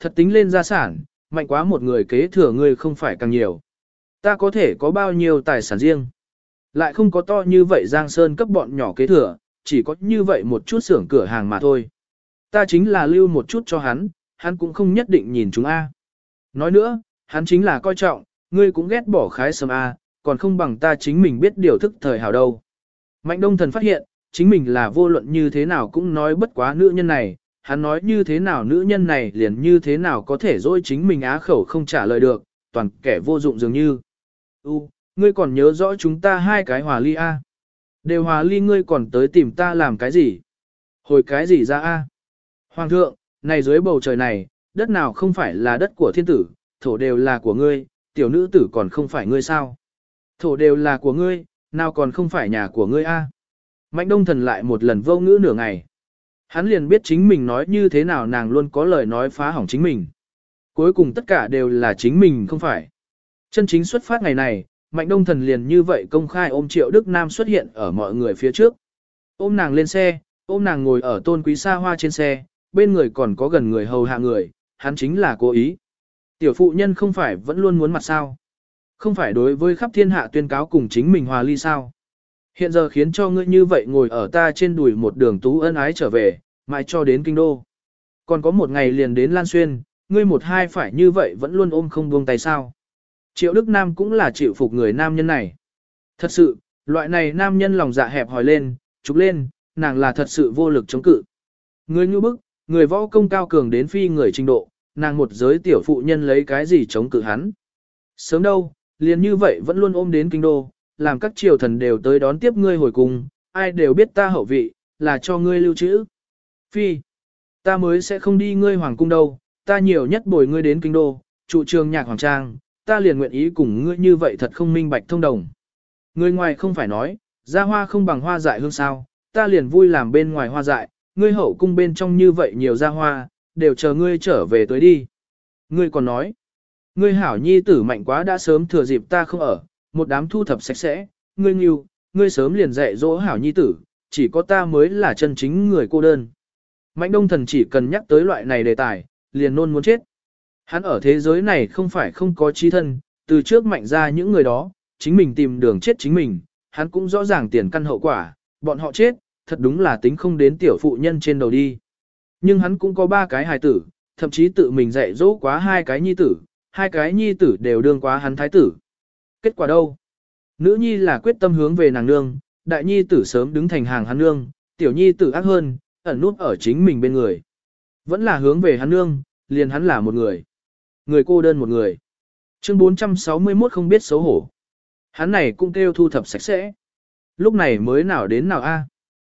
thật tính lên gia sản, mạnh quá một người kế thừa ngươi không phải càng nhiều. Ta có thể có bao nhiêu tài sản riêng. Lại không có to như vậy Giang Sơn cấp bọn nhỏ kế thừa, chỉ có như vậy một chút xưởng cửa hàng mà thôi. Ta chính là lưu một chút cho hắn, hắn cũng không nhất định nhìn chúng A. Nói nữa, hắn chính là coi trọng, ngươi cũng ghét bỏ khái sầm A, còn không bằng ta chính mình biết điều thức thời hảo đâu. Mạnh đông thần phát hiện, chính mình là vô luận như thế nào cũng nói bất quá nữ nhân này, hắn nói như thế nào nữ nhân này liền như thế nào có thể dối chính mình á khẩu không trả lời được, toàn kẻ vô dụng dường như. U, ngươi còn nhớ rõ chúng ta hai cái hòa ly A. Đều hòa ly ngươi còn tới tìm ta làm cái gì? Hồi cái gì ra A? Hoàng thượng, này dưới bầu trời này, đất nào không phải là đất của thiên tử, thổ đều là của ngươi, tiểu nữ tử còn không phải ngươi sao? Thổ đều là của ngươi, nào còn không phải nhà của ngươi a? Mạnh đông thần lại một lần vô ngữ nửa ngày. Hắn liền biết chính mình nói như thế nào nàng luôn có lời nói phá hỏng chính mình. Cuối cùng tất cả đều là chính mình không phải. Chân chính xuất phát ngày này, Mạnh Đông Thần liền như vậy công khai ôm Triệu Đức Nam xuất hiện ở mọi người phía trước. Ôm nàng lên xe, ôm nàng ngồi ở tôn quý xa hoa trên xe, bên người còn có gần người hầu hạ người, hắn chính là cố ý. Tiểu phụ nhân không phải vẫn luôn muốn mặt sao. Không phải đối với khắp thiên hạ tuyên cáo cùng chính mình hòa ly sao. Hiện giờ khiến cho ngươi như vậy ngồi ở ta trên đùi một đường tú ân ái trở về, mãi cho đến kinh đô. Còn có một ngày liền đến Lan Xuyên, ngươi một hai phải như vậy vẫn luôn ôm không buông tay sao. Triệu Đức Nam cũng là chịu phục người nam nhân này. Thật sự, loại này nam nhân lòng dạ hẹp hỏi lên, trục lên, nàng là thật sự vô lực chống cự. Người như bức, người võ công cao cường đến phi người trình độ, nàng một giới tiểu phụ nhân lấy cái gì chống cự hắn. Sớm đâu, liền như vậy vẫn luôn ôm đến kinh đô, làm các triều thần đều tới đón tiếp ngươi hồi cùng, ai đều biết ta hậu vị, là cho ngươi lưu trữ. Phi, ta mới sẽ không đi ngươi hoàng cung đâu, ta nhiều nhất bồi ngươi đến kinh đô, trụ trường nhạc hoàng trang, ta liền nguyện ý cùng ngươi như vậy thật không minh bạch thông đồng. Ngươi ngoài không phải nói, ra hoa không bằng hoa dại hương sao, ta liền vui làm bên ngoài hoa dại, ngươi hậu cung bên trong như vậy nhiều ra hoa, đều chờ ngươi trở về tới đi. Ngươi còn nói, ngươi hảo nhi tử mạnh quá đã sớm thừa dịp ta không ở, một đám thu thập sạch sẽ, ngươi nghiêu, ngươi sớm liền dạy dỗ hảo nhi tử, chỉ có ta mới là chân chính người cô đơn. Mạnh đông thần chỉ cần nhắc tới loại này đề tài, liền nôn muốn chết. Hắn ở thế giới này không phải không có chi thân, từ trước mạnh ra những người đó, chính mình tìm đường chết chính mình, hắn cũng rõ ràng tiền căn hậu quả, bọn họ chết, thật đúng là tính không đến tiểu phụ nhân trên đầu đi. Nhưng hắn cũng có ba cái hài tử, thậm chí tự mình dạy dỗ quá hai cái nhi tử, hai cái nhi tử đều đương quá hắn thái tử. Kết quả đâu? Nữ nhi là quyết tâm hướng về nàng nương, đại nhi tử sớm đứng thành hàng hắn nương, tiểu nhi tử ác hơn, ẩn nút ở chính mình bên người. Vẫn là hướng về hắn nương, liền hắn là một người. Người cô đơn một người. Chương 461 không biết xấu hổ. Hắn này cũng kêu thu thập sạch sẽ. Lúc này mới nào đến nào a?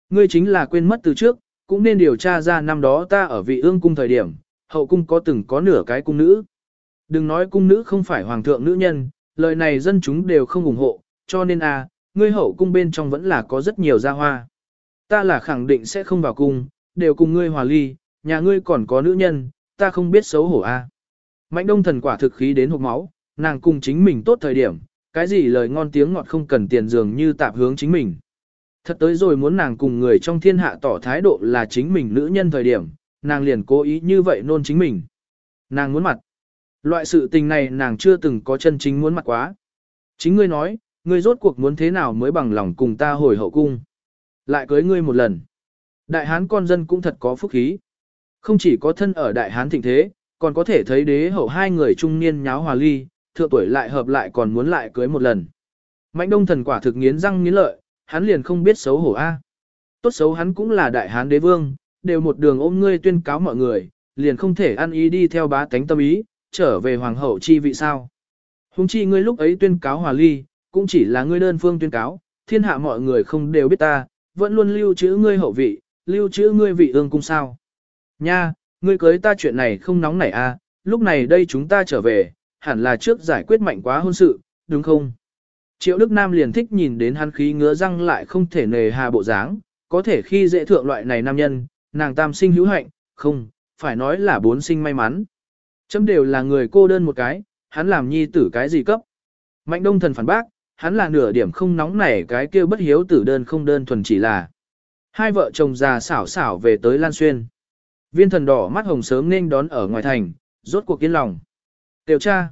Ngươi chính là quên mất từ trước, cũng nên điều tra ra năm đó ta ở vị ương cung thời điểm, hậu cung có từng có nửa cái cung nữ. Đừng nói cung nữ không phải hoàng thượng nữ nhân, lời này dân chúng đều không ủng hộ, cho nên a, ngươi hậu cung bên trong vẫn là có rất nhiều gia hoa. Ta là khẳng định sẽ không vào cung, đều cùng ngươi hòa ly, nhà ngươi còn có nữ nhân, ta không biết xấu hổ a. Mạnh đông thần quả thực khí đến hộp máu, nàng cùng chính mình tốt thời điểm, cái gì lời ngon tiếng ngọt không cần tiền dường như tạp hướng chính mình. Thật tới rồi muốn nàng cùng người trong thiên hạ tỏ thái độ là chính mình nữ nhân thời điểm, nàng liền cố ý như vậy nôn chính mình. Nàng muốn mặt. Loại sự tình này nàng chưa từng có chân chính muốn mặt quá. Chính ngươi nói, ngươi rốt cuộc muốn thế nào mới bằng lòng cùng ta hồi hậu cung. Lại cưới ngươi một lần. Đại hán con dân cũng thật có phúc khí. Không chỉ có thân ở đại hán thịnh thế, còn có thể thấy đế hậu hai người trung niên nháo hòa ly, thượng tuổi lại hợp lại còn muốn lại cưới một lần. Mạnh đông thần quả thực nghiến răng nghiến lợi, hắn liền không biết xấu hổ a. Tốt xấu hắn cũng là đại hán đế vương, đều một đường ôm ngươi tuyên cáo mọi người, liền không thể ăn ý đi theo bá tánh tâm ý, trở về hoàng hậu chi vị sao. Hùng chi ngươi lúc ấy tuyên cáo hòa ly, cũng chỉ là ngươi đơn phương tuyên cáo, thiên hạ mọi người không đều biết ta, vẫn luôn lưu trữ ngươi hậu vị, lưu trữ ngươi vị ương cung sao. Nha, ngươi cưới ta chuyện này không nóng nảy a, lúc này đây chúng ta trở về, hẳn là trước giải quyết mạnh quá hôn sự, đúng không? Triệu Đức Nam liền thích nhìn đến hắn khí ngứa răng lại không thể nề hà bộ dáng, có thể khi dễ thượng loại này nam nhân, nàng tam sinh hữu hạnh, không, phải nói là bốn sinh may mắn. Chấm đều là người cô đơn một cái, hắn làm nhi tử cái gì cấp. Mạnh đông thần phản bác, hắn là nửa điểm không nóng nảy cái kia bất hiếu tử đơn không đơn thuần chỉ là. Hai vợ chồng già xảo xảo về tới Lan Xuyên. Viên thần đỏ mắt hồng sớm nên đón ở ngoài thành, rốt cuộc yên lòng. Tiểu cha.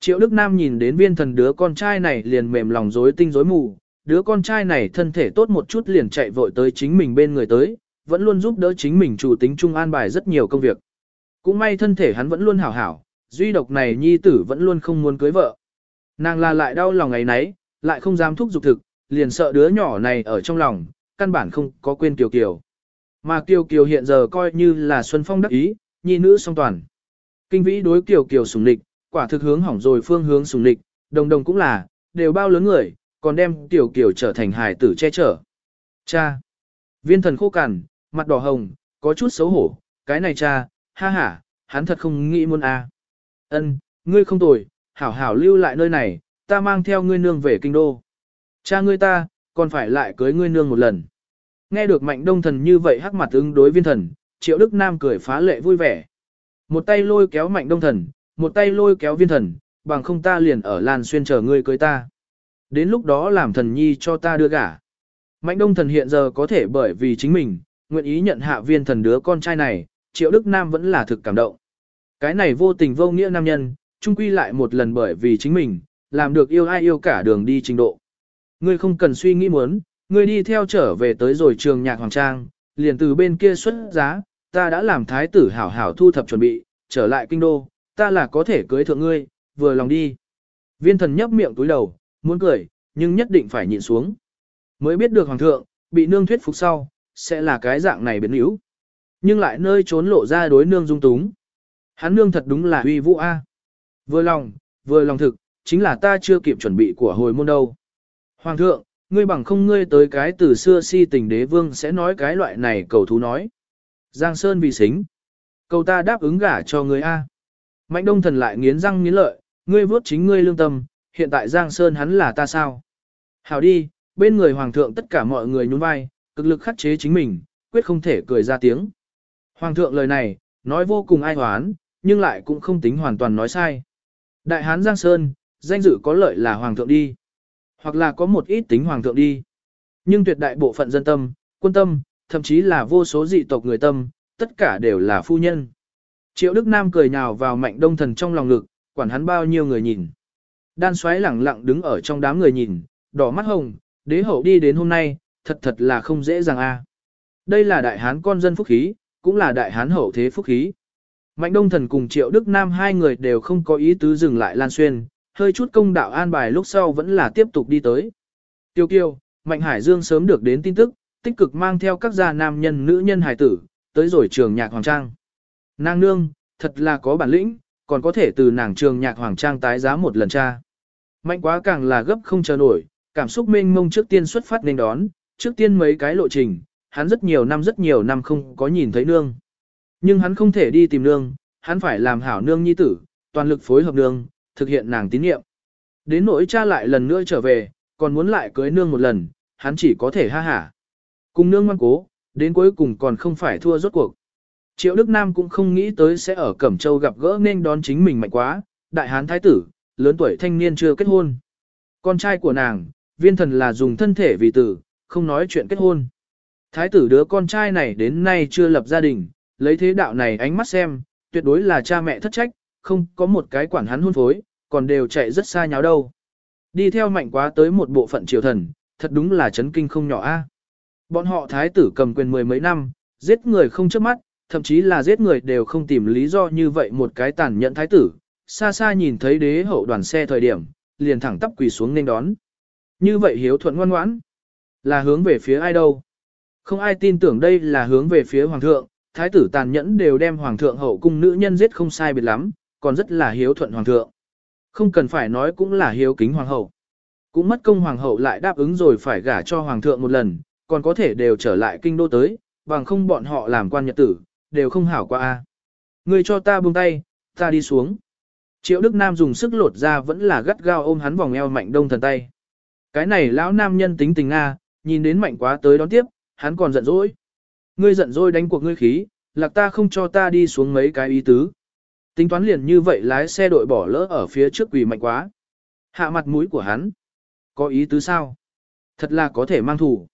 Triệu Đức Nam nhìn đến viên thần đứa con trai này liền mềm lòng rối tinh rối mù, đứa con trai này thân thể tốt một chút liền chạy vội tới chính mình bên người tới, vẫn luôn giúp đỡ chính mình chủ tính trung an bài rất nhiều công việc. Cũng may thân thể hắn vẫn luôn hảo hảo, duy độc này nhi tử vẫn luôn không muốn cưới vợ. Nàng là lại đau lòng ngày nấy, lại không dám thúc giục thực, liền sợ đứa nhỏ này ở trong lòng, căn bản không có quên Kiều Kiều. Mà Kiều Kiều hiện giờ coi như là Xuân Phong đắc ý, nhi nữ song toàn. Kinh vĩ đối Kiều Kiều sùng lịch, quả thực hướng hỏng rồi phương hướng sùng lịch, đồng đồng cũng là, đều bao lớn người, còn đem Kiều Kiều trở thành hài tử che chở. Cha! Viên thần khô cằn, mặt đỏ hồng, có chút xấu hổ, cái này cha, ha ha, hắn thật không nghĩ muốn a. Ân, ngươi không tồi, hảo hảo lưu lại nơi này, ta mang theo ngươi nương về kinh đô. Cha ngươi ta, còn phải lại cưới ngươi nương một lần. Nghe được mạnh đông thần như vậy hắc mặt ứng đối viên thần, triệu đức nam cười phá lệ vui vẻ. Một tay lôi kéo mạnh đông thần, một tay lôi kéo viên thần, bằng không ta liền ở làn xuyên chờ ngươi cưới ta. Đến lúc đó làm thần nhi cho ta đưa gả. Mạnh đông thần hiện giờ có thể bởi vì chính mình, nguyện ý nhận hạ viên thần đứa con trai này, triệu đức nam vẫn là thực cảm động. Cái này vô tình vô nghĩa nam nhân, chung quy lại một lần bởi vì chính mình, làm được yêu ai yêu cả đường đi trình độ. Ngươi không cần suy nghĩ muốn, ngươi đi theo trở về tới rồi trường nhạc hoàng trang, liền từ bên kia xuất giá, ta đã làm thái tử hảo hảo thu thập chuẩn bị, trở lại kinh đô, ta là có thể cưới thượng ngươi, vừa lòng đi. Viên thần nhấp miệng túi đầu, muốn cười, nhưng nhất định phải nhịn xuống. Mới biết được hoàng thượng, bị nương thuyết phục sau, sẽ là cái dạng này biến yếu. Nhưng lại nơi trốn lộ ra đối nương dung túng. Hắn nương thật đúng là uy vũ A. Vừa lòng, vừa lòng thực, chính là ta chưa kịp chuẩn bị của hồi môn đâu. Hoàng thượng, ngươi bằng không ngươi tới cái từ xưa si tình đế vương sẽ nói cái loại này cầu thú nói. Giang Sơn vì xính. Cầu ta đáp ứng gả cho ngươi A. Mạnh đông thần lại nghiến răng nghiến lợi, ngươi vớt chính ngươi lương tâm, hiện tại Giang Sơn hắn là ta sao? Hảo đi, bên người hoàng thượng tất cả mọi người nhún vai, cực lực khắc chế chính mình, quyết không thể cười ra tiếng. Hoàng thượng lời này, nói vô cùng ai hoán, nhưng lại cũng không tính hoàn toàn nói sai. Đại Hán Giang Sơn, danh dự có lợi là hoàng thượng đi. Hoặc là có một ít tính hoàng thượng đi. Nhưng tuyệt đại bộ phận dân tâm, quân tâm, thậm chí là vô số dị tộc người tâm, tất cả đều là phu nhân. Triệu Đức Nam cười nhào vào mạnh đông thần trong lòng ngực, quản hắn bao nhiêu người nhìn. Đan xoáy lẳng lặng đứng ở trong đám người nhìn, đỏ mắt hồng, đế hậu đi đến hôm nay, thật thật là không dễ dàng a. Đây là đại hán con dân phúc khí, cũng là đại hán hậu thế phúc khí. Mạnh Đông Thần cùng Triệu Đức Nam hai người đều không có ý tứ dừng lại Lan Xuyên, hơi chút công đạo an bài lúc sau vẫn là tiếp tục đi tới. Tiêu kiêu, Mạnh Hải Dương sớm được đến tin tức, tích cực mang theo các gia nam nhân nữ nhân hải tử, tới rồi trường nhạc Hoàng Trang. Nàng nương, thật là có bản lĩnh, còn có thể từ nàng trường nhạc Hoàng Trang tái giá một lần cha. Mạnh quá càng là gấp không chờ nổi, cảm xúc mênh mông trước tiên xuất phát nên đón, trước tiên mấy cái lộ trình, hắn rất nhiều năm rất nhiều năm không có nhìn thấy nương. Nhưng hắn không thể đi tìm nương, hắn phải làm hảo nương nhi tử, toàn lực phối hợp nương, thực hiện nàng tín nhiệm. Đến nỗi cha lại lần nữa trở về, còn muốn lại cưới nương một lần, hắn chỉ có thể ha hả. Cùng nương ngoan cố, đến cuối cùng còn không phải thua rốt cuộc. Triệu Đức Nam cũng không nghĩ tới sẽ ở Cẩm Châu gặp gỡ nên đón chính mình mạnh quá, đại hán thái tử, lớn tuổi thanh niên chưa kết hôn. Con trai của nàng, viên thần là dùng thân thể vì tử, không nói chuyện kết hôn. Thái tử đứa con trai này đến nay chưa lập gia đình, lấy thế đạo này ánh mắt xem, tuyệt đối là cha mẹ thất trách, không có một cái quản hắn hôn phối, còn đều chạy rất xa nháo đâu. Đi theo mạnh quá tới một bộ phận triều thần, thật đúng là chấn kinh không nhỏ a. Bọn họ thái tử cầm quyền mười mấy năm, giết người không chớp mắt, thậm chí là giết người đều không tìm lý do như vậy một cái tàn nhẫn thái tử, xa xa nhìn thấy đế hậu đoàn xe thời điểm, liền thẳng tắp quỳ xuống nên đón. Như vậy hiếu thuận ngoan ngoãn, là hướng về phía ai đâu? Không ai tin tưởng đây là hướng về phía hoàng thượng, thái tử tàn nhẫn đều đem hoàng thượng hậu cung nữ nhân giết không sai biệt lắm, còn rất là hiếu thuận hoàng thượng. Không cần phải nói cũng là hiếu kính hoàng hậu. Cũng mất công hoàng hậu lại đáp ứng rồi phải gả cho hoàng thượng một lần, còn có thể đều trở lại kinh đô tới, bằng không bọn họ làm quan nhật tử, đều không hảo qua a. Người cho ta buông tay, ta đi xuống. Triệu Đức Nam dùng sức lột ra vẫn là gắt gao ôm hắn vòng eo mạnh đông thần tay. Cái này lão nam nhân tính tình Nga, nhìn đến mạnh quá tới đón tiếp, hắn còn giận dỗi. Ngươi giận dỗi đánh cuộc ngươi khí, lạc ta không cho ta đi xuống mấy cái ý tứ. Tính toán liền như vậy lái xe đội bỏ lỡ ở phía trước quỳ mạnh quá. Hạ mặt mũi của hắn. Có ý tứ sao? Thật là có thể mang thủ.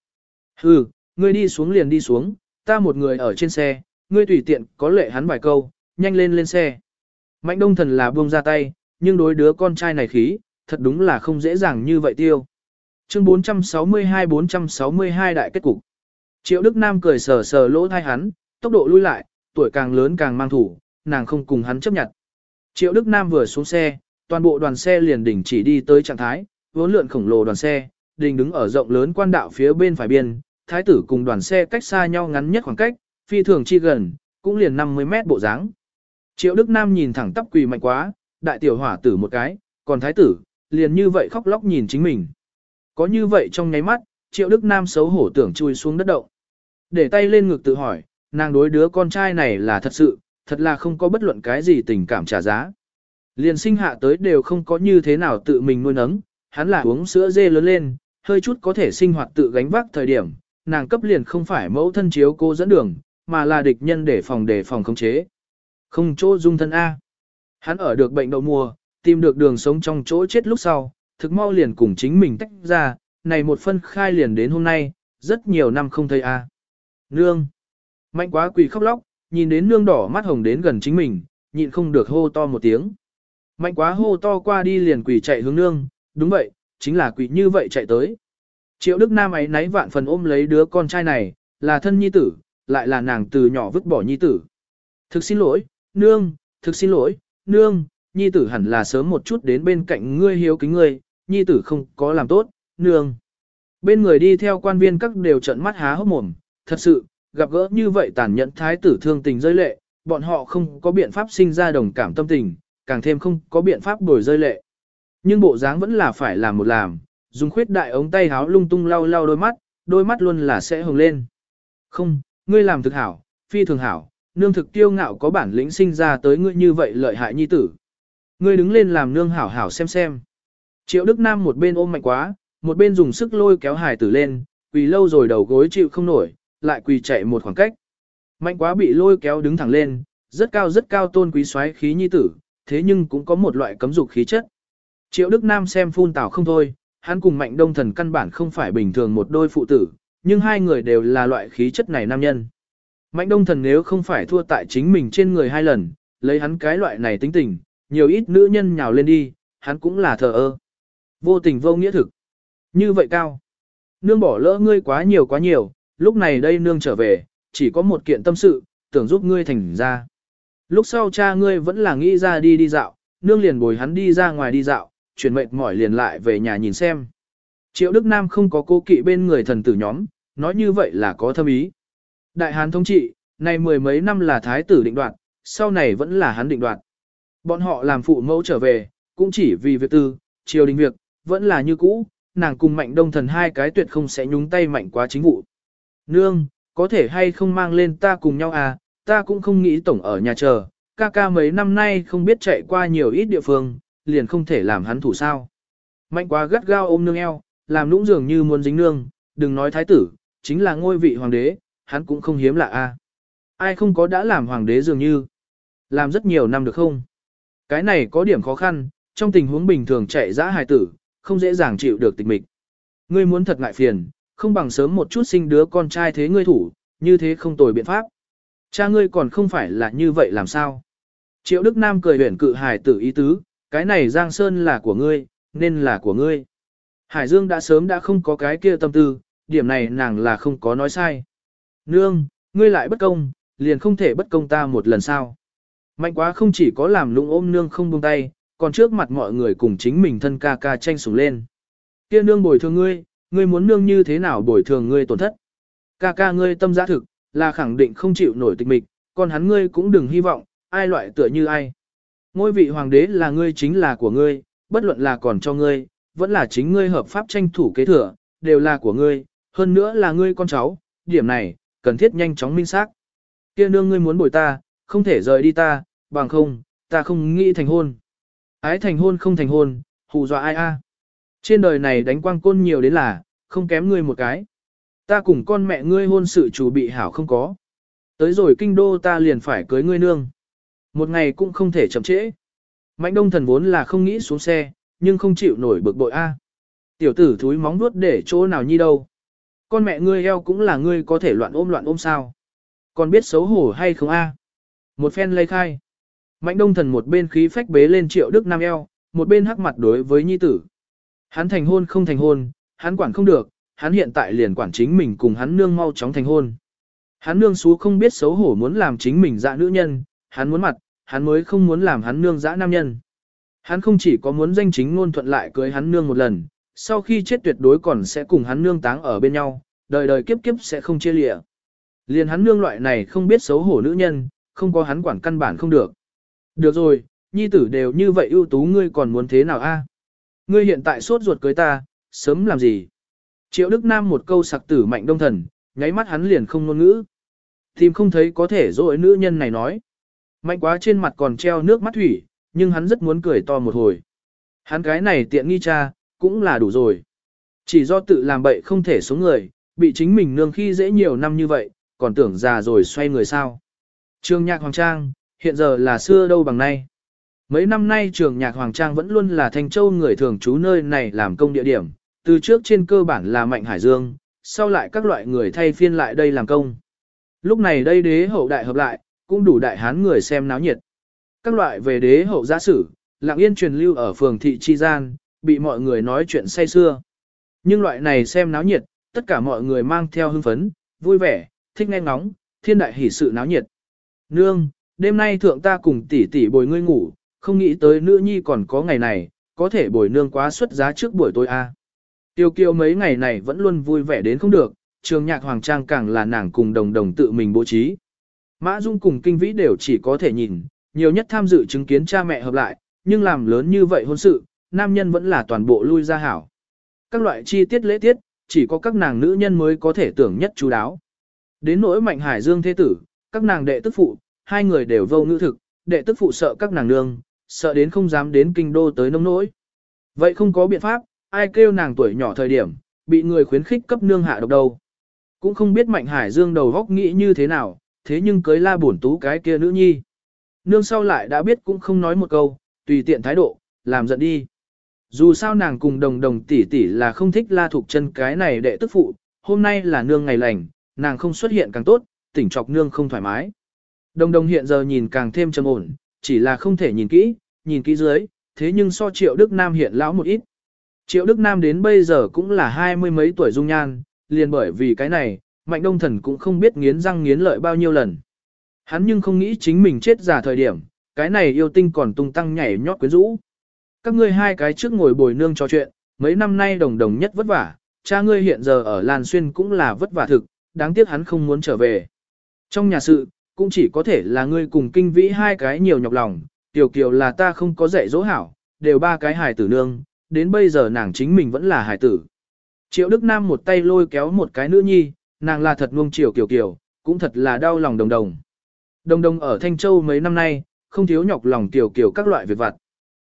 Hừ, ngươi đi xuống liền đi xuống, ta một người ở trên xe, ngươi tùy tiện có lệ hắn vài câu, nhanh lên lên xe. Mạnh đông thần là buông ra tay, nhưng đối đứa con trai này khí, thật đúng là không dễ dàng như vậy tiêu. Chương 462-462 đại kết cục. Triệu Đức Nam cười sờ sờ lỗ thai hắn, tốc độ lui lại, tuổi càng lớn càng mang thủ, nàng không cùng hắn chấp nhận. Triệu Đức Nam vừa xuống xe, toàn bộ đoàn xe liền đỉnh chỉ đi tới trạng thái, vốn lượn khổng lồ đoàn xe, đình đứng ở rộng lớn quan đạo phía bên phải biên, thái tử cùng đoàn xe cách xa nhau ngắn nhất khoảng cách, phi thường chi gần, cũng liền 50 mét bộ dáng. Triệu Đức Nam nhìn thẳng tắp quỳ mạnh quá, đại tiểu hỏa tử một cái, còn thái tử, liền như vậy khóc lóc nhìn chính mình. Có như vậy trong nháy mắt, Triệu Đức Nam xấu hổ tưởng chui xuống đất động. Để tay lên ngực tự hỏi, nàng đối đứa con trai này là thật sự, thật là không có bất luận cái gì tình cảm trả giá. Liền sinh hạ tới đều không có như thế nào tự mình nuôi nấng, hắn là uống sữa dê lớn lên, hơi chút có thể sinh hoạt tự gánh vác thời điểm, nàng cấp liền không phải mẫu thân chiếu cô dẫn đường, mà là địch nhân để phòng để phòng khống chế. Không chỗ dung thân A. Hắn ở được bệnh đậu mùa, tìm được đường sống trong chỗ chết lúc sau, thực mau liền cùng chính mình tách ra, này một phân khai liền đến hôm nay, rất nhiều năm không thấy A. Nương. Mạnh quá quỳ khóc lóc, nhìn đến nương đỏ mắt hồng đến gần chính mình, nhịn không được hô to một tiếng. Mạnh quá hô to qua đi liền quỳ chạy hướng nương, đúng vậy, chính là quỳ như vậy chạy tới. Triệu Đức Nam ấy náy vạn phần ôm lấy đứa con trai này, là thân nhi tử, lại là nàng từ nhỏ vứt bỏ nhi tử. Thực xin lỗi, nương, thực xin lỗi, nương, nhi tử hẳn là sớm một chút đến bên cạnh ngươi hiếu kính ngươi, nhi tử không có làm tốt, nương. Bên người đi theo quan viên các đều trận mắt há hốc mồm, thật sự, gặp gỡ như vậy tàn nhẫn thái tử thương tình rơi lệ, bọn họ không có biện pháp sinh ra đồng cảm tâm tình, càng thêm không có biện pháp đổi rơi lệ. Nhưng bộ dáng vẫn là phải làm một làm, dùng khuyết đại ống tay háo lung tung lau lau đôi mắt, đôi mắt luôn là sẽ hồng lên. Không, ngươi làm thực hảo, phi thường hảo, nương thực tiêu ngạo có bản lĩnh sinh ra tới ngươi như vậy lợi hại nhi tử. Ngươi đứng lên làm nương hảo hảo xem xem. Triệu Đức Nam một bên ôm mạnh quá, một bên dùng sức lôi kéo hải tử lên, quỳ lâu rồi đầu gối chịu không nổi, lại quỳ chạy một khoảng cách. Mạnh quá bị lôi kéo đứng thẳng lên, rất cao rất cao tôn quý xoáy khí nhi tử, thế nhưng cũng có một loại cấm dục khí chất. Triệu Đức Nam xem phun tảo không thôi, hắn cùng mạnh đông thần căn bản không phải bình thường một đôi phụ tử, nhưng hai người đều là loại khí chất này nam nhân. Mạnh đông thần nếu không phải thua tại chính mình trên người hai lần, lấy hắn cái loại này tính tình, nhiều ít nữ nhân nhào lên đi, hắn cũng là thờ ơ. Vô tình vô nghĩa thực. Như vậy cao. Nương bỏ lỡ ngươi quá nhiều quá nhiều, lúc này đây nương trở về, chỉ có một kiện tâm sự, tưởng giúp ngươi thành ra. Lúc sau cha ngươi vẫn là nghĩ ra đi đi dạo, nương liền bồi hắn đi ra ngoài đi dạo, chuyển mệt mỏi liền lại về nhà nhìn xem. Triệu Đức Nam không có cô kỵ bên người thần tử nhóm, nói như vậy là có thâm ý. Đại Hán thống trị, này mười mấy năm là thái tử định đoạt, sau này vẫn là hắn định đoạt. Bọn họ làm phụ mẫu trở về, cũng chỉ vì việc tư, triều đình việc, vẫn là như cũ, nàng cùng mạnh đông thần hai cái tuyệt không sẽ nhúng tay mạnh quá chính vụ. Nương, có thể hay không mang lên ta cùng nhau à, ta cũng không nghĩ tổng ở nhà chờ, ca ca mấy năm nay không biết chạy qua nhiều ít địa phương, liền không thể làm hắn thủ sao. Mạnh quá gắt gao ôm nương eo, làm lũng dường như muốn dính nương, đừng nói thái tử, chính là ngôi vị hoàng đế, hắn cũng không hiếm lạ a. Ai không có đã làm hoàng đế dường như, làm rất nhiều năm được không? Cái này có điểm khó khăn, trong tình huống bình thường chạy dã hài tử, không dễ dàng chịu được tịch mịch. Ngươi muốn thật ngại phiền, không bằng sớm một chút sinh đứa con trai thế ngươi thủ, như thế không tồi biện pháp. Cha ngươi còn không phải là như vậy làm sao? Triệu Đức Nam cười huyền cự hài tử ý tứ, cái này Giang Sơn là của ngươi, nên là của ngươi. Hải Dương đã sớm đã không có cái kia tâm tư, điểm này nàng là không có nói sai. Nương, ngươi lại bất công, liền không thể bất công ta một lần sao. Mạnh quá không chỉ có làm lũng ôm nương không buông tay, còn trước mặt mọi người cùng chính mình thân ca ca tranh sủng lên. Kia nương bồi thường ngươi, ngươi muốn nương như thế nào bồi thường ngươi tổn thất. Ca ca ngươi tâm giá thực, là khẳng định không chịu nổi tịch mịch, còn hắn ngươi cũng đừng hy vọng, ai loại tựa như ai. Ngôi vị hoàng đế là ngươi chính là của ngươi, bất luận là còn cho ngươi, vẫn là chính ngươi hợp pháp tranh thủ kế thừa, đều là của ngươi, hơn nữa là ngươi con cháu, điểm này, cần thiết nhanh chóng minh xác. Kia nương ngươi muốn bồi ta, không thể rời đi ta, bằng không, ta không nghĩ thành hôn. Ái thành hôn không thành hôn, hù dọa ai a? Trên đời này đánh quang côn nhiều đến là, không kém ngươi một cái. Ta cùng con mẹ ngươi hôn sự chủ bị hảo không có. Tới rồi kinh đô ta liền phải cưới ngươi nương. Một ngày cũng không thể chậm trễ. Mạnh đông thần vốn là không nghĩ xuống xe, nhưng không chịu nổi bực bội a. Tiểu tử thúi móng nuốt để chỗ nào nhi đâu. Con mẹ ngươi eo cũng là ngươi có thể loạn ôm loạn ôm sao. Còn biết xấu hổ hay không a? Một phen lây khai. Mạnh đông thần một bên khí phách bế lên triệu đức nam eo, một bên hắc mặt đối với nhi tử. Hắn thành hôn không thành hôn, hắn quản không được, hắn hiện tại liền quản chính mình cùng hắn nương mau chóng thành hôn. Hắn nương xú không biết xấu hổ muốn làm chính mình dã nữ nhân, hắn muốn mặt, hắn mới không muốn làm hắn nương dã nam nhân. Hắn không chỉ có muốn danh chính ngôn thuận lại cưới hắn nương một lần, sau khi chết tuyệt đối còn sẽ cùng hắn nương táng ở bên nhau, đời đời kiếp kiếp sẽ không chia lìa. Liền hắn nương loại này không biết xấu hổ nữ nhân, không có hắn quản căn bản không được. Được rồi, nhi tử đều như vậy ưu tú ngươi còn muốn thế nào a? À? Ngươi hiện tại sốt ruột cưới ta, sớm làm gì? Triệu Đức Nam một câu sặc tử mạnh đông thần, nháy mắt hắn liền không ngôn ngữ. Tìm không thấy có thể dỗi nữ nhân này nói. Mạnh quá trên mặt còn treo nước mắt thủy, nhưng hắn rất muốn cười to một hồi. Hắn cái này tiện nghi cha, cũng là đủ rồi. Chỉ do tự làm bậy không thể sống người, bị chính mình nương khi dễ nhiều năm như vậy, còn tưởng già rồi xoay người sao. Trường nhạc Hoàng Trang, hiện giờ là xưa đâu bằng nay. Mấy năm nay trường nhạc Hoàng Trang vẫn luôn là Thanh Châu người thường trú nơi này làm công địa điểm, từ trước trên cơ bản là Mạnh Hải Dương, sau lại các loại người thay phiên lại đây làm công. Lúc này đây đế hậu đại hợp lại, cũng đủ đại hán người xem náo nhiệt. Các loại về đế hậu giả sử, lặng yên truyền lưu ở phường thị chi gian, bị mọi người nói chuyện say xưa. Nhưng loại này xem náo nhiệt, tất cả mọi người mang theo hưng phấn, vui vẻ, thích nghe ngóng, thiên đại hỷ sự náo nhiệt. Nương, đêm nay thượng ta cùng tỷ tỷ bồi ngươi ngủ, không nghĩ tới nữ nhi còn có ngày này, có thể bồi nương quá xuất giá trước buổi tối a. À. Tiêu kiêu mấy ngày này vẫn luôn vui vẻ đến không được, trường nhạc hoàng trang càng là nàng cùng đồng đồng tự mình bố trí. Mã Dung cùng kinh vĩ đều chỉ có thể nhìn, nhiều nhất tham dự chứng kiến cha mẹ hợp lại, nhưng làm lớn như vậy hôn sự, nam nhân vẫn là toàn bộ lui ra hảo. Các loại chi tiết lễ tiết, chỉ có các nàng nữ nhân mới có thể tưởng nhất chú đáo. Đến nỗi mạnh hải dương thế tử, các nàng đệ tức phụ, hai người đều vô ngữ thực, đệ tức phụ sợ các nàng nương, sợ đến không dám đến kinh đô tới nông nỗi. Vậy không có biện pháp, ai kêu nàng tuổi nhỏ thời điểm, bị người khuyến khích cấp nương hạ độc đâu. Cũng không biết mạnh hải dương đầu góc nghĩ như thế nào, thế nhưng cưới la bổn tú cái kia nữ nhi. Nương sau lại đã biết cũng không nói một câu, tùy tiện thái độ, làm giận đi. Dù sao nàng cùng đồng đồng tỷ tỷ là không thích la thuộc chân cái này đệ tức phụ, hôm nay là nương ngày lành, nàng không xuất hiện càng tốt, tỉnh chọc nương không thoải mái. Đồng đồng hiện giờ nhìn càng thêm trầm ổn, chỉ là không thể nhìn kỹ, nhìn kỹ dưới, thế nhưng so triệu Đức Nam hiện lão một ít. Triệu Đức Nam đến bây giờ cũng là hai mươi mấy tuổi dung nhan, liền bởi vì cái này, Mạnh Đông Thần cũng không biết nghiến răng nghiến lợi bao nhiêu lần. Hắn nhưng không nghĩ chính mình chết già thời điểm, cái này yêu tinh còn tung tăng nhảy nhót quyến rũ. Các ngươi hai cái trước ngồi bồi nương trò chuyện, mấy năm nay đồng đồng nhất vất vả, cha ngươi hiện giờ ở Lan Xuyên cũng là vất vả thực, đáng tiếc hắn không muốn trở về. Trong nhà sự, cũng chỉ có thể là ngươi cùng kinh vĩ hai cái nhiều nhọc lòng, tiểu kiều là ta không có dạy dỗ hảo, đều ba cái hài tử nương, đến bây giờ nàng chính mình vẫn là hài tử. Triệu Đức Nam một tay lôi kéo một cái nữ nhi, nàng là thật nuông chiều kiều kiều, cũng thật là đau lòng đồng đồng. Đồng đồng ở Thanh Châu mấy năm nay, không thiếu nhọc lòng tiểu kiều các loại việc vặt.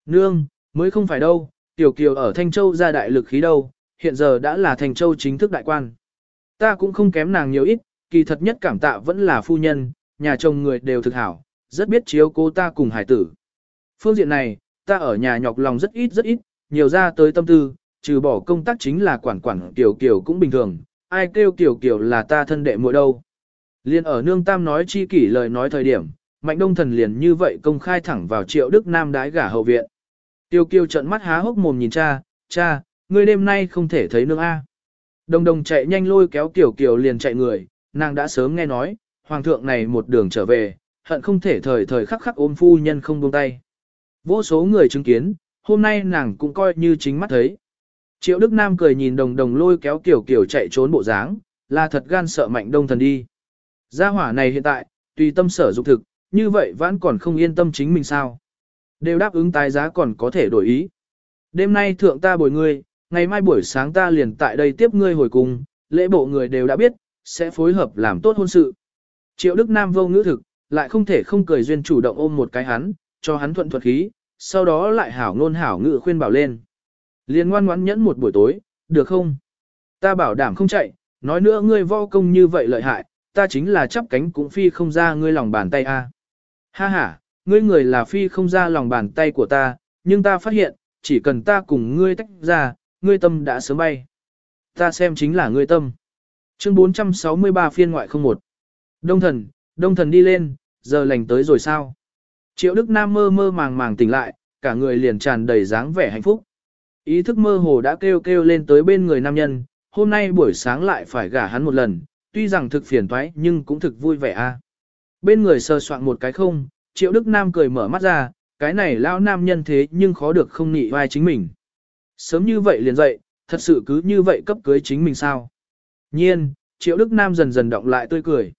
Nương, mới không phải đâu, tiểu kiều ở Thanh Châu ra đại lực khí đâu, hiện giờ đã là Thanh Châu chính thức đại quan. Ta cũng không kém nàng nhiều ít, kỳ thật nhất cảm tạ vẫn là phu nhân, nhà chồng người đều thực hảo, rất biết chiếu cô ta cùng hải tử. Phương diện này, ta ở nhà nhọc lòng rất ít rất ít, nhiều ra tới tâm tư, trừ bỏ công tác chính là quản quản kiểu kiểu cũng bình thường, ai kêu kiểu kiểu là ta thân đệ muội đâu. Liên ở nương tam nói chi kỷ lời nói thời điểm, mạnh đông thần liền như vậy công khai thẳng vào triệu đức nam đái gả hậu viện. Tiêu kiều trận mắt há hốc mồm nhìn cha, cha, ngươi đêm nay không thể thấy nương A. Đồng đồng chạy nhanh lôi kéo Tiểu kiểu liền chạy người, nàng đã sớm nghe nói, hoàng thượng này một đường trở về, hận không thể thời thời khắc khắc ôm phu nhân không buông tay. Vô số người chứng kiến, hôm nay nàng cũng coi như chính mắt thấy. Triệu Đức Nam cười nhìn đồng đồng lôi kéo kiểu kiểu chạy trốn bộ dáng, là thật gan sợ mạnh đông thần đi. Gia hỏa này hiện tại, tùy tâm sở dục thực, như vậy vẫn còn không yên tâm chính mình sao. Đều đáp ứng tái giá còn có thể đổi ý. Đêm nay thượng ta bồi ngươi, ngày mai buổi sáng ta liền tại đây tiếp ngươi hồi cùng, lễ bộ người đều đã biết, sẽ phối hợp làm tốt hôn sự. Triệu Đức Nam vô ngữ thực, lại không thể không cười duyên chủ động ôm một cái hắn, cho hắn thuận thuật khí, sau đó lại hảo ngôn hảo ngữ khuyên bảo lên. Liên ngoan ngoãn nhẫn một buổi tối, được không? Ta bảo đảm không chạy, nói nữa ngươi vô công như vậy lợi hại, ta chính là chắp cánh cũng phi không ra ngươi lòng bàn tay a. Ha ha, ngươi người là phi không ra lòng bàn tay của ta, nhưng ta phát hiện, chỉ cần ta cùng ngươi tách ra, ngươi tâm đã sớm bay. Ta xem chính là ngươi tâm. Chương 463 phiên ngoại không một. Đông thần, đông thần đi lên, giờ lành tới rồi sao? Triệu Đức Nam mơ mơ màng màng tỉnh lại, cả người liền tràn đầy dáng vẻ hạnh phúc. Ý thức mơ hồ đã kêu kêu lên tới bên người nam nhân, hôm nay buổi sáng lại phải gả hắn một lần, tuy rằng thực phiền toái nhưng cũng thực vui vẻ a. Bên người sờ soạn một cái không, Triệu Đức Nam cười mở mắt ra, cái này lão nam nhân thế nhưng khó được không nị vai chính mình. Sớm như vậy liền dậy, thật sự cứ như vậy cấp cưới chính mình sao? Nhiên, Triệu Đức Nam dần dần động lại tươi cười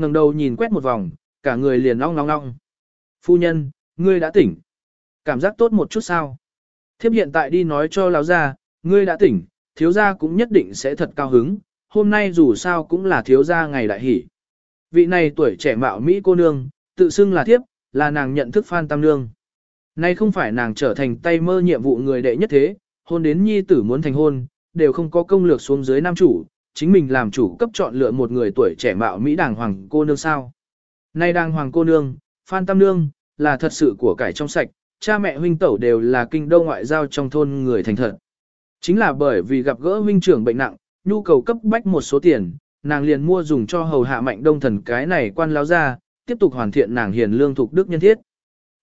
ngẩng đầu nhìn quét một vòng, cả người liền long long long. Phu nhân, ngươi đã tỉnh. Cảm giác tốt một chút sao? Thiếp hiện tại đi nói cho lão gia, ngươi đã tỉnh, thiếu gia cũng nhất định sẽ thật cao hứng, hôm nay dù sao cũng là thiếu gia ngày đại hỷ. Vị này tuổi trẻ mạo Mỹ cô nương, tự xưng là thiếp, là nàng nhận thức Phan Tam Nương. Nay không phải nàng trở thành tay mơ nhiệm vụ người đệ nhất thế, hôn đến nhi tử muốn thành hôn, đều không có công lược xuống dưới nam chủ, chính mình làm chủ cấp chọn lựa một người tuổi trẻ mạo Mỹ đàng hoàng cô nương sao. Nay đàng hoàng cô nương, Phan Tam Nương, là thật sự của cải trong sạch, cha mẹ huynh tẩu đều là kinh đô ngoại giao trong thôn người thành thật. Chính là bởi vì gặp gỡ huynh trưởng bệnh nặng, nhu cầu cấp bách một số tiền, nàng liền mua dùng cho hầu hạ mạnh đông thần cái này quan láo ra, tiếp tục hoàn thiện nàng hiền lương thuộc đức nhân thiết.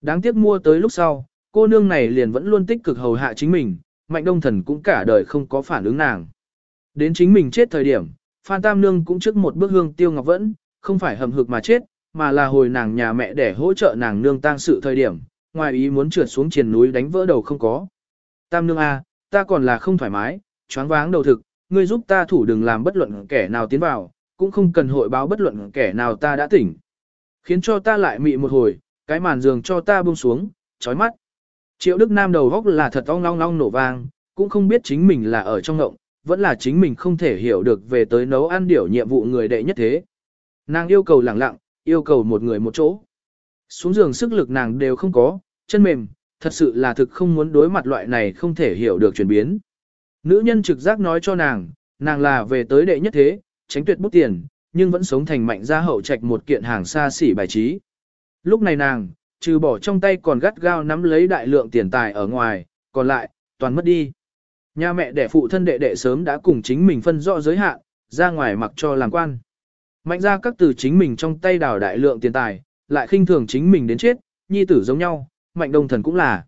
Đáng tiếc mua tới lúc sau, cô nương này liền vẫn luôn tích cực hầu hạ chính mình, mạnh đông thần cũng cả đời không có phản ứng nàng. Đến chính mình chết thời điểm, Phan Tam Nương cũng trước một bước hương tiêu ngọc vẫn, không phải hầm hực mà chết, mà là hồi nàng nhà mẹ để hỗ trợ nàng nương tang sự thời điểm, ngoài ý muốn trượt xuống triền núi đánh vỡ đầu không có. Tam Nương A, ta còn là không thoải mái, choáng váng đầu thực, ngươi giúp ta thủ đừng làm bất luận kẻ nào tiến vào, cũng không cần hội báo bất luận kẻ nào ta đã tỉnh. Khiến cho ta lại mị một hồi, cái màn giường cho ta buông xuống, chói mắt. Triệu Đức Nam đầu góc là thật ong long long nổ vang, cũng không biết chính mình là ở trong ngộng, vẫn là chính mình không thể hiểu được về tới nấu ăn điểu nhiệm vụ người đệ nhất thế. Nàng yêu cầu lặng lặng, yêu cầu một người một chỗ. Xuống giường sức lực nàng đều không có, chân mềm, thật sự là thực không muốn đối mặt loại này không thể hiểu được chuyển biến. Nữ nhân trực giác nói cho nàng, nàng là về tới đệ nhất thế, tránh tuyệt bút tiền, nhưng vẫn sống thành mạnh gia hậu trạch một kiện hàng xa xỉ bài trí. Lúc này nàng, trừ bỏ trong tay còn gắt gao nắm lấy đại lượng tiền tài ở ngoài, còn lại, toàn mất đi. Nhà mẹ đẻ phụ thân đệ đệ sớm đã cùng chính mình phân rõ giới hạn, ra ngoài mặc cho làm quan. Mạnh ra các từ chính mình trong tay đào đại lượng tiền tài, lại khinh thường chính mình đến chết, nhi tử giống nhau, mạnh đông thần cũng là.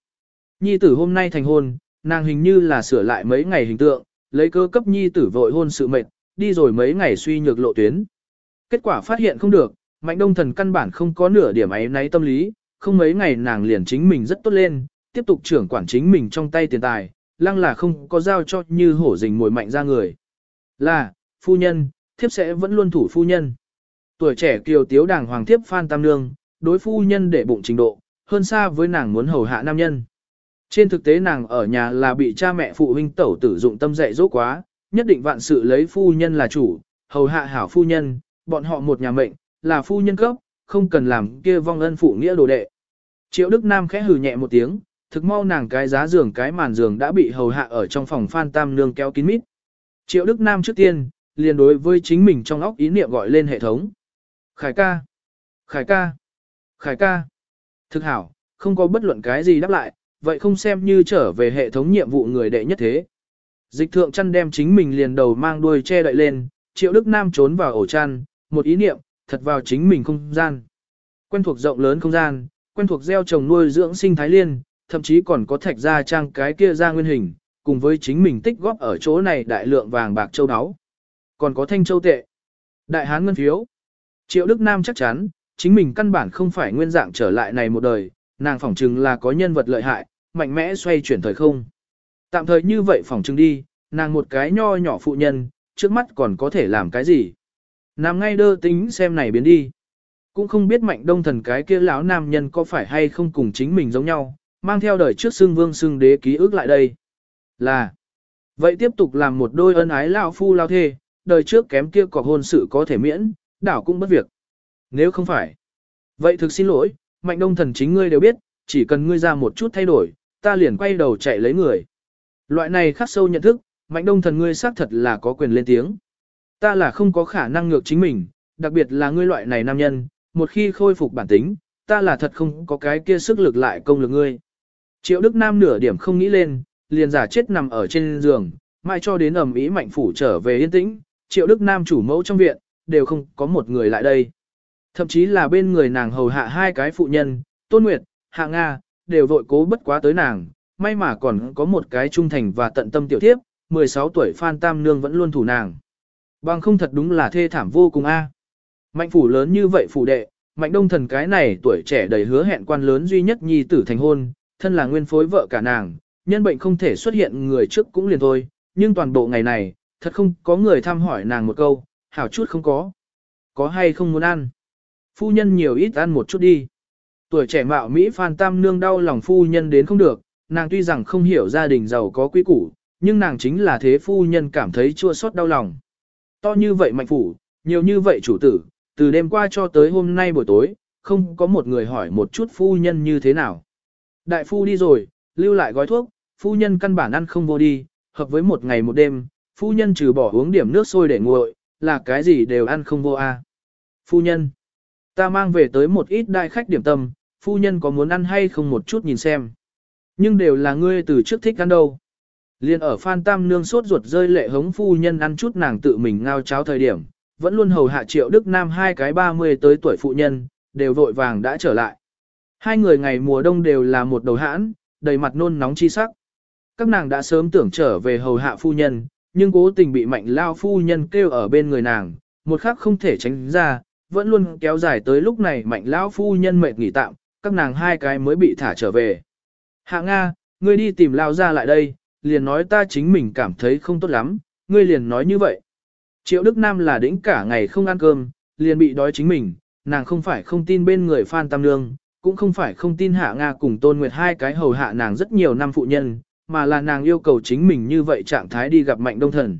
Nhi tử hôm nay thành hôn, nàng hình như là sửa lại mấy ngày hình tượng, lấy cơ cấp nhi tử vội hôn sự mệt, đi rồi mấy ngày suy nhược lộ tuyến. Kết quả phát hiện không được, mạnh đông thần căn bản không có nửa điểm ấy náy tâm lý, không mấy ngày nàng liền chính mình rất tốt lên, tiếp tục trưởng quản chính mình trong tay tiền tài, lăng là không có giao cho như hổ rình mồi mạnh ra người. Là, phu nhân, thiếp sẽ vẫn luôn thủ phu nhân. Tuổi trẻ kiều tiếu đàng hoàng thiếp Phan Tam Nương, đối phu nhân để bụng trình độ, hơn xa với nàng muốn hầu hạ nam nhân. Trên thực tế nàng ở nhà là bị cha mẹ phụ huynh tẩu tử dụng tâm dạy dỗ quá, nhất định vạn sự lấy phu nhân là chủ, hầu hạ hảo phu nhân, bọn họ một nhà mệnh, là phu nhân cấp, không cần làm kia vong ân phụ nghĩa đồ đệ. Triệu Đức Nam khẽ hừ nhẹ một tiếng, thực mau nàng cái giá giường cái màn giường đã bị hầu hạ ở trong phòng Phan Tam Nương kéo kín mít. Triệu Đức Nam trước tiên, liền đối với chính mình trong óc ý niệm gọi lên hệ thống. Khải ca, Khải ca, Khải ca. Thực hảo, không có bất luận cái gì đáp lại, vậy không xem như trở về hệ thống nhiệm vụ người đệ nhất thế. Dịch thượng chăn đem chính mình liền đầu mang đuôi che đậy lên, triệu đức nam trốn vào ổ chăn, một ý niệm, thật vào chính mình không gian. Quen thuộc rộng lớn không gian, quen thuộc gieo trồng nuôi dưỡng sinh thái liên, thậm chí còn có thạch gia trang cái kia ra nguyên hình, cùng với chính mình tích góp ở chỗ này đại lượng vàng bạc châu áo. Còn có thanh châu tệ. Đại hán ngân phiếu. Triệu Đức Nam chắc chắn, chính mình căn bản không phải nguyên dạng trở lại này một đời, nàng phỏng chừng là có nhân vật lợi hại, mạnh mẽ xoay chuyển thời không. Tạm thời như vậy phỏng chừng đi, nàng một cái nho nhỏ phụ nhân, trước mắt còn có thể làm cái gì. Nam ngay đơ tính xem này biến đi. Cũng không biết mạnh đông thần cái kia lão nam nhân có phải hay không cùng chính mình giống nhau, mang theo đời trước xưng vương xưng đế ký ức lại đây. Là, vậy tiếp tục làm một đôi ân ái lão phu lao thê, đời trước kém kia có hôn sự có thể miễn, đảo cũng bất việc. Nếu không phải, vậy thực xin lỗi, mạnh đông thần chính ngươi đều biết, chỉ cần ngươi ra một chút thay đổi, ta liền quay đầu chạy lấy người. Loại này khắc sâu nhận thức, mạnh đông thần ngươi xác thật là có quyền lên tiếng. Ta là không có khả năng ngược chính mình, đặc biệt là ngươi loại này nam nhân, một khi khôi phục bản tính, ta là thật không có cái kia sức lực lại công lực ngươi. Triệu Đức Nam nửa điểm không nghĩ lên, liền giả chết nằm ở trên giường, mai cho đến ẩm ý mạnh phủ trở về yên tĩnh, Triệu Đức Nam chủ mẫu trong viện, đều không có một người lại đây. Thậm chí là bên người nàng hầu hạ hai cái phụ nhân, Tôn Nguyệt, Hạ Nga, đều vội cố bất quá tới nàng, may mà còn có một cái trung thành và tận tâm tiểu thiếp, 16 tuổi Phan Tam Nương vẫn luôn thủ nàng. Bằng không thật đúng là thê thảm vô cùng a. Mạnh phủ lớn như vậy phủ đệ, mạnh đông thần cái này tuổi trẻ đầy hứa hẹn quan lớn duy nhất nhi tử thành hôn, thân là nguyên phối vợ cả nàng, nhân bệnh không thể xuất hiện người trước cũng liền thôi, nhưng toàn bộ ngày này, thật không có người thăm hỏi nàng một câu, hảo chút không có. Có hay không muốn ăn? Phu nhân nhiều ít ăn một chút đi. Tuổi trẻ mạo Mỹ Phan Tam Nương đau lòng phu nhân đến không được, nàng tuy rằng không hiểu gia đình giàu có quý củ, nhưng nàng chính là thế phu nhân cảm thấy chua xót đau lòng. To như vậy mạnh phủ, nhiều như vậy chủ tử, từ đêm qua cho tới hôm nay buổi tối, không có một người hỏi một chút phu nhân như thế nào. Đại phu đi rồi, lưu lại gói thuốc, phu nhân căn bản ăn không vô đi, hợp với một ngày một đêm, phu nhân trừ bỏ uống điểm nước sôi để nguội, là cái gì đều ăn không vô a. À. Phu nhân, ta mang về tới một ít đại khách điểm tâm, phu nhân có muốn ăn hay không một chút nhìn xem. Nhưng đều là ngươi từ trước thích ăn đâu. Liên ở Phan Tam Nương sốt ruột rơi lệ hống phu nhân ăn chút nàng tự mình ngao cháo thời điểm, vẫn luôn hầu hạ triệu Đức Nam hai cái 30 tới tuổi phụ nhân, đều vội vàng đã trở lại. Hai người ngày mùa đông đều là một đầu hãn, đầy mặt nôn nóng chi sắc. Các nàng đã sớm tưởng trở về hầu hạ phu nhân, nhưng cố tình bị mạnh lao phu nhân kêu ở bên người nàng, một khắc không thể tránh ra, vẫn luôn kéo dài tới lúc này mạnh lao phu nhân mệt nghỉ tạm, các nàng hai cái mới bị thả trở về. Hạ Nga, ngươi đi tìm lao ra lại đây, liền nói ta chính mình cảm thấy không tốt lắm, ngươi liền nói như vậy. Triệu Đức Nam là đĩnh cả ngày không ăn cơm, liền bị đói chính mình, nàng không phải không tin bên người Phan Tam Nương, cũng không phải không tin Hạ Nga cùng Tôn Nguyệt hai cái hầu hạ nàng rất nhiều năm phụ nhân, mà là nàng yêu cầu chính mình như vậy trạng thái đi gặp Mạnh Đông Thần.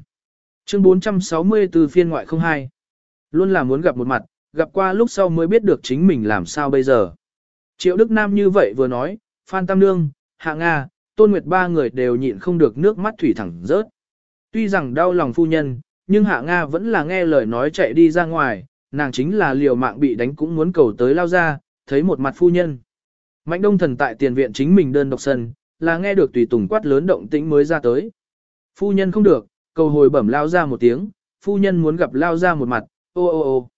Chương 460 từ phiên ngoại không hai. Luôn là muốn gặp một mặt, gặp qua lúc sau mới biết được chính mình làm sao bây giờ. Triệu Đức Nam như vậy vừa nói, Phan Tam Nương, Hạ Nga, Tôn Nguyệt ba người đều nhịn không được nước mắt thủy thẳng rớt. Tuy rằng đau lòng phu nhân, nhưng Hạ Nga vẫn là nghe lời nói chạy đi ra ngoài, nàng chính là liều mạng bị đánh cũng muốn cầu tới lao ra, thấy một mặt phu nhân. Mạnh đông thần tại tiền viện chính mình đơn độc sân, là nghe được tùy tùng quát lớn động tĩnh mới ra tới. Phu nhân không được, cầu hồi bẩm lao ra một tiếng, phu nhân muốn gặp lao ra một mặt, ô ô ô.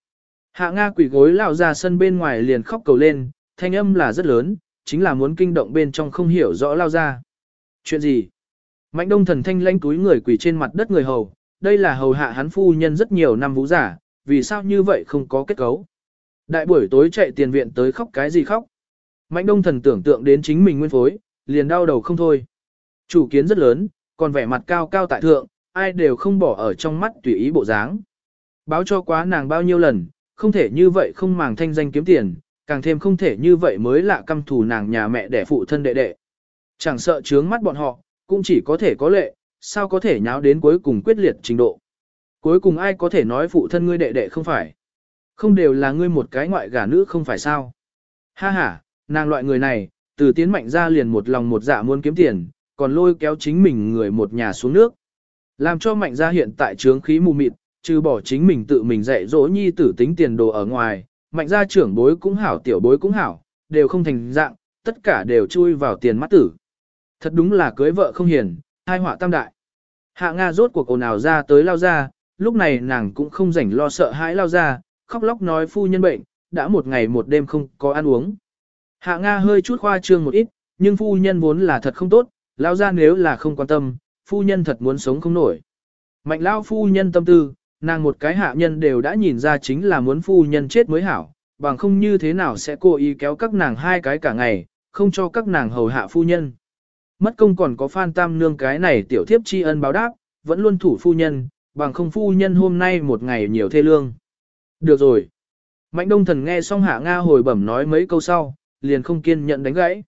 Hạ Nga quỷ gối lao ra sân bên ngoài liền khóc cầu lên, thanh âm là rất lớn, chính là muốn kinh động bên trong không hiểu rõ lao ra. Chuyện gì? Mạnh đông thần thanh lãnh túi người quỳ trên mặt đất người hầu, đây là hầu hạ hắn phu nhân rất nhiều năm vũ giả, vì sao như vậy không có kết cấu. Đại buổi tối chạy tiền viện tới khóc cái gì khóc. Mạnh đông thần tưởng tượng đến chính mình nguyên phối, liền đau đầu không thôi. Chủ kiến rất lớn, còn vẻ mặt cao cao tại thượng, ai đều không bỏ ở trong mắt tùy ý bộ dáng. Báo cho quá nàng bao nhiêu lần, không thể như vậy không màng thanh danh kiếm tiền, càng thêm không thể như vậy mới lạ căm thù nàng nhà mẹ đẻ phụ thân đệ đệ. Chẳng sợ trướng mắt bọn họ, cũng chỉ có thể có lệ, sao có thể nháo đến cuối cùng quyết liệt trình độ. Cuối cùng ai có thể nói phụ thân ngươi đệ đệ không phải. Không đều là ngươi một cái ngoại gả nữ không phải sao. Ha ha, nàng loại người này, từ tiến mạnh ra liền một lòng một dạ muốn kiếm tiền, còn lôi kéo chính mình người một nhà xuống nước. Làm cho mạnh ra hiện tại trướng khí mù mịt, trừ bỏ chính mình tự mình dạy dỗ nhi tử tính tiền đồ ở ngoài, mạnh ra trưởng bối cũng hảo tiểu bối cũng hảo, đều không thành dạng, tất cả đều chui vào tiền mắt tử. Thật đúng là cưới vợ không hiền, hai họa tam đại. Hạ Nga rốt cuộc ồn ào ra tới lao ra, lúc này nàng cũng không rảnh lo sợ hãi lao ra, khóc lóc nói phu nhân bệnh, đã một ngày một đêm không có ăn uống. Hạ Nga hơi chút khoa trương một ít, nhưng phu nhân vốn là thật không tốt, lao ra nếu là không quan tâm, phu nhân thật muốn sống không nổi. Mạnh lao phu nhân tâm tư, nàng một cái hạ nhân đều đã nhìn ra chính là muốn phu nhân chết mới hảo, bằng không như thế nào sẽ cố ý kéo các nàng hai cái cả ngày, không cho các nàng hầu hạ phu nhân. Mất công còn có Phan Tam Nương cái này tiểu thiếp tri ân báo đáp, vẫn luôn thủ phu nhân, bằng không phu nhân hôm nay một ngày nhiều thê lương. Được rồi. Mạnh đông thần nghe xong hạ Nga hồi bẩm nói mấy câu sau, liền không kiên nhận đánh gãy.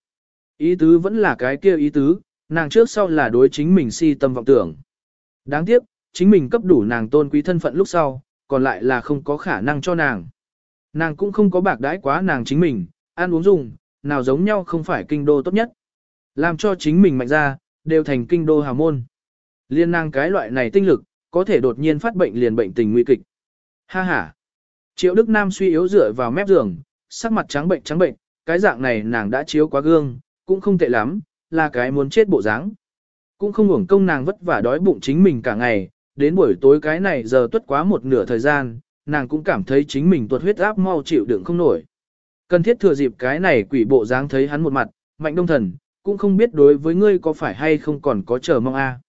Ý tứ vẫn là cái kia ý tứ, nàng trước sau là đối chính mình si tâm vọng tưởng. Đáng tiếc, chính mình cấp đủ nàng tôn quý thân phận lúc sau, còn lại là không có khả năng cho nàng. Nàng cũng không có bạc đãi quá nàng chính mình, ăn uống dùng, nào giống nhau không phải kinh đô tốt nhất. Làm cho chính mình mạnh ra, đều thành kinh đô hào môn. Liên nàng cái loại này tinh lực, có thể đột nhiên phát bệnh liền bệnh tình nguy kịch. Ha ha. Triệu Đức Nam suy yếu dựa vào mép giường, sắc mặt trắng bệnh trắng bệnh, cái dạng này nàng đã chiếu quá gương, cũng không tệ lắm, là cái muốn chết bộ dáng. Cũng không uổng công nàng vất vả đói bụng chính mình cả ngày, đến buổi tối cái này giờ tuất quá một nửa thời gian, nàng cũng cảm thấy chính mình tuột huyết áp mau chịu đựng không nổi. Cần thiết thừa dịp cái này quỷ bộ dáng thấy hắn một mặt, mạnh đông thần, cũng không biết đối với ngươi có phải hay không còn có chờ mong a.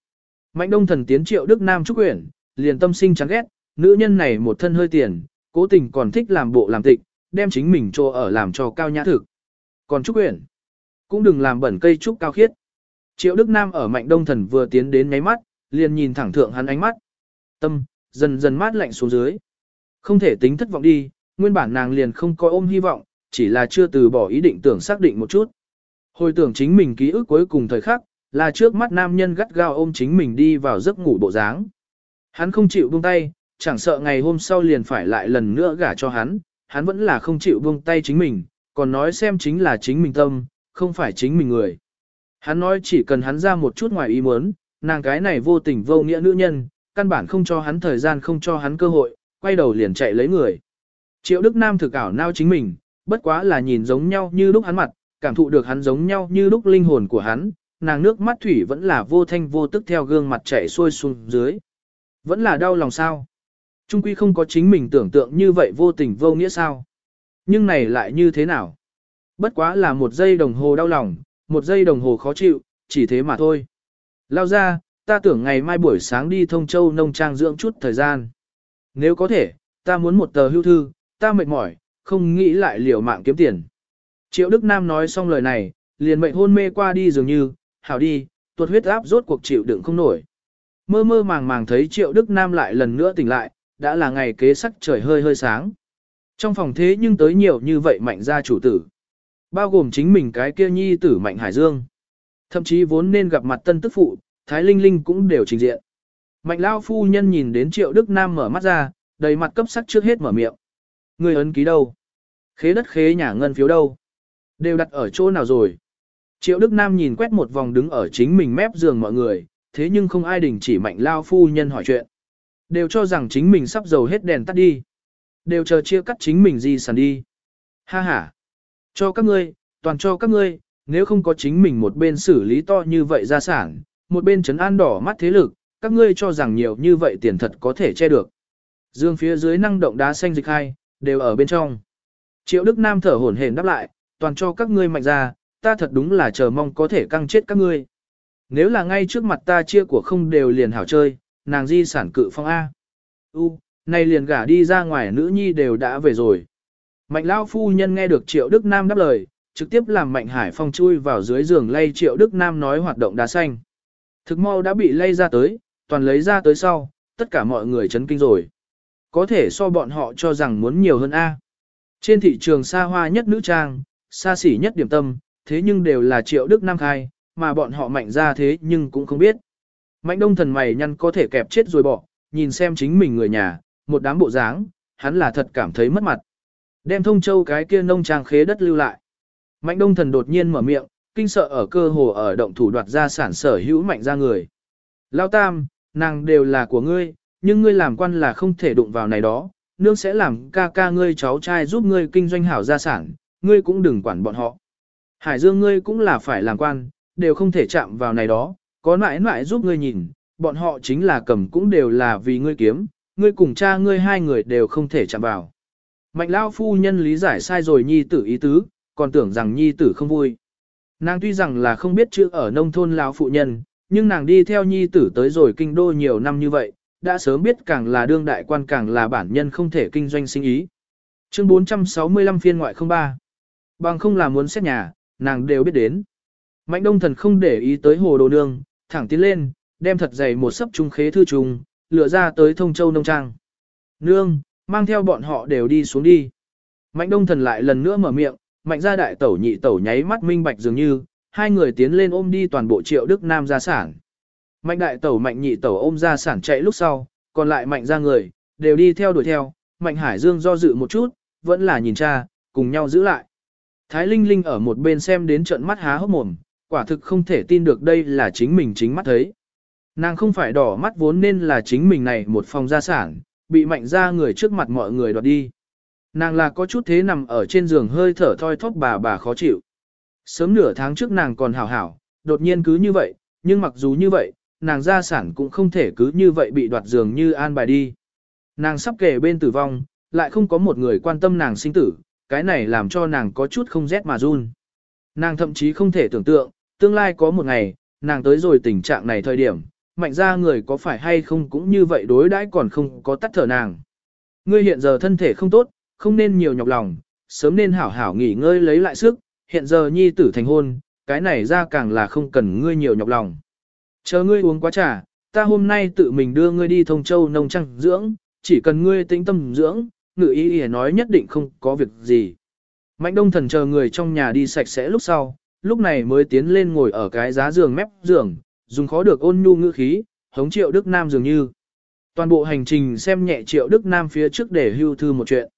Mạnh đông thần tiến triệu Đức Nam Trúc Quyển, liền tâm sinh chán ghét, nữ nhân này một thân hơi tiền, cố tình còn thích làm bộ làm tịch, đem chính mình cho ở làm cho cao nhã thực. Còn Trúc uyển cũng đừng làm bẩn cây trúc cao khiết. Triệu Đức Nam ở Mạnh Đông Thần vừa tiến đến ngáy mắt, liền nhìn thẳng thượng hắn ánh mắt. Tâm, dần dần mát lạnh xuống dưới. Không thể tính thất vọng đi, nguyên bản nàng liền không coi ôm hy vọng, chỉ là chưa từ bỏ ý định tưởng xác định một chút. Hồi tưởng chính mình ký ức cuối cùng thời khắc, là trước mắt nam nhân gắt gao ôm chính mình đi vào giấc ngủ bộ dáng. Hắn không chịu buông tay, chẳng sợ ngày hôm sau liền phải lại lần nữa gả cho hắn, hắn vẫn là không chịu buông tay chính mình, còn nói xem chính là chính mình tâm, không phải chính mình người. Hắn nói chỉ cần hắn ra một chút ngoài ý muốn, nàng cái này vô tình vô nghĩa nữ nhân, căn bản không cho hắn thời gian không cho hắn cơ hội, quay đầu liền chạy lấy người. Triệu Đức Nam thực ảo nao chính mình, bất quá là nhìn giống nhau như lúc hắn mặt, cảm thụ được hắn giống nhau như lúc linh hồn của hắn, nàng nước mắt thủy vẫn là vô thanh vô tức theo gương mặt chảy xuôi xuống dưới. Vẫn là đau lòng sao? Trung quy không có chính mình tưởng tượng như vậy vô tình vô nghĩa sao? Nhưng này lại như thế nào? Bất quá là một giây đồng hồ đau lòng, một giây đồng hồ khó chịu, chỉ thế mà thôi. Lao ra, ta tưởng ngày mai buổi sáng đi thông châu nông trang dưỡng chút thời gian. Nếu có thể, ta muốn một tờ hưu thư, ta mệt mỏi, không nghĩ lại liều mạng kiếm tiền. Triệu Đức Nam nói xong lời này, liền mệnh hôn mê qua đi dường như, hảo đi, tuột huyết áp rốt cuộc chịu đựng không nổi. Mơ mơ màng màng thấy Triệu Đức Nam lại lần nữa tỉnh lại, đã là ngày kế sắc trời hơi hơi sáng. Trong phòng thế nhưng tới nhiều như vậy mạnh gia chủ tử. Bao gồm chính mình cái kia nhi tử mạnh hải dương. Thậm chí vốn nên gặp mặt tân tức phụ, Thái Linh Linh cũng đều trình diện. Mạnh lao phu nhân nhìn đến Triệu Đức Nam mở mắt ra, đầy mặt cấp sắc trước hết mở miệng. Người ấn ký đâu? Khế đất khế nhà ngân phiếu đâu? Đều đặt ở chỗ nào rồi? Triệu Đức Nam nhìn quét một vòng đứng ở chính mình mép giường mọi người, thế nhưng không ai đình chỉ mạnh lao phu nhân hỏi chuyện. Đều cho rằng chính mình sắp dầu hết đèn tắt đi. Đều chờ chia cắt chính mình gì sản đi. Ha ha. Cho các ngươi, toàn cho các ngươi, nếu không có chính mình một bên xử lý to như vậy gia sản, một bên trấn an đỏ mắt thế lực, các ngươi cho rằng nhiều như vậy tiền thật có thể che được. Dương phía dưới năng động đá xanh dịch hai, đều ở bên trong. Triệu Đức Nam thở hổn hển đáp lại, toàn cho các ngươi mạnh ra, ta thật đúng là chờ mong có thể căng chết các ngươi. Nếu là ngay trước mặt ta chia của không đều liền hảo chơi, nàng di sản cự phong A. U, này liền gả đi ra ngoài nữ nhi đều đã về rồi. Mạnh Lao phu nhân nghe được Triệu Đức Nam đáp lời, trực tiếp làm Mạnh Hải Phong chui vào dưới giường lay Triệu Đức Nam nói hoạt động đá xanh. Thực mau đã bị lay ra tới, toàn lấy ra tới sau, tất cả mọi người chấn kinh rồi. Có thể so bọn họ cho rằng muốn nhiều hơn A. Trên thị trường xa hoa nhất nữ trang, xa xỉ nhất điểm tâm, thế nhưng đều là Triệu Đức Nam khai, mà bọn họ mạnh ra thế nhưng cũng không biết. Mạnh đông thần mày nhăn có thể kẹp chết rồi bỏ, nhìn xem chính mình người nhà, một đám bộ dáng, hắn là thật cảm thấy mất mặt. Đem thông châu cái kia nông trang khế đất lưu lại. Mạnh đông thần đột nhiên mở miệng, kinh sợ ở cơ hồ ở động thủ đoạt ra sản sở hữu mạnh ra người. Lao tam, nàng đều là của ngươi, nhưng ngươi làm quan là không thể đụng vào này đó, nương sẽ làm ca ca ngươi cháu trai giúp ngươi kinh doanh hảo gia sản, ngươi cũng đừng quản bọn họ. Hải dương ngươi cũng là phải làm quan, đều không thể chạm vào này đó, có mãi mãi giúp ngươi nhìn, bọn họ chính là cầm cũng đều là vì ngươi kiếm, ngươi cùng cha ngươi hai người đều không thể chạm vào. Mạnh lao phu nhân lý giải sai rồi nhi tử ý tứ, còn tưởng rằng nhi tử không vui. Nàng tuy rằng là không biết chữ ở nông thôn lão phụ nhân, nhưng nàng đi theo nhi tử tới rồi kinh đô nhiều năm như vậy, đã sớm biết càng là đương đại quan càng là bản nhân không thể kinh doanh sinh ý. Chương 465 phiên ngoại 03 Bằng không là muốn xét nhà, nàng đều biết đến. Mạnh đông thần không để ý tới hồ đồ nương, thẳng tiến lên, đem thật dày một sấp trung khế thư trùng, lựa ra tới thông châu nông trang. Nương, mang theo bọn họ đều đi xuống đi. Mạnh đông thần lại lần nữa mở miệng, mạnh ra đại tẩu nhị tẩu nháy mắt minh bạch dường như, hai người tiến lên ôm đi toàn bộ triệu đức nam gia sản. Mạnh đại tẩu mạnh nhị tẩu ôm gia sản chạy lúc sau, còn lại mạnh ra người, đều đi theo đuổi theo, mạnh hải dương do dự một chút, vẫn là nhìn cha, cùng nhau giữ lại. Thái Linh Linh ở một bên xem đến trận mắt há hốc mồm, quả thực không thể tin được đây là chính mình chính mắt thấy. Nàng không phải đỏ mắt vốn nên là chính mình này một phòng gia sản, bị mạnh ra người trước mặt mọi người đoạt đi. Nàng là có chút thế nằm ở trên giường hơi thở thoi thóp bà bà khó chịu. Sớm nửa tháng trước nàng còn hảo hảo, đột nhiên cứ như vậy, nhưng mặc dù như vậy, nàng gia sản cũng không thể cứ như vậy bị đoạt giường như an bài đi. Nàng sắp kề bên tử vong, lại không có một người quan tâm nàng sinh tử, cái này làm cho nàng có chút không rét mà run. Nàng thậm chí không thể tưởng tượng, tương lai có một ngày, nàng tới rồi tình trạng này thời điểm, mạnh ra người có phải hay không cũng như vậy đối đãi còn không có tắt thở nàng. Ngươi hiện giờ thân thể không tốt, không nên nhiều nhọc lòng, sớm nên hảo hảo nghỉ ngơi lấy lại sức, hiện giờ nhi tử thành hôn, cái này ra càng là không cần ngươi nhiều nhọc lòng. Chờ ngươi uống quá trà, ta hôm nay tự mình đưa ngươi đi thông châu nông trăng dưỡng, chỉ cần ngươi tĩnh tâm dưỡng, ngự ý ý nói nhất định không có việc gì. Mạnh đông thần chờ người trong nhà đi sạch sẽ lúc sau, lúc này mới tiến lên ngồi ở cái giá giường mép giường, dùng khó được ôn nhu ngữ khí, hống triệu Đức Nam dường như. Toàn bộ hành trình xem nhẹ triệu Đức Nam phía trước để hưu thư một chuyện.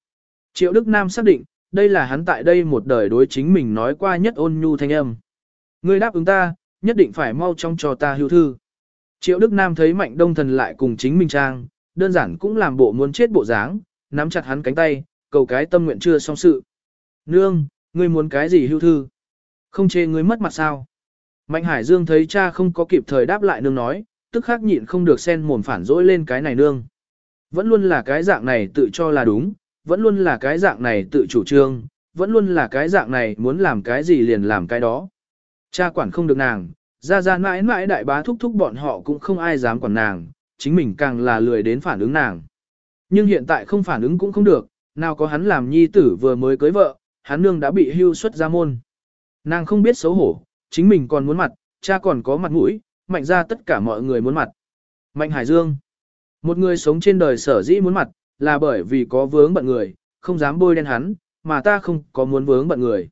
Triệu Đức Nam xác định, đây là hắn tại đây một đời đối chính mình nói qua nhất ôn nhu thanh âm. Ngươi đáp ứng ta, nhất định phải mau trong cho ta hưu thư. Triệu Đức Nam thấy Mạnh Đông Thần lại cùng chính mình trang, đơn giản cũng làm bộ muốn chết bộ dáng, nắm chặt hắn cánh tay, cầu cái tâm nguyện chưa xong sự. Nương, ngươi muốn cái gì hưu thư? Không chê ngươi mất mặt sao? Mạnh Hải Dương thấy cha không có kịp thời đáp lại nương nói, tức khắc nhịn không được sen mồm phản dỗi lên cái này nương. Vẫn luôn là cái dạng này tự cho là đúng, vẫn luôn là cái dạng này tự chủ trương, vẫn luôn là cái dạng này muốn làm cái gì liền làm cái đó. Cha quản không được nàng, ra ra mãi mãi đại bá thúc thúc bọn họ cũng không ai dám quản nàng, chính mình càng là lười đến phản ứng nàng. Nhưng hiện tại không phản ứng cũng không được, nào có hắn làm nhi tử vừa mới cưới vợ, hắn nương đã bị hưu xuất ra môn. Nàng không biết xấu hổ, chính mình còn muốn mặt, cha còn có mặt mũi, mạnh ra tất cả mọi người muốn mặt. Mạnh Hải Dương Một người sống trên đời sở dĩ muốn mặt, là bởi vì có vướng bận người, không dám bôi đen hắn, mà ta không có muốn vướng bận người.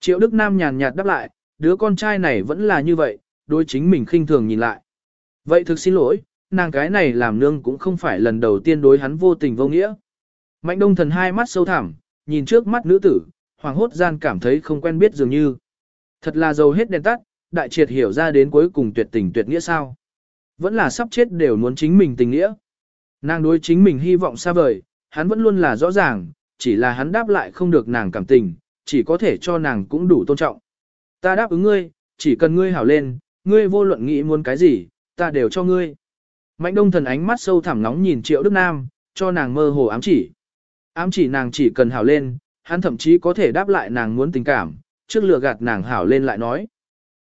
Triệu Đức Nam nhàn nhạt đáp lại, đứa con trai này vẫn là như vậy, đối chính mình khinh thường nhìn lại. Vậy thực xin lỗi, nàng cái này làm nương cũng không phải lần đầu tiên đối hắn vô tình vô nghĩa. Mạnh đông thần hai mắt sâu thẳm, nhìn trước mắt nữ tử, hoàng hốt gian cảm thấy không quen biết dường như. Thật là dầu hết đèn tắt, đại triệt hiểu ra đến cuối cùng tuyệt tình tuyệt nghĩa sao. Vẫn là sắp chết đều muốn chính mình tình nghĩa. Nàng đối chính mình hy vọng xa vời, hắn vẫn luôn là rõ ràng, chỉ là hắn đáp lại không được nàng cảm tình, chỉ có thể cho nàng cũng đủ tôn trọng. Ta đáp ứng ngươi, chỉ cần ngươi hảo lên, ngươi vô luận nghĩ muốn cái gì, ta đều cho ngươi. Mạnh đông thần ánh mắt sâu thẳm nóng nhìn triệu Đức Nam, cho nàng mơ hồ ám chỉ. Ám chỉ nàng chỉ cần hảo lên, hắn thậm chí có thể đáp lại nàng muốn tình cảm, trước lừa gạt nàng hảo lên lại nói.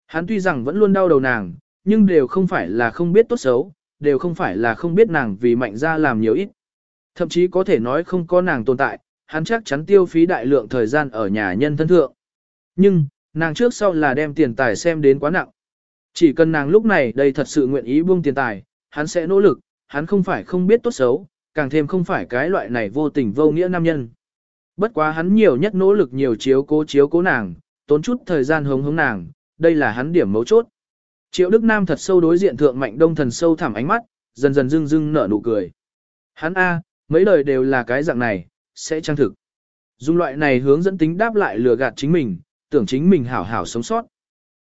Hắn tuy rằng vẫn luôn đau đầu nàng, nhưng đều không phải là không biết tốt xấu, đều không phải là không biết nàng vì mạnh ra làm nhiều ít. Thậm chí có thể nói không có nàng tồn tại, hắn chắc chắn tiêu phí đại lượng thời gian ở nhà nhân thân thượng. Nhưng, nàng trước sau là đem tiền tài xem đến quá nặng. Chỉ cần nàng lúc này đây thật sự nguyện ý buông tiền tài, hắn sẽ nỗ lực, hắn không phải không biết tốt xấu, càng thêm không phải cái loại này vô tình vô nghĩa nam nhân. Bất quá hắn nhiều nhất nỗ lực nhiều chiếu cố chiếu cố nàng, tốn chút thời gian hống hống nàng, đây là hắn điểm mấu chốt. Triệu Đức Nam thật sâu đối diện thượng mạnh đông thần sâu thẳm ánh mắt, dần dần dưng dưng nở nụ cười. Hắn A, mấy lời đều là cái dạng này, sẽ trang thực. Dùng loại này hướng dẫn tính đáp lại lừa gạt chính mình, tưởng chính mình hảo hảo sống sót.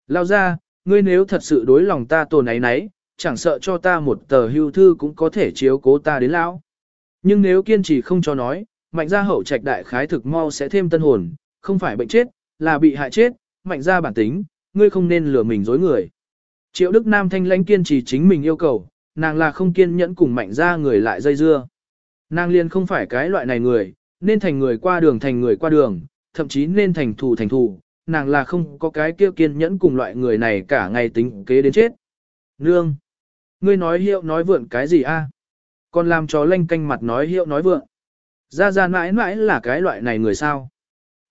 Lao ra, ngươi nếu thật sự đối lòng ta tồn ấy nấy, chẳng sợ cho ta một tờ hưu thư cũng có thể chiếu cố ta đến lão. Nhưng nếu kiên trì không cho nói, mạnh gia hậu trạch đại khái thực mau sẽ thêm tân hồn, không phải bệnh chết, là bị hại chết, mạnh ra bản tính, ngươi không nên lừa mình dối người. Triệu Đức Nam thanh lãnh kiên trì chính mình yêu cầu, nàng là không kiên nhẫn cùng mạnh ra người lại dây dưa. Nàng liền không phải cái loại này người, nên thành người qua đường thành người qua đường, thậm chí nên thành thù thành thù, nàng là không có cái kia kiên nhẫn cùng loại người này cả ngày tính kế đến chết. Nương! Ngươi nói hiệu nói vượn cái gì a? Còn làm chó lanh canh mặt nói hiệu nói vượn. Ra ra mãi mãi là cái loại này người sao?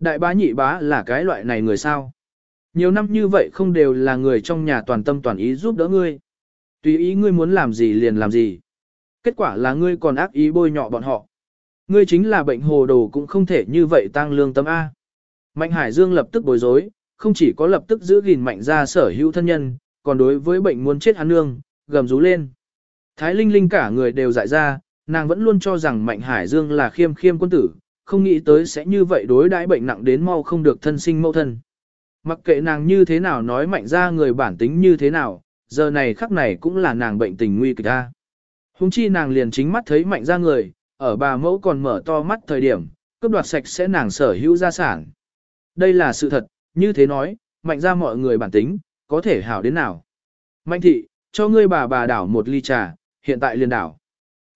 Đại bá nhị bá là cái loại này người sao? Nhiều năm như vậy không đều là người trong nhà toàn tâm toàn ý giúp đỡ ngươi. Tùy ý ngươi muốn làm gì liền làm gì. Kết quả là ngươi còn ác ý bôi nhọ bọn họ. Ngươi chính là bệnh hồ đồ cũng không thể như vậy tăng lương tâm A. Mạnh Hải Dương lập tức bối rối, không chỉ có lập tức giữ gìn mạnh ra sở hữu thân nhân, còn đối với bệnh muốn chết hắn nương, gầm rú lên. Thái Linh Linh cả người đều dại ra, nàng vẫn luôn cho rằng Mạnh Hải Dương là khiêm khiêm quân tử, không nghĩ tới sẽ như vậy đối đãi bệnh nặng đến mau không được thân sinh mẫu thân. Mặc kệ nàng như thế nào nói mạnh ra người bản tính như thế nào, giờ này khắc này cũng là nàng bệnh tình nguy kịch ra. Hùng chi nàng liền chính mắt thấy mạnh ra người, ở bà mẫu còn mở to mắt thời điểm, cướp đoạt sạch sẽ nàng sở hữu gia sản. Đây là sự thật, như thế nói, mạnh ra mọi người bản tính, có thể hảo đến nào. Mạnh thị, cho ngươi bà bà đảo một ly trà, hiện tại liền đảo.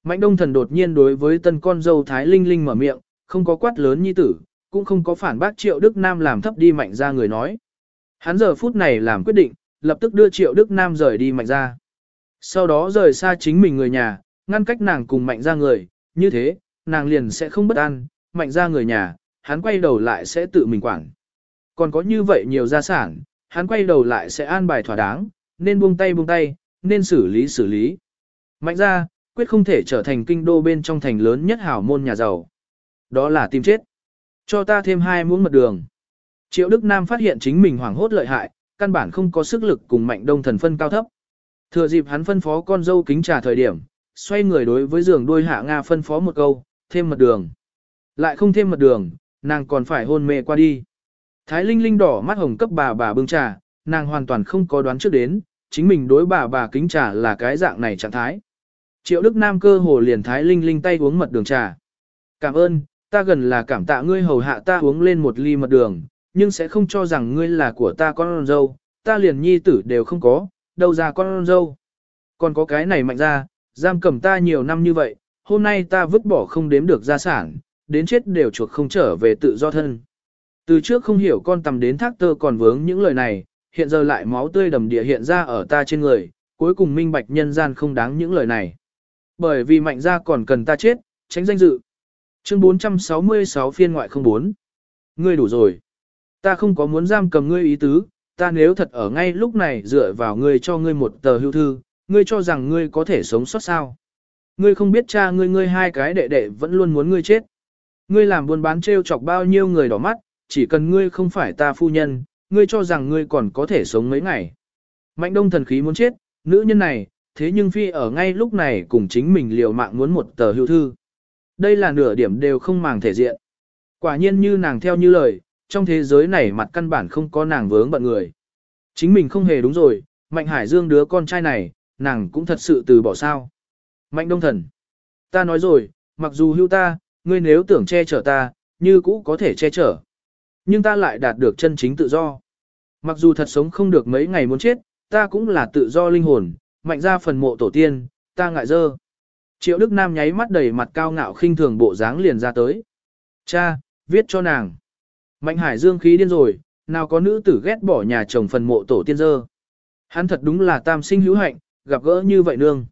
Mạnh đông thần đột nhiên đối với tân con dâu Thái Linh Linh mở miệng, không có quát lớn như tử, cũng không có phản bác Triệu Đức Nam làm thấp đi mạnh ra người nói. Hắn giờ phút này làm quyết định, lập tức đưa Triệu Đức Nam rời đi mạnh ra. Sau đó rời xa chính mình người nhà, ngăn cách nàng cùng mạnh ra người, như thế, nàng liền sẽ không bất an, mạnh ra người nhà, hắn quay đầu lại sẽ tự mình quản. Còn có như vậy nhiều gia sản, hắn quay đầu lại sẽ an bài thỏa đáng, nên buông tay buông tay, nên xử lý xử lý. Mạnh ra, quyết không thể trở thành kinh đô bên trong thành lớn nhất hảo môn nhà giàu. Đó là tìm chết. Cho ta thêm hai muỗng mật đường. Triệu Đức Nam phát hiện chính mình hoảng hốt lợi hại, căn bản không có sức lực cùng mạnh đông thần phân cao thấp. Thừa dịp hắn phân phó con dâu kính trà thời điểm, xoay người đối với giường đôi hạ Nga phân phó một câu, thêm mật đường. Lại không thêm mật đường, nàng còn phải hôn mê qua đi. Thái Linh Linh đỏ mắt hồng cấp bà bà bưng trà, nàng hoàn toàn không có đoán trước đến, chính mình đối bà bà kính trà là cái dạng này trạng thái. Triệu Đức Nam cơ hồ liền Thái Linh Linh tay uống mật đường trà. Cảm ơn, ta gần là cảm tạ ngươi hầu hạ ta uống lên một ly mật đường, nhưng sẽ không cho rằng ngươi là của ta con dâu, ta liền nhi tử đều không có, đâu ra con dâu. Còn có cái này mạnh ra, giam cầm ta nhiều năm như vậy, hôm nay ta vứt bỏ không đếm được gia sản, đến chết đều chuộc không trở về tự do thân. Từ trước không hiểu con tầm đến thác tơ còn vướng những lời này, hiện giờ lại máu tươi đầm địa hiện ra ở ta trên người, cuối cùng minh bạch nhân gian không đáng những lời này. Bởi vì mạnh ra còn cần ta chết, tránh danh dự. Chương 466 phiên ngoại 04. Ngươi đủ rồi. Ta không có muốn giam cầm ngươi ý tứ, ta nếu thật ở ngay lúc này dựa vào ngươi cho ngươi một tờ hưu thư, ngươi cho rằng ngươi có thể sống sót sao. Ngươi không biết cha ngươi ngươi hai cái đệ đệ vẫn luôn muốn ngươi chết. Ngươi làm buôn bán trêu chọc bao nhiêu người đỏ mắt, chỉ cần ngươi không phải ta phu nhân, ngươi cho rằng ngươi còn có thể sống mấy ngày. Mạnh đông thần khí muốn chết, nữ nhân này, thế nhưng phi ở ngay lúc này cùng chính mình liều mạng muốn một tờ hưu thư. Đây là nửa điểm đều không màng thể diện. Quả nhiên như nàng theo như lời, trong thế giới này mặt căn bản không có nàng vướng bận người. Chính mình không hề đúng rồi, Mạnh Hải Dương đứa con trai này, nàng cũng thật sự từ bỏ sao. Mạnh Đông Thần, ta nói rồi, mặc dù hưu ta, ngươi nếu tưởng che chở ta, như cũ có thể che chở. Nhưng ta lại đạt được chân chính tự do. Mặc dù thật sống không được mấy ngày muốn chết, ta cũng là tự do linh hồn, mạnh ra phần mộ tổ tiên, ta ngại dơ. Triệu Đức Nam nháy mắt đầy mặt cao ngạo khinh thường bộ dáng liền ra tới. Cha, viết cho nàng. Mạnh Hải Dương khí điên rồi, nào có nữ tử ghét bỏ nhà chồng phần mộ tổ tiên dơ. Hắn thật đúng là tam sinh hữu hạnh, gặp gỡ như vậy nương.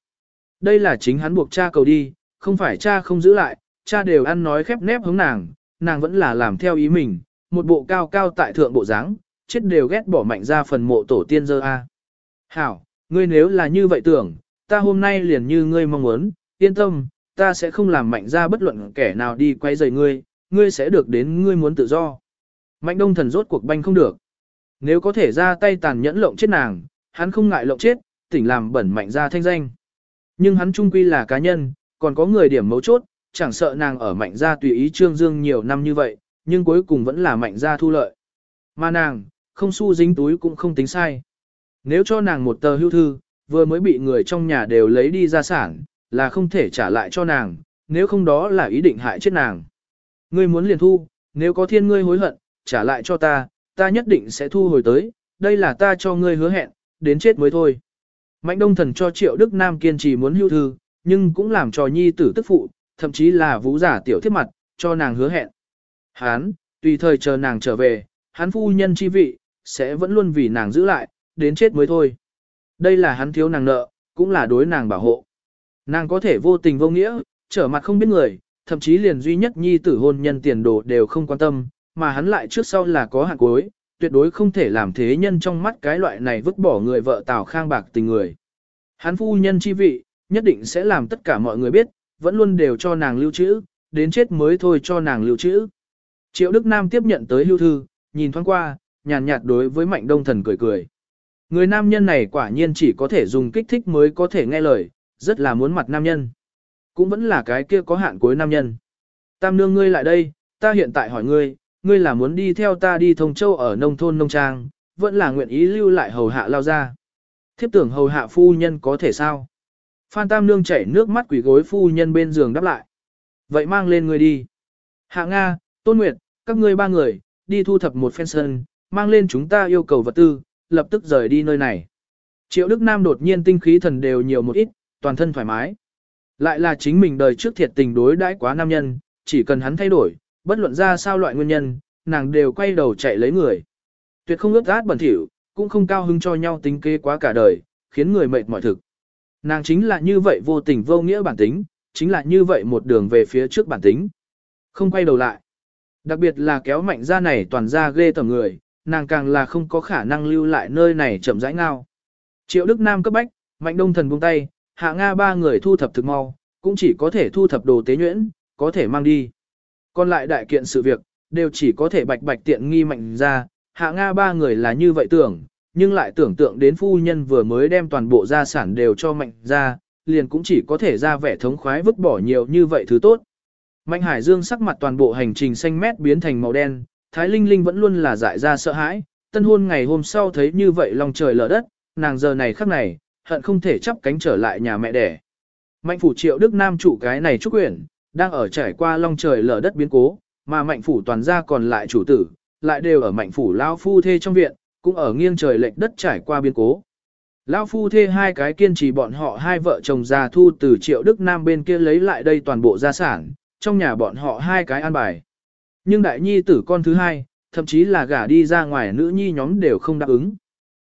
Đây là chính hắn buộc cha cầu đi, không phải cha không giữ lại, cha đều ăn nói khép nép hướng nàng, nàng vẫn là làm theo ý mình, một bộ cao cao tại thượng bộ dáng, chết đều ghét bỏ mạnh ra phần mộ tổ tiên dơ a. Hảo, ngươi nếu là như vậy tưởng, ta hôm nay liền như ngươi mong muốn, yên tâm, ta sẽ không làm mạnh ra bất luận kẻ nào đi quay rầy ngươi, ngươi sẽ được đến ngươi muốn tự do. Mạnh đông thần rốt cuộc banh không được. Nếu có thể ra tay tàn nhẫn lộng chết nàng, hắn không ngại lộng chết, tỉnh làm bẩn mạnh ra thanh danh. Nhưng hắn trung quy là cá nhân, còn có người điểm mấu chốt, chẳng sợ nàng ở mạnh gia tùy ý trương dương nhiều năm như vậy, nhưng cuối cùng vẫn là mạnh gia thu lợi. Mà nàng, không xu dính túi cũng không tính sai. Nếu cho nàng một tờ hưu thư, vừa mới bị người trong nhà đều lấy đi gia sản, là không thể trả lại cho nàng, nếu không đó là ý định hại chết nàng. Ngươi muốn liền thu, nếu có thiên ngươi hối hận, trả lại cho ta, ta nhất định sẽ thu hồi tới, đây là ta cho ngươi hứa hẹn, đến chết mới thôi. Mạnh đông thần cho triệu Đức Nam kiên trì muốn hưu thư, nhưng cũng làm cho nhi tử tức phụ, thậm chí là vũ giả tiểu thiết mặt, cho nàng hứa hẹn. Hán, tùy thời chờ nàng trở về, hắn phu nhân chi vị, sẽ vẫn luôn vì nàng giữ lại, đến chết mới thôi. Đây là hắn thiếu nàng nợ, cũng là đối nàng bảo hộ. Nàng có thể vô tình vô nghĩa, trở mặt không biết người, thậm chí liền duy nhất nhi tử hôn nhân tiền đồ đều không quan tâm, mà hắn lại trước sau là có hạn cuối, tuyệt đối không thể làm thế nhân trong mắt cái loại này vứt bỏ người vợ Tào Khang bạc tình người. Hắn phu nhân chi vị, nhất định sẽ làm tất cả mọi người biết, vẫn luôn đều cho nàng lưu trữ, đến chết mới thôi cho nàng lưu trữ. Triệu Đức Nam tiếp nhận tới hưu thư, nhìn thoáng qua, nhàn nhạt đối với Mạnh Đông Thần cười cười. Người nam nhân này quả nhiên chỉ có thể dùng kích thích mới có thể nghe lời, rất là muốn mặt nam nhân. Cũng vẫn là cái kia có hạn cuối nam nhân. Tam nương ngươi lại đây, ta hiện tại hỏi ngươi, ngươi là muốn đi theo ta đi thông châu ở nông thôn nông trang, vẫn là nguyện ý lưu lại hầu hạ lao ra. Thiếp tưởng hầu hạ phu nhân có thể sao? Phan Tam Nương chảy nước mắt quỷ gối phu nhân bên giường đáp lại. Vậy mang lên ngươi đi. Hạ Nga, Tôn Nguyệt, các ngươi ba người, đi thu thập một phen sân, mang lên chúng ta yêu cầu vật tư, lập tức rời đi nơi này. Triệu Đức Nam đột nhiên tinh khí thần đều nhiều một ít, toàn thân thoải mái. Lại là chính mình đời trước thiệt tình đối đãi quá nam nhân, chỉ cần hắn thay đổi, bất luận ra sao loại nguyên nhân, nàng đều quay đầu chạy lấy người. Tuyệt không ướt át bẩn thỉu, cũng không cao hứng cho nhau tính kế quá cả đời, khiến người mệt mỏi thực. Nàng chính là như vậy vô tình vô nghĩa bản tính, chính là như vậy một đường về phía trước bản tính. Không quay đầu lại. Đặc biệt là kéo mạnh ra này toàn ra ghê tầm người, nàng càng là không có khả năng lưu lại nơi này chậm rãi ngao. Triệu Đức Nam cấp bách, mạnh đông thần buông tay, hạ Nga ba người thu thập thực mau, cũng chỉ có thể thu thập đồ tế nhuyễn, có thể mang đi. Còn lại đại kiện sự việc, đều chỉ có thể bạch bạch tiện nghi mạnh ra, hạ Nga ba người là như vậy tưởng, nhưng lại tưởng tượng đến phu nhân vừa mới đem toàn bộ gia sản đều cho mạnh ra, liền cũng chỉ có thể ra vẻ thống khoái vứt bỏ nhiều như vậy thứ tốt. Mạnh Hải Dương sắc mặt toàn bộ hành trình xanh mét biến thành màu đen, Thái Linh Linh vẫn luôn là dại ra sợ hãi, tân hôn ngày hôm sau thấy như vậy lòng trời lở đất, nàng giờ này khắc này, hận không thể chắp cánh trở lại nhà mẹ đẻ. Mạnh phủ triệu Đức Nam chủ cái này trúc quyển, đang ở trải qua long trời lở đất biến cố, mà mạnh phủ toàn gia còn lại chủ tử, lại đều ở mạnh phủ lao phu thê trong viện, cũng ở nghiêng trời lệch đất trải qua biến cố. Lao phu thê hai cái kiên trì bọn họ hai vợ chồng già thu từ triệu Đức Nam bên kia lấy lại đây toàn bộ gia sản, trong nhà bọn họ hai cái an bài. Nhưng đại nhi tử con thứ hai, thậm chí là gả đi ra ngoài nữ nhi nhóm đều không đáp ứng.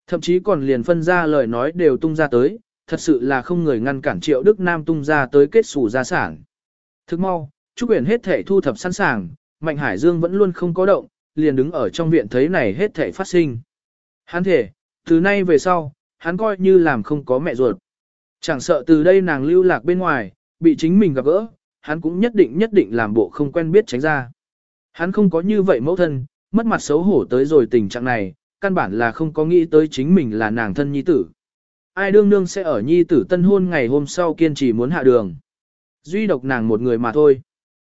Thậm chí còn liền phân ra lời nói đều tung ra tới, thật sự là không người ngăn cản triệu Đức Nam tung ra tới kết xù gia sản. Thức mau, Trúc Uyển hết thể thu thập sẵn sàng, Mạnh Hải Dương vẫn luôn không có động, liền đứng ở trong viện thấy này hết thể phát sinh. Hắn thể, từ nay về sau, hắn coi như làm không có mẹ ruột. Chẳng sợ từ đây nàng lưu lạc bên ngoài, bị chính mình gặp gỡ, hắn cũng nhất định nhất định làm bộ không quen biết tránh ra. Hắn không có như vậy mẫu thân, mất mặt xấu hổ tới rồi tình trạng này, căn bản là không có nghĩ tới chính mình là nàng thân nhi tử. Ai đương nương sẽ ở nhi tử tân hôn ngày hôm sau kiên trì muốn hạ đường. Duy độc nàng một người mà thôi.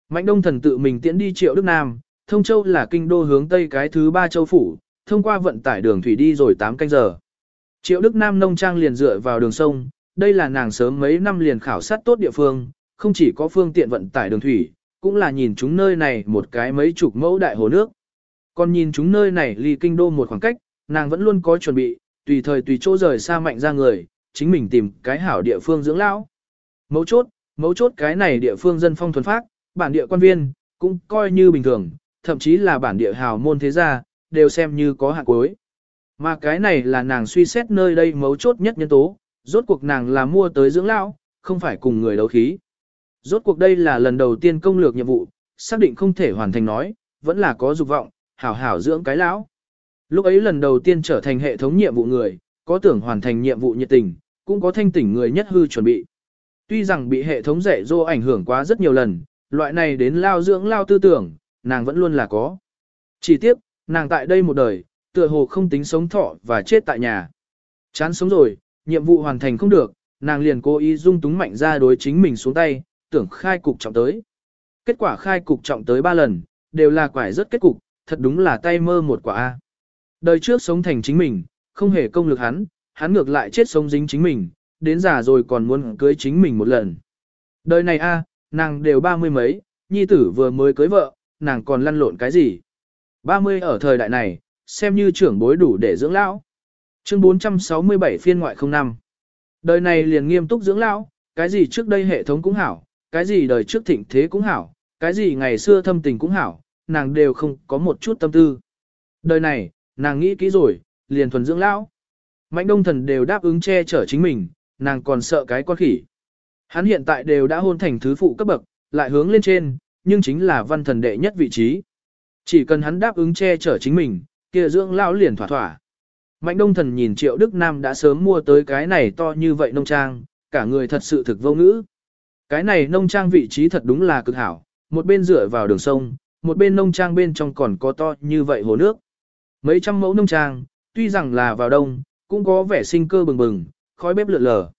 Mạnh đông thần tự mình tiễn đi triệu Đức Nam, thông châu là kinh đô hướng tây cái thứ ba châu phủ, thông qua vận tải đường thủy đi rồi 8 canh giờ. Triệu Đức Nam nông trang liền dựa vào đường sông, đây là nàng sớm mấy năm liền khảo sát tốt địa phương, không chỉ có phương tiện vận tải đường thủy, cũng là nhìn chúng nơi này một cái mấy chục mẫu đại hồ nước. Còn nhìn chúng nơi này ly kinh đô một khoảng cách, nàng vẫn luôn có chuẩn bị, tùy thời tùy chỗ rời xa mạnh ra người, chính mình tìm cái hảo địa phương dưỡng lão. Mấu chốt, mấu chốt cái này địa phương dân phong thuần phát, bản địa quan viên, cũng coi như bình thường, thậm chí là bản địa hào môn thế gia, đều xem như có hạng cuối. Mà cái này là nàng suy xét nơi đây mấu chốt nhất nhân tố, rốt cuộc nàng là mua tới dưỡng lão, không phải cùng người đấu khí. Rốt cuộc đây là lần đầu tiên công lược nhiệm vụ, xác định không thể hoàn thành nói, vẫn là có dục vọng, hảo hảo dưỡng cái lão. Lúc ấy lần đầu tiên trở thành hệ thống nhiệm vụ người, có tưởng hoàn thành nhiệm vụ nhiệt tình, cũng có thanh tỉnh người nhất hư chuẩn bị. Tuy rằng bị hệ thống dạy dỗ ảnh hưởng quá rất nhiều lần, loại này đến lao dưỡng lao tư tưởng, nàng vẫn luôn là có. Chỉ tiếc, nàng tại đây một đời, tựa hồ không tính sống thọ và chết tại nhà. Chán sống rồi, nhiệm vụ hoàn thành không được, nàng liền cố ý dung túng mạnh ra đối chính mình xuống tay, tưởng khai cục trọng tới. Kết quả khai cục trọng tới ba lần, đều là quải rất kết cục, thật đúng là tay mơ một quả A. Đời trước sống thành chính mình, không hề công lực hắn, hắn ngược lại chết sống dính chính mình, đến già rồi còn muốn cưới chính mình một lần. Đời này A, nàng đều ba mươi mấy, nhi tử vừa mới cưới vợ, nàng còn lăn lộn cái gì. Ba mươi ở thời đại này, xem như trưởng bối đủ để dưỡng lão. Chương 467 phiên ngoại 05 Đời này liền nghiêm túc dưỡng lão, cái gì trước đây hệ thống cũng hảo, cái gì đời trước thịnh thế cũng hảo, cái gì ngày xưa thâm tình cũng hảo, nàng đều không có một chút tâm tư. Đời này, nàng nghĩ kỹ rồi, liền thuần dưỡng lão. Mạnh đông thần đều đáp ứng che chở chính mình, nàng còn sợ cái con khỉ. Hắn hiện tại đều đã hôn thành thứ phụ cấp bậc, lại hướng lên trên, nhưng chính là văn thần đệ nhất vị trí. Chỉ cần hắn đáp ứng che chở chính mình, kia dưỡng lão liền thỏa thỏa. Mạnh đông thần nhìn triệu Đức Nam đã sớm mua tới cái này to như vậy nông trang, cả người thật sự thực vô ngữ. Cái này nông trang vị trí thật đúng là cực hảo, một bên dựa vào đường sông, một bên nông trang bên trong còn có to như vậy hồ nước. Mấy trăm mẫu nông trang, tuy rằng là vào đông, cũng có vẻ sinh cơ bừng bừng, khói bếp lượn lờ.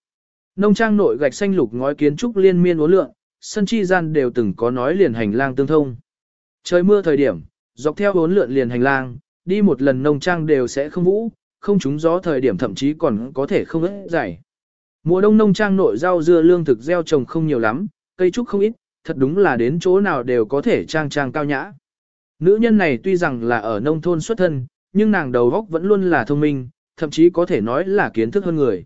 Nông trang nội gạch xanh lục ngói kiến trúc liên miên uốn lượn, sân chi gian đều từng có nói liền hành lang tương thông. Trời mưa thời điểm, dọc theo uốn lượn liền hành lang, đi một lần nông trang đều sẽ không vũ, không trúng gió thời điểm thậm chí còn có thể không ế giải. Mùa đông nông trang nội rau dưa lương thực gieo trồng không nhiều lắm, cây trúc không ít, thật đúng là đến chỗ nào đều có thể trang trang cao nhã. Nữ nhân này tuy rằng là ở nông thôn xuất thân, nhưng nàng đầu óc vẫn luôn là thông minh, thậm chí có thể nói là kiến thức hơn người.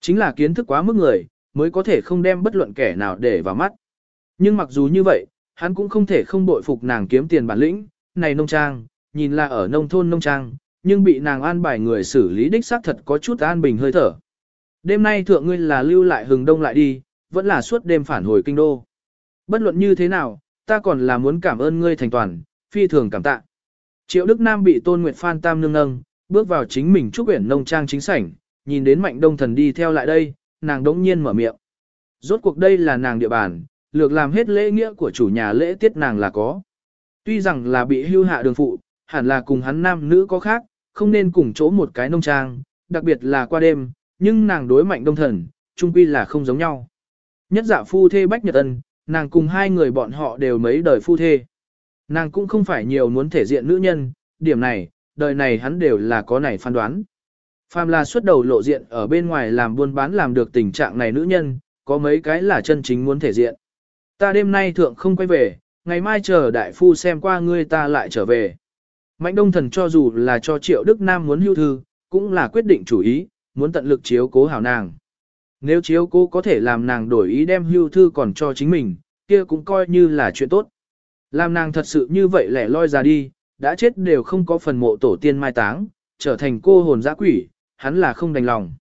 Chính là kiến thức quá mức người, mới có thể không đem bất luận kẻ nào để vào mắt. Nhưng mặc dù như vậy, hắn cũng không thể không bội phục nàng kiếm tiền bản lĩnh, này nông trang, nhìn là ở nông thôn nông trang, nhưng bị nàng an bài người xử lý đích xác thật có chút an bình hơi thở. Đêm nay thượng ngươi là lưu lại hừng đông lại đi, vẫn là suốt đêm phản hồi kinh đô. Bất luận như thế nào, ta còn là muốn cảm ơn ngươi thành toàn, phi thường cảm tạ. Triệu Đức Nam bị Tôn Nguyệt Phan Tam nương nâng, bước vào chính mình trúc quyển nông trang chính sảnh, nhìn đến Mạnh Đông Thần đi theo lại đây, nàng đống nhiên mở miệng. Rốt cuộc đây là nàng địa bàn, lược làm hết lễ nghĩa của chủ nhà lễ tiết nàng là có. Tuy rằng là bị hưu hạ đường phụ, hẳn là cùng hắn nam nữ có khác, không nên cùng chỗ một cái nông trang, đặc biệt là qua đêm, nhưng nàng đối mạnh đông thần, chung quy là không giống nhau. Nhất dạ phu thê Bách Nhật Ân, nàng cùng hai người bọn họ đều mấy đời phu thê. Nàng cũng không phải nhiều muốn thể diện nữ nhân, điểm này, đời này hắn đều là có này phán đoán. Phàm là xuất đầu lộ diện ở bên ngoài làm buôn bán làm được tình trạng này nữ nhân, có mấy cái là chân chính muốn thể diện. Ta đêm nay thượng không quay về, ngày mai chờ đại phu xem qua ngươi ta lại trở về. Mạnh đông thần cho dù là cho triệu Đức Nam muốn hưu thư, cũng là quyết định chủ ý, muốn tận lực chiếu cố hảo nàng. Nếu chiếu cô có thể làm nàng đổi ý đem hưu thư còn cho chính mình, kia cũng coi như là chuyện tốt. Làm nàng thật sự như vậy lẻ loi ra đi, đã chết đều không có phần mộ tổ tiên mai táng, trở thành cô hồn dã quỷ, hắn là không đành lòng.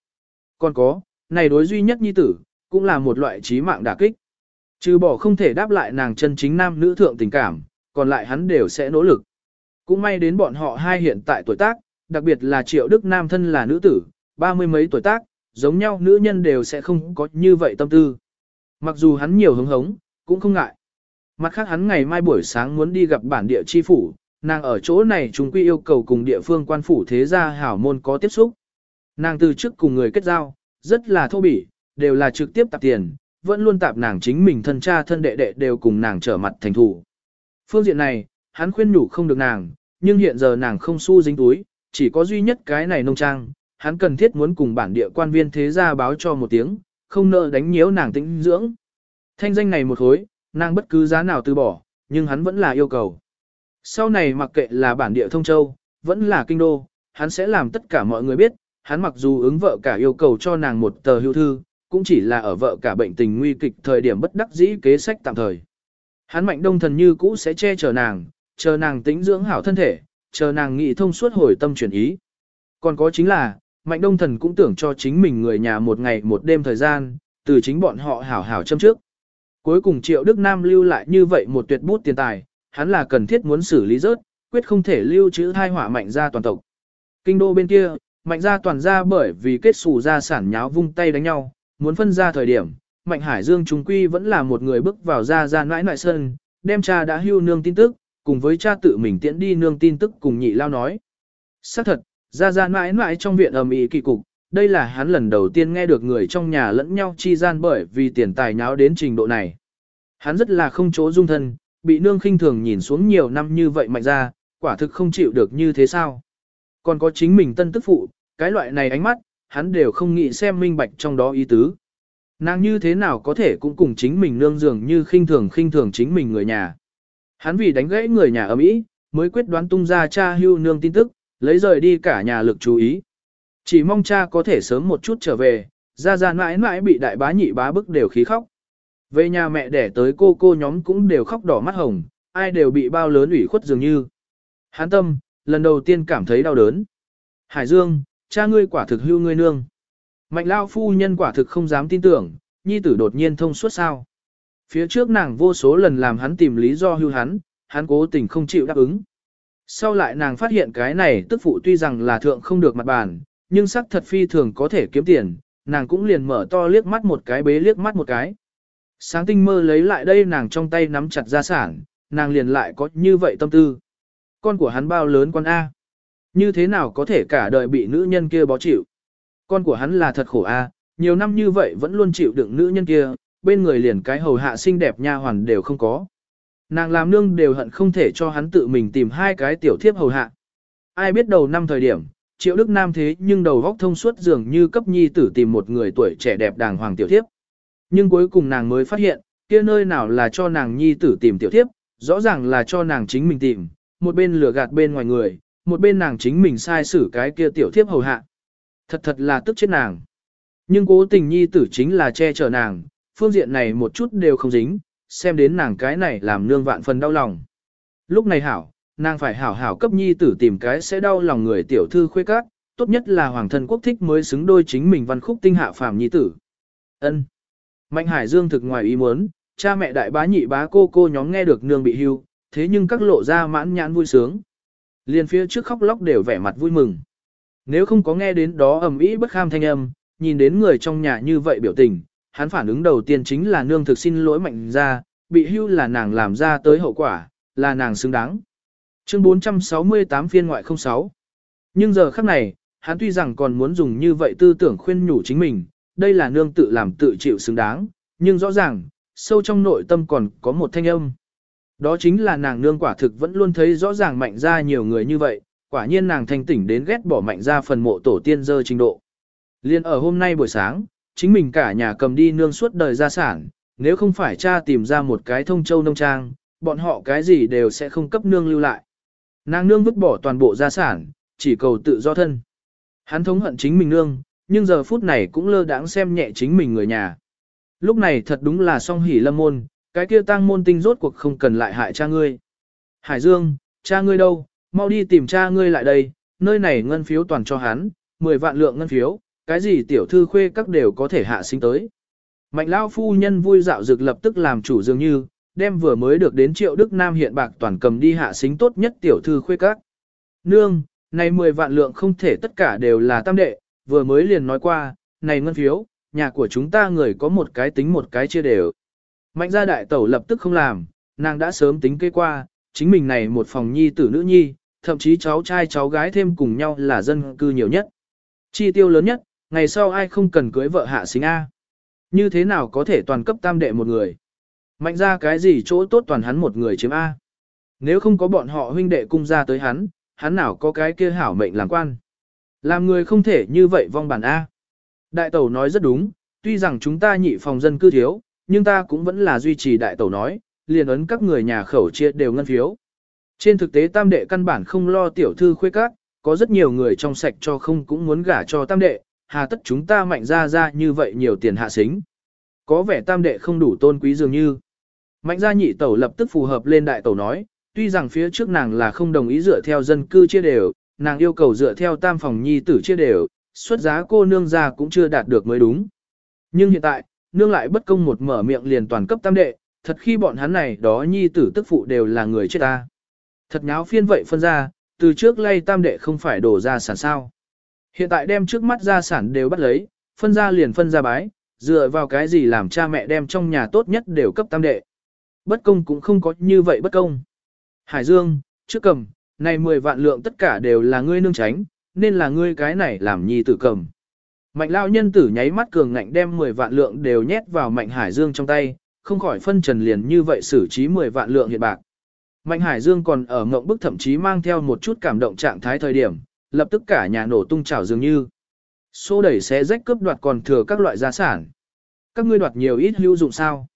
Còn có, này đối duy nhất nhi tử, cũng là một loại trí mạng đả kích. Trừ bỏ không thể đáp lại nàng chân chính nam nữ thượng tình cảm, còn lại hắn đều sẽ nỗ lực. Cũng may đến bọn họ hai hiện tại tuổi tác, đặc biệt là triệu đức nam thân là nữ tử, ba mươi mấy tuổi tác, giống nhau nữ nhân đều sẽ không có như vậy tâm tư. Mặc dù hắn nhiều hứng hống, cũng không ngại. Mặt khác hắn ngày mai buổi sáng muốn đi gặp bản địa chi phủ, nàng ở chỗ này chúng quy yêu cầu cùng địa phương quan phủ thế gia hảo môn có tiếp xúc. Nàng từ trước cùng người kết giao, rất là thô bỉ, đều là trực tiếp tạp tiền, vẫn luôn tạp nàng chính mình thân cha thân đệ đệ đều cùng nàng trở mặt thành thủ. Phương diện này, hắn khuyên nhủ không được nàng, nhưng hiện giờ nàng không xu dính túi, chỉ có duy nhất cái này nông trang, hắn cần thiết muốn cùng bản địa quan viên thế gia báo cho một tiếng, không nợ đánh nhiễu nàng tĩnh dưỡng. Thanh danh này một hối, nàng bất cứ giá nào từ bỏ, nhưng hắn vẫn là yêu cầu. Sau này mặc kệ là bản địa thông châu, vẫn là kinh đô, hắn sẽ làm tất cả mọi người biết, hắn mặc dù ứng vợ cả yêu cầu cho nàng một tờ hưu thư, cũng chỉ là ở vợ cả bệnh tình nguy kịch thời điểm bất đắc dĩ kế sách tạm thời. Hắn mạnh đông thần như cũ sẽ che chở nàng, chờ nàng tĩnh dưỡng hảo thân thể, chờ nàng nghị thông suốt hồi tâm chuyển ý. Còn có chính là, mạnh đông thần cũng tưởng cho chính mình người nhà một ngày một đêm thời gian, từ chính bọn họ hảo hảo châm trước. Cuối cùng Triệu Đức Nam lưu lại như vậy một tuyệt bút tiền tài, hắn là cần thiết muốn xử lý rớt, quyết không thể lưu trữ thai hỏa mạnh gia toàn tộc. Kinh đô bên kia, mạnh gia toàn gia bởi vì kết xù gia sản nháo vung tay đánh nhau, muốn phân ra thời điểm, Mạnh Hải Dương trung quy vẫn là một người bước vào gia gia nãi nãi sơn, đem cha đã hưu nương tin tức, cùng với cha tự mình tiễn đi nương tin tức cùng nhị lao nói. Xác thật, ra ra mãi mãi trong viện ầm ĩ kỳ cục, đây là hắn lần đầu tiên nghe được người trong nhà lẫn nhau chi gian bởi vì tiền tài nháo đến trình độ này. Hắn rất là không chỗ dung thân, bị nương khinh thường nhìn xuống nhiều năm như vậy mạnh ra, quả thực không chịu được như thế sao. Còn có chính mình tân tức phụ, cái loại này ánh mắt, hắn đều không nghĩ xem minh bạch trong đó ý tứ. Nàng như thế nào có thể cũng cùng chính mình nương dường như khinh thường khinh thường chính mình người nhà. Hắn vì đánh gãy người nhà ở Mỹ, mới quyết đoán tung ra cha hưu nương tin tức, lấy rời đi cả nhà lực chú ý. Chỉ mong cha có thể sớm một chút trở về, ra ra mãi mãi bị đại bá nhị bá bức đều khí khóc. Về nhà mẹ đẻ tới cô cô nhóm cũng đều khóc đỏ mắt hồng, ai đều bị bao lớn ủy khuất dường như. Hán tâm, lần đầu tiên cảm thấy đau đớn. Hải Dương, cha ngươi quả thực hưu ngươi nương. Mạnh lao phu nhân quả thực không dám tin tưởng, nhi tử đột nhiên thông suốt sao. Phía trước nàng vô số lần làm hắn tìm lý do hưu hắn, hắn cố tình không chịu đáp ứng. Sau lại nàng phát hiện cái này tức phụ tuy rằng là thượng không được mặt bàn, nhưng sắc thật phi thường có thể kiếm tiền, nàng cũng liền mở to liếc mắt một cái bế liếc mắt một cái. Sáng tinh mơ lấy lại đây nàng trong tay nắm chặt gia sản, nàng liền lại có như vậy tâm tư. Con của hắn bao lớn con A. Như thế nào có thể cả đời bị nữ nhân kia bó chịu? Con của hắn là thật khổ a, nhiều năm như vậy vẫn luôn chịu đựng nữ nhân kia, bên người liền cái hầu hạ xinh đẹp nha hoàn đều không có. Nàng làm nương đều hận không thể cho hắn tự mình tìm hai cái tiểu thiếp hầu hạ. Ai biết đầu năm thời điểm, triệu đức nam thế nhưng đầu góc thông suốt dường như cấp nhi tử tìm một người tuổi trẻ đẹp đàng hoàng tiểu thiếp. Nhưng cuối cùng nàng mới phát hiện, kia nơi nào là cho nàng nhi tử tìm tiểu thiếp, rõ ràng là cho nàng chính mình tìm, một bên lừa gạt bên ngoài người, một bên nàng chính mình sai xử cái kia tiểu thiếp hầu hạ. Thật thật là tức chết nàng. Nhưng cố tình nhi tử chính là che chở nàng, phương diện này một chút đều không dính, xem đến nàng cái này làm nương vạn phần đau lòng. Lúc này hảo, nàng phải hảo hảo cấp nhi tử tìm cái sẽ đau lòng người tiểu thư khuê các, tốt nhất là hoàng thân quốc thích mới xứng đôi chính mình văn khúc tinh hạ phàm nhi tử. Ân. Mạnh Hải Dương thực ngoài ý muốn, cha mẹ đại bá nhị bá cô cô nhóm nghe được nương bị hưu, thế nhưng các lộ ra mãn nhãn vui sướng. Liên phía trước khóc lóc đều vẻ mặt vui mừng. Nếu không có nghe đến đó ầm ĩ bất kham thanh âm, nhìn đến người trong nhà như vậy biểu tình, hắn phản ứng đầu tiên chính là nương thực xin lỗi mạnh ra, bị hưu là nàng làm ra tới hậu quả, là nàng xứng đáng. Chương 468 phiên ngoại 06 Nhưng giờ khắc này, hắn tuy rằng còn muốn dùng như vậy tư tưởng khuyên nhủ chính mình, đây là nương tự làm tự chịu xứng đáng, nhưng rõ ràng, sâu trong nội tâm còn có một thanh âm. Đó chính là nàng nương quả thực vẫn luôn thấy rõ ràng mạnh ra nhiều người như vậy, quả nhiên nàng thanh tỉnh đến ghét bỏ mạnh ra phần mộ tổ tiên dơ trình độ. Liên ở hôm nay buổi sáng, chính mình cả nhà cầm đi nương suốt đời gia sản, nếu không phải cha tìm ra một cái thông châu nông trang, bọn họ cái gì đều sẽ không cấp nương lưu lại. Nàng nương vứt bỏ toàn bộ gia sản, chỉ cầu tự do thân. Hắn thống hận chính mình nương, nhưng giờ phút này cũng lơ đãng xem nhẹ chính mình người nhà. Lúc này thật đúng là song hỉ lâm môn, cái kia tăng môn tinh rốt cuộc không cần lại hại cha ngươi. Hải Dương, cha ngươi đâu, mau đi tìm cha ngươi lại đây, nơi này ngân phiếu toàn cho hắn, 10 vạn lượng ngân phiếu, cái gì tiểu thư khuê các đều có thể hạ sinh tới. Mạnh lao phu nhân vui dạo dược lập tức làm chủ dường như, đem vừa mới được đến triệu Đức Nam hiện bạc toàn cầm đi hạ sinh tốt nhất tiểu thư khuê các. Nương, này 10 vạn lượng không thể tất cả đều là tam đệ, vừa mới liền nói qua, này ngân phiếu, nhà của chúng ta người có một cái tính một cái chia đều. Mạnh gia đại tẩu lập tức không làm, nàng đã sớm tính kế qua, chính mình này một phòng nhi tử nữ nhi, thậm chí cháu trai cháu gái thêm cùng nhau là dân cư nhiều nhất. Chi tiêu lớn nhất, ngày sau ai không cần cưới vợ hạ sinh A. Như thế nào có thể toàn cấp tam đệ một người? Mạnh ra cái gì chỗ tốt toàn hắn một người chiếm A. Nếu không có bọn họ huynh đệ cung ra tới hắn, hắn nào có cái kia hảo mệnh làm quan. Làm người không thể như vậy vong bản A. Đại tẩu nói rất đúng, tuy rằng chúng ta nhị phòng dân cư thiếu, nhưng ta cũng vẫn là duy trì đại tẩu nói, liền ấn các người nhà khẩu chia đều ngân phiếu. Trên thực tế tam đệ căn bản không lo tiểu thư khuê các, có rất nhiều người trong sạch cho không cũng muốn gả cho tam đệ, hà tất chúng ta mạnh ra ra như vậy nhiều tiền hạ xính. Có vẻ tam đệ không đủ tôn quý dường như. Mạnh gia nhị tẩu lập tức phù hợp lên đại tẩu nói, tuy rằng phía trước nàng là không đồng ý dựa theo dân cư chia đều, nàng yêu cầu dựa theo tam phòng nhi tử chia đều, xuất giá cô nương ra cũng chưa đạt được mới đúng. Nhưng hiện tại, nương lại bất công một mở miệng liền toàn cấp tam đệ, thật khi bọn hắn này đó nhi tử tức phụ đều là người chết ta. Thật nháo phiên vậy phân ra, từ trước lay tam đệ không phải đổ ra sản sao. Hiện tại đem trước mắt gia sản đều bắt lấy, phân ra liền phân ra bái, dựa vào cái gì làm cha mẹ đem trong nhà tốt nhất đều cấp tam đệ. Bất công cũng không có như vậy bất công. Hải Dương, trước cầm, này 10 vạn lượng tất cả đều là ngươi nương tránh, nên là ngươi cái này làm nhi tử cầm. Mạnh lao nhân tử nháy mắt cường ngạnh đem 10 vạn lượng đều nhét vào Mạnh Hải Dương trong tay, không khỏi phân trần liền như vậy xử trí 10 vạn lượng hiện bạc. Mạnh Hải Dương còn ở ngộng bức thậm chí mang theo một chút cảm động trạng thái thời điểm, lập tức cả nhà nổ tung trào dường như. Xô đẩy xé rách cướp đoạt còn thừa các loại gia sản. Các ngươi đoạt nhiều ít hữu dụng sao?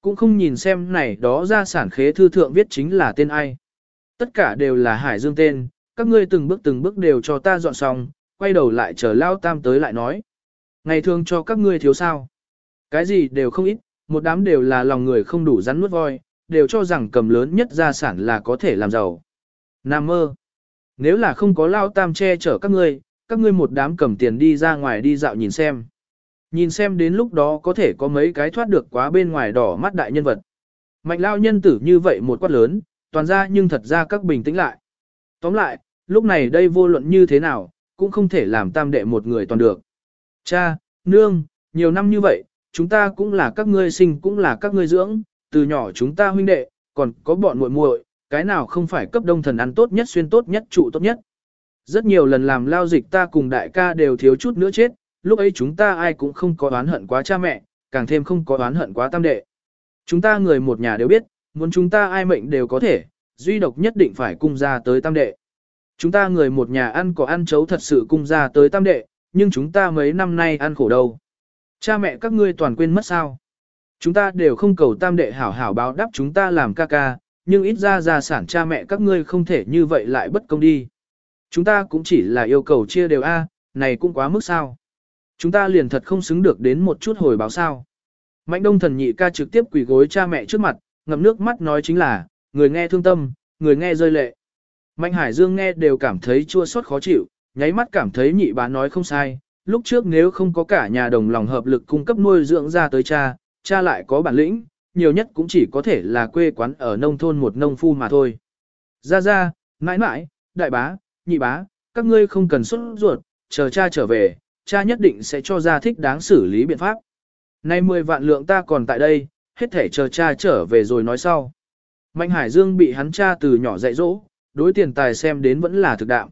Cũng không nhìn xem này đó gia sản khế thư thượng viết chính là tên ai. Tất cả đều là Hải Dương tên, các ngươi từng bước từng bước đều cho ta dọn xong, quay đầu lại chờ Lao Tam tới lại nói. Ngày thường cho các ngươi thiếu sao? Cái gì đều không ít, một đám đều là lòng người không đủ rắn nuốt voi, đều cho rằng cầm lớn nhất gia sản là có thể làm giàu. Nam mơ. Nếu là không có Lao Tam che chở các ngươi, các ngươi một đám cầm tiền đi ra ngoài đi dạo nhìn xem. Nhìn xem đến lúc đó có thể có mấy cái thoát được quá bên ngoài đỏ mắt đại nhân vật. Mạnh lao nhân tử như vậy một quát lớn, toàn ra nhưng thật ra các bình tĩnh lại. Tóm lại, lúc này đây vô luận như thế nào, cũng không thể làm tam đệ một người toàn được. Cha, nương, nhiều năm như vậy, chúng ta cũng là các ngươi sinh cũng là các ngươi dưỡng, từ nhỏ chúng ta huynh đệ, còn có bọn muội muội, cái nào không phải cấp đông thần ăn tốt nhất xuyên tốt nhất trụ tốt nhất. Rất nhiều lần làm lao dịch ta cùng đại ca đều thiếu chút nữa chết, lúc ấy chúng ta ai cũng không có oán hận quá cha mẹ, càng thêm không có oán hận quá tam đệ. Chúng ta người một nhà đều biết, muốn chúng ta ai mệnh đều có thể, duy độc nhất định phải cung ra tới tam đệ. Chúng ta người một nhà ăn có ăn chấu thật sự cung ra tới tam đệ, nhưng chúng ta mấy năm nay ăn khổ đâu. Cha mẹ các ngươi toàn quên mất sao. Chúng ta đều không cầu tam đệ hảo hảo báo đáp chúng ta làm ca ca, nhưng ít ra gia sản cha mẹ các ngươi không thể như vậy lại bất công đi. Chúng ta cũng chỉ là yêu cầu chia đều A, này cũng quá mức sao. Chúng ta liền thật không xứng được đến một chút hồi báo sao. Mạnh đông thần nhị ca trực tiếp quỳ gối cha mẹ trước mặt, ngậm nước mắt nói chính là, người nghe thương tâm, người nghe rơi lệ. Mạnh Hải Dương nghe đều cảm thấy chua xót khó chịu, nháy mắt cảm thấy nhị bá nói không sai, lúc trước nếu không có cả nhà đồng lòng hợp lực cung cấp nuôi dưỡng ra tới cha, cha lại có bản lĩnh, nhiều nhất cũng chỉ có thể là quê quán ở nông thôn một nông phu mà thôi. Ra ra, mãi mãi, đại bá, nhị bá, các ngươi không cần xuất ruột, chờ cha trở về, cha nhất định sẽ cho ra thích đáng xử lý biện pháp. Nay 10 vạn lượng ta còn tại đây, hết thể chờ cha trở về rồi nói sau. Mạnh Hải Dương bị hắn cha từ nhỏ dạy dỗ, đối tiền tài xem đến vẫn là thực đạo.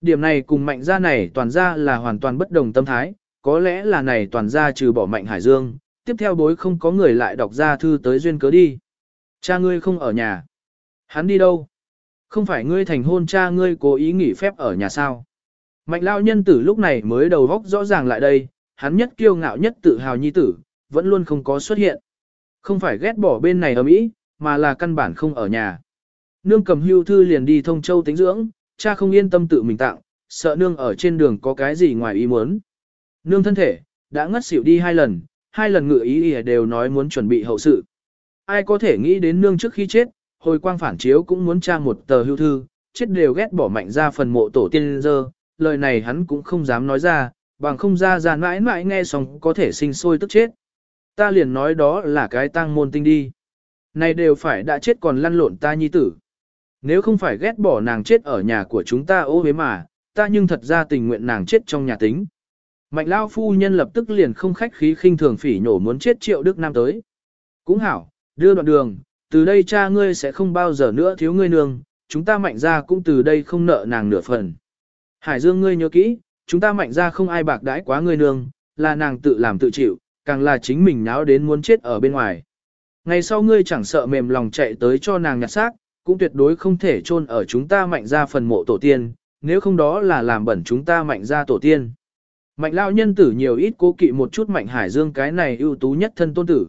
Điểm này cùng mạnh gia này toàn ra là hoàn toàn bất đồng tâm thái, có lẽ là này toàn ra trừ bỏ mạnh Hải Dương, tiếp theo bối không có người lại đọc ra thư tới duyên cớ đi. Cha ngươi không ở nhà. Hắn đi đâu? Không phải ngươi thành hôn cha ngươi cố ý nghỉ phép ở nhà sao? Mạnh lao nhân tử lúc này mới đầu góc rõ ràng lại đây, hắn nhất kiêu ngạo nhất tự hào nhi tử, vẫn luôn không có xuất hiện. Không phải ghét bỏ bên này ở Mỹ, mà là căn bản không ở nhà. Nương cầm hưu thư liền đi thông châu tính dưỡng, cha không yên tâm tự mình tặng, sợ nương ở trên đường có cái gì ngoài ý muốn. Nương thân thể, đã ngất xỉu đi hai lần, hai lần ngự ý ỉa đều nói muốn chuẩn bị hậu sự. Ai có thể nghĩ đến nương trước khi chết, hồi quang phản chiếu cũng muốn tra một tờ hưu thư, chết đều ghét bỏ mạnh ra phần mộ tổ tiên dơ, lời này hắn cũng không dám nói ra, bằng không ra ra mãi mãi nghe xong có thể sinh sôi tức chết. Ta liền nói đó là cái tang môn tinh đi. Này đều phải đã chết còn lăn lộn ta nhi tử. Nếu không phải ghét bỏ nàng chết ở nhà của chúng ta ô hế mà, ta nhưng thật ra tình nguyện nàng chết trong nhà tính. Mạnh lao phu nhân lập tức liền không khách khí khinh thường phỉ nhổ muốn chết triệu Đức Nam tới. Cũng hảo, đưa đoạn đường, từ đây cha ngươi sẽ không bao giờ nữa thiếu ngươi nương, chúng ta mạnh ra cũng từ đây không nợ nàng nửa phần. Hải Dương ngươi nhớ kỹ, chúng ta mạnh ra không ai bạc đãi quá ngươi nương, là nàng tự làm tự chịu, càng là chính mình náo đến muốn chết ở bên ngoài. Ngày sau ngươi chẳng sợ mềm lòng chạy tới cho nàng nhặt xác, cũng tuyệt đối không thể chôn ở chúng ta mạnh ra phần mộ tổ tiên, nếu không đó là làm bẩn chúng ta mạnh ra tổ tiên. Mạnh lao nhân tử nhiều ít cố kỵ một chút mạnh hải dương cái này ưu tú nhất thân tôn tử.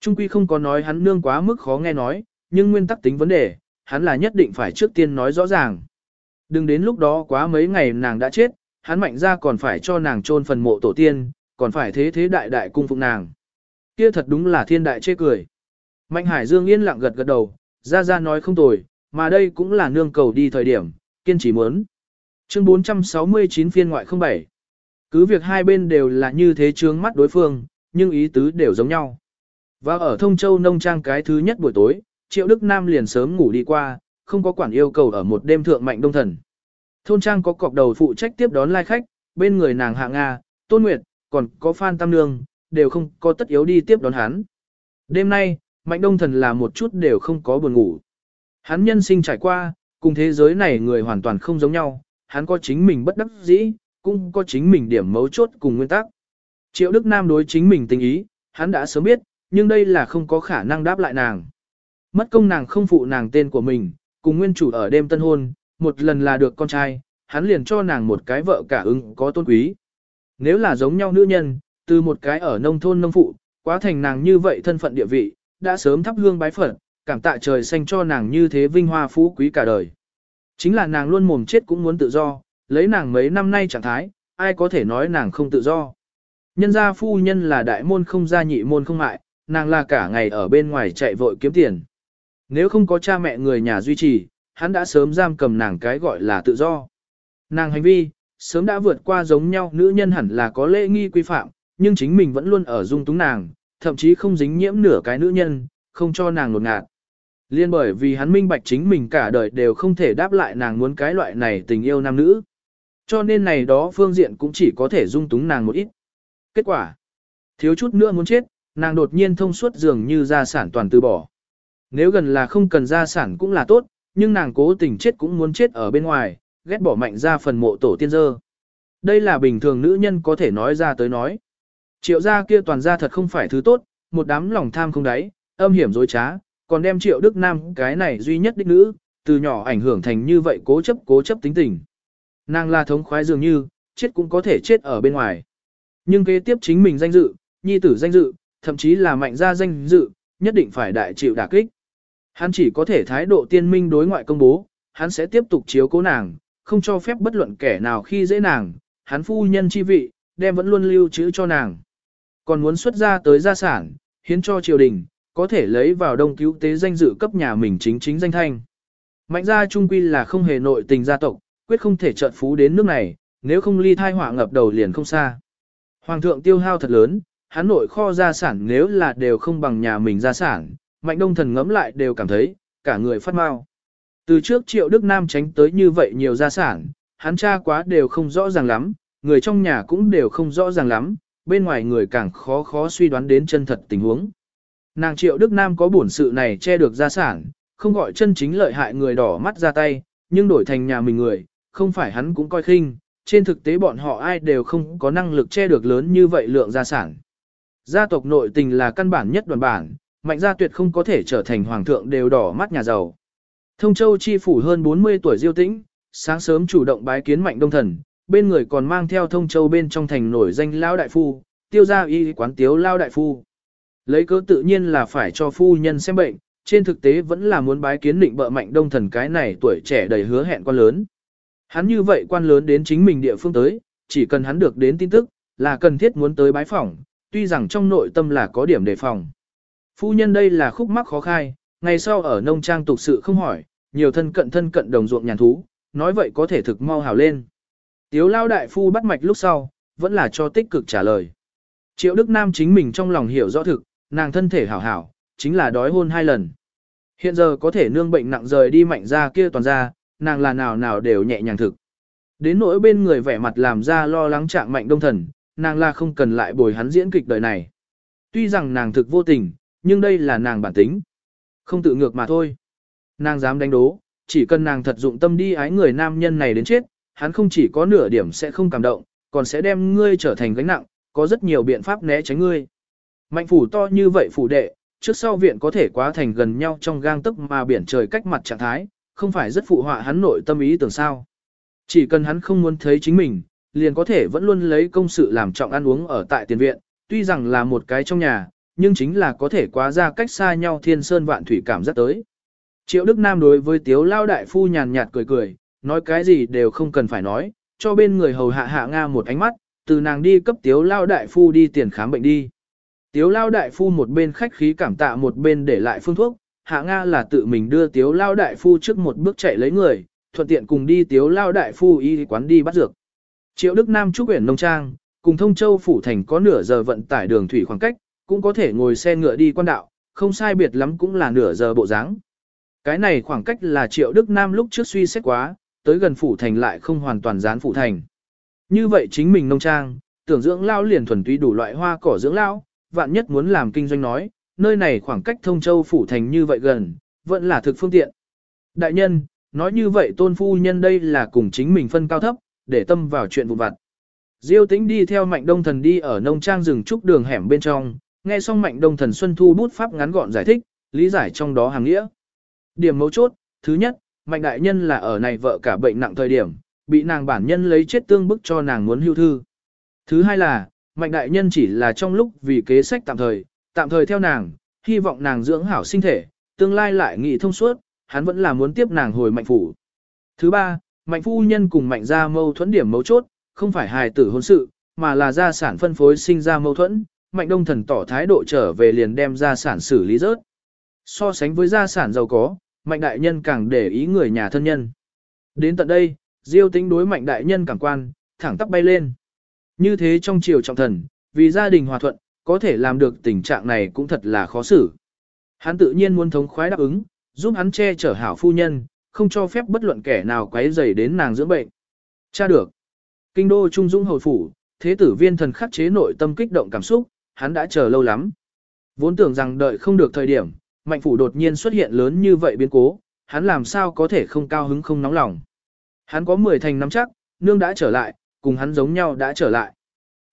Trung quy không có nói hắn nương quá mức khó nghe nói, nhưng nguyên tắc tính vấn đề, hắn là nhất định phải trước tiên nói rõ ràng. Đừng đến lúc đó quá mấy ngày nàng đã chết, hắn mạnh ra còn phải cho nàng chôn phần mộ tổ tiên, còn phải thế thế đại đại cung phụng nàng. Kia thật đúng là thiên đại chê cười. Mạnh Hải Dương yên lặng gật gật đầu, ra ra nói không tồi, mà đây cũng là nương cầu đi thời điểm, kiên trì muốn. Chương 469 phiên ngoại 07 cứ việc hai bên đều là như thế trướng mắt đối phương, nhưng ý tứ đều giống nhau. Và ở Thông Châu Nông Trang cái thứ nhất buổi tối, Triệu Đức Nam liền sớm ngủ đi qua, không có quản yêu cầu ở một đêm thượng mạnh đông thần. Thôn Trang có cọc đầu phụ trách tiếp đón lai khách, bên người nàng Hạ Nga, Tôn Nguyệt, còn có Phan Tam Nương, đều không có tất yếu đi tiếp đón hắn. Đêm nay, Mạnh Đông Thần là một chút đều không có buồn ngủ. Hắn nhân sinh trải qua, cùng thế giới này người hoàn toàn không giống nhau, hắn có chính mình bất đắc dĩ, cũng có chính mình điểm mấu chốt cùng nguyên tắc. Triệu Đức Nam đối chính mình tình ý, hắn đã sớm biết, nhưng đây là không có khả năng đáp lại nàng. Mất công nàng không phụ nàng tên của mình, cùng nguyên chủ ở đêm tân hôn, một lần là được con trai, hắn liền cho nàng một cái vợ cả ứng có tôn quý. Nếu là giống nhau nữ nhân, từ một cái ở nông thôn nông phụ, quá thành nàng như vậy thân phận địa vị, đã sớm thắp hương bái phật, cảm tạ trời xanh cho nàng như thế vinh hoa phú quý cả đời. Chính là nàng luôn mồm chết cũng muốn tự do, lấy nàng mấy năm nay trạng thái, ai có thể nói nàng không tự do. Nhân gia phu nhân là đại môn không gia nhị môn không mại, nàng là cả ngày ở bên ngoài chạy vội kiếm tiền. Nếu không có cha mẹ người nhà duy trì, hắn đã sớm giam cầm nàng cái gọi là tự do. Nàng hành vi, sớm đã vượt qua giống nhau nữ nhân hẳn là có lễ nghi quy phạm, nhưng chính mình vẫn luôn ở dung túng nàng, thậm chí không dính nhiễm nửa cái nữ nhân, không cho nàng lột ngạt. Liên bởi vì hắn minh bạch chính mình cả đời đều không thể đáp lại nàng muốn cái loại này tình yêu nam nữ. Cho nên này đó phương diện cũng chỉ có thể dung túng nàng một ít. Kết quả, thiếu chút nữa muốn chết, nàng đột nhiên thông suốt dường như gia sản toàn từ bỏ. Nếu gần là không cần gia sản cũng là tốt, nhưng nàng cố tình chết cũng muốn chết ở bên ngoài, ghét bỏ mạnh ra phần mộ tổ tiên dơ. Đây là bình thường nữ nhân có thể nói ra tới nói. Triệu gia kia toàn gia thật không phải thứ tốt, một đám lòng tham không đáy, âm hiểm dối trá, còn đem triệu đức nam cái này duy nhất đích nữ, từ nhỏ ảnh hưởng thành như vậy cố chấp cố chấp tính tình. Nàng là thống khoái dường như, chết cũng có thể chết ở bên ngoài. Nhưng kế tiếp chính mình danh dự, nhi tử danh dự, thậm chí là mạnh gia danh dự, nhất định phải đại chịu đả kích. Hắn chỉ có thể thái độ tiên minh đối ngoại công bố, hắn sẽ tiếp tục chiếu cố nàng, không cho phép bất luận kẻ nào khi dễ nàng, hắn phu nhân chi vị, đem vẫn luôn lưu trữ cho nàng. Còn muốn xuất ra tới gia sản, hiến cho triều đình, có thể lấy vào đông cứu tế danh dự cấp nhà mình chính chính danh thanh. Mạnh gia trung quy là không hề nội tình gia tộc, quyết không thể trợn phú đến nước này, nếu không ly thai họa ngập đầu liền không xa. Hoàng thượng tiêu hao thật lớn, hắn nội kho gia sản nếu là đều không bằng nhà mình gia sản, mạnh đông thần ngẫm lại đều cảm thấy, cả người phát mau. Từ trước triệu Đức Nam tránh tới như vậy nhiều gia sản, hắn cha quá đều không rõ ràng lắm, người trong nhà cũng đều không rõ ràng lắm, bên ngoài người càng khó khó suy đoán đến chân thật tình huống. Nàng triệu Đức Nam có bổn sự này che được gia sản, không gọi chân chính lợi hại người đỏ mắt ra tay, nhưng đổi thành nhà mình người, không phải hắn cũng coi khinh, trên thực tế bọn họ ai đều không có năng lực che được lớn như vậy lượng gia sản. Gia tộc nội tình là căn bản nhất đoàn bản, mạnh gia tuyệt không có thể trở thành hoàng thượng đều đỏ mắt nhà giàu. Thông Châu chi phủ hơn 40 tuổi diêu tĩnh, sáng sớm chủ động bái kiến mạnh đông thần, bên người còn mang theo Thông Châu bên trong thành nổi danh Lao Đại Phu, tiêu gia y quán tiếu Lao Đại Phu. Lấy cớ tự nhiên là phải cho phu nhân xem bệnh, trên thực tế vẫn là muốn bái kiến định bợ mạnh đông thần cái này tuổi trẻ đầy hứa hẹn con lớn. Hắn như vậy quan lớn đến chính mình địa phương tới, chỉ cần hắn được đến tin tức, là cần thiết muốn tới bái phỏng, tuy rằng trong nội tâm là có điểm đề phòng. Phu nhân đây là khúc mắc khó khai, ngày sau ở nông trang tục sự không hỏi, nhiều thân cận thân cận đồng ruộng nhàn thú, nói vậy có thể thực mau hào lên. Tiếu lao đại phu bắt mạch lúc sau, vẫn là cho tích cực trả lời. Triệu Đức Nam chính mình trong lòng hiểu rõ thực, nàng thân thể hảo hảo, chính là đói hôn hai lần. Hiện giờ có thể nương bệnh nặng rời đi mạnh ra kia toàn ra, nàng là nào nào đều nhẹ nhàng thực. Đến nỗi bên người vẻ mặt làm ra lo lắng trạng mạnh đông thần, nàng là không cần lại bồi hắn diễn kịch đời này. Tuy rằng nàng thực vô tình, nhưng đây là nàng bản tính. Không tự ngược mà thôi. Nàng dám đánh đố, chỉ cần nàng thật dụng tâm đi ái người nam nhân này đến chết, hắn không chỉ có nửa điểm sẽ không cảm động, còn sẽ đem ngươi trở thành gánh nặng, có rất nhiều biện pháp né tránh ngươi. Mạnh phủ to như vậy phủ đệ, trước sau viện có thể quá thành gần nhau trong gang tức mà biển trời cách mặt trạng thái, không phải rất phụ họa hắn nội tâm ý tưởng sao. Chỉ cần hắn không muốn thấy chính mình, liền có thể vẫn luôn lấy công sự làm trọng ăn uống ở tại tiền viện, tuy rằng là một cái trong nhà, nhưng chính là có thể quá ra cách xa nhau thiên sơn vạn thủy cảm giác tới. Triệu Đức Nam đối với Tiếu Lao Đại Phu nhàn nhạt cười cười, nói cái gì đều không cần phải nói, cho bên người hầu hạ hạ Nga một ánh mắt, từ nàng đi cấp Tiếu Lao Đại Phu đi tiền khám bệnh đi. Tiếu Lao Đại Phu một bên khách khí cảm tạ một bên để lại phương thuốc, hạ Nga là tự mình đưa Tiếu Lao Đại Phu trước một bước chạy lấy người, thuận tiện cùng đi Tiếu Lao Đại Phu y quán đi bắt dược. Triệu Đức Nam trúc huyện nông trang, cùng Thông Châu Phủ Thành có nửa giờ vận tải đường thủy khoảng cách, cũng có thể ngồi xe ngựa đi quan đạo, không sai biệt lắm cũng là nửa giờ bộ dáng. Cái này khoảng cách là Triệu Đức Nam lúc trước suy xét quá, tới gần Phủ Thành lại không hoàn toàn dán Phủ Thành. Như vậy chính mình nông trang, tưởng dưỡng lao liền thuần túy đủ loại hoa cỏ dưỡng lao, vạn nhất muốn làm kinh doanh nói, nơi này khoảng cách Thông Châu Phủ Thành như vậy gần, vẫn là thực phương tiện. Đại nhân, nói như vậy tôn phu nhân đây là cùng chính mình phân cao thấp, để tâm vào chuyện vụn vặt. Diêu tĩnh đi theo mạnh đông thần đi ở nông trang rừng trúc đường hẻm bên trong, nghe xong mạnh đông thần xuân thu bút pháp ngắn gọn giải thích, lý giải trong đó hàng nghĩa. Điểm mấu chốt, thứ nhất, mạnh đại nhân là ở này vợ cả bệnh nặng thời điểm, bị nàng bản nhân lấy chết tương bức cho nàng muốn hưu thư. Thứ hai là, mạnh đại nhân chỉ là trong lúc vì kế sách tạm thời, tạm thời theo nàng, hy vọng nàng dưỡng hảo sinh thể, tương lai lại nghị thông suốt, hắn vẫn là muốn tiếp nàng hồi mạnh phủ. Thứ ba, mạnh phu nhân cùng mạnh gia mâu thuẫn điểm mấu chốt, không phải hài tử hôn sự, mà là gia sản phân phối sinh ra mâu thuẫn, mạnh đông thần tỏ thái độ trở về liền đem gia sản xử lý rớt. So sánh với gia sản giàu có, mạnh đại nhân càng để ý người nhà thân nhân. Đến tận đây, diêu tính đối mạnh đại nhân càng quan, thẳng tắp bay lên. Như thế trong triều trọng thần, vì gia đình hòa thuận, có thể làm được tình trạng này cũng thật là khó xử. Hắn tự nhiên muốn thống khoái đáp ứng, giúp hắn che chở hảo phu nhân, không cho phép bất luận kẻ nào quấy rầy đến nàng dưỡng bệnh. Cha được. Kinh đô trung dung hồi phủ, thế tử viên thần khắc chế nội tâm kích động cảm xúc, hắn đã chờ lâu lắm. Vốn tưởng rằng đợi không được thời điểm, mạnh phủ đột nhiên xuất hiện lớn như vậy biến cố, hắn làm sao có thể không cao hứng không nóng lòng. Hắn có 10 thành nắm chắc, nương đã trở lại, cùng hắn giống nhau đã trở lại.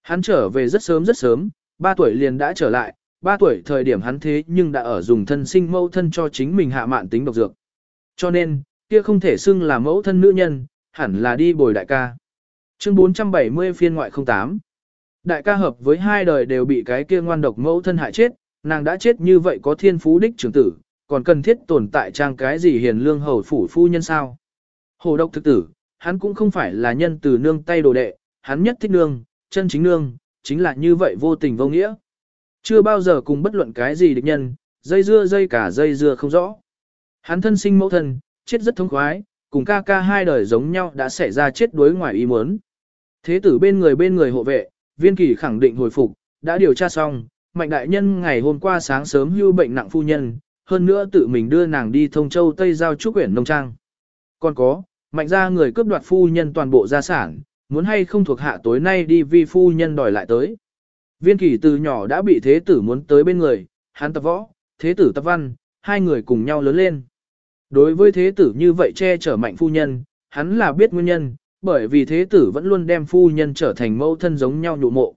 Hắn trở về rất sớm rất sớm, 3 tuổi liền đã trở lại, 3 tuổi thời điểm hắn thế nhưng đã ở dùng thân sinh mẫu thân cho chính mình hạ mạn tính độc dược. Cho nên, kia không thể xưng là mẫu thân nữ nhân, hẳn là đi bồi đại ca. Chương 470 phiên ngoại 08 Đại ca hợp với hai đời đều bị cái kia ngoan độc mẫu thân hại chết, nàng đã chết như vậy có thiên phú đích trưởng tử, còn cần thiết tồn tại trang cái gì hiền lương hầu phủ phu nhân sao. Hồ độc thực tử, hắn cũng không phải là nhân từ nương tay đồ đệ, hắn nhất thích nương, chân chính nương, chính là như vậy vô tình vô nghĩa. Chưa bao giờ cùng bất luận cái gì địch nhân, dây dưa dây cả dây dưa không rõ. Hắn thân sinh mẫu thân, chết rất thống khoái, cùng ca ca hai đời giống nhau đã xảy ra chết đuối ngoài ý muốn. Thế tử bên người bên người hộ vệ, viên kỳ khẳng định hồi phục, đã điều tra xong, mạnh đại nhân ngày hôm qua sáng sớm hưu bệnh nặng phu nhân, hơn nữa tự mình đưa nàng đi thông châu Tây Giao Trúc quyển Nông Trang. Còn có, mạnh ra người cướp đoạt phu nhân toàn bộ gia sản, muốn hay không thuộc hạ tối nay đi vi phu nhân đòi lại tới. Viên kỳ từ nhỏ đã bị thế tử muốn tới bên người, hắn tập võ, thế tử tập văn, hai người cùng nhau lớn lên. Đối với thế tử như vậy che chở mạnh phu nhân, hắn là biết nguyên nhân, bởi vì thế tử vẫn luôn đem phu nhân trở thành mẫu thân giống nhau nhụ mộ.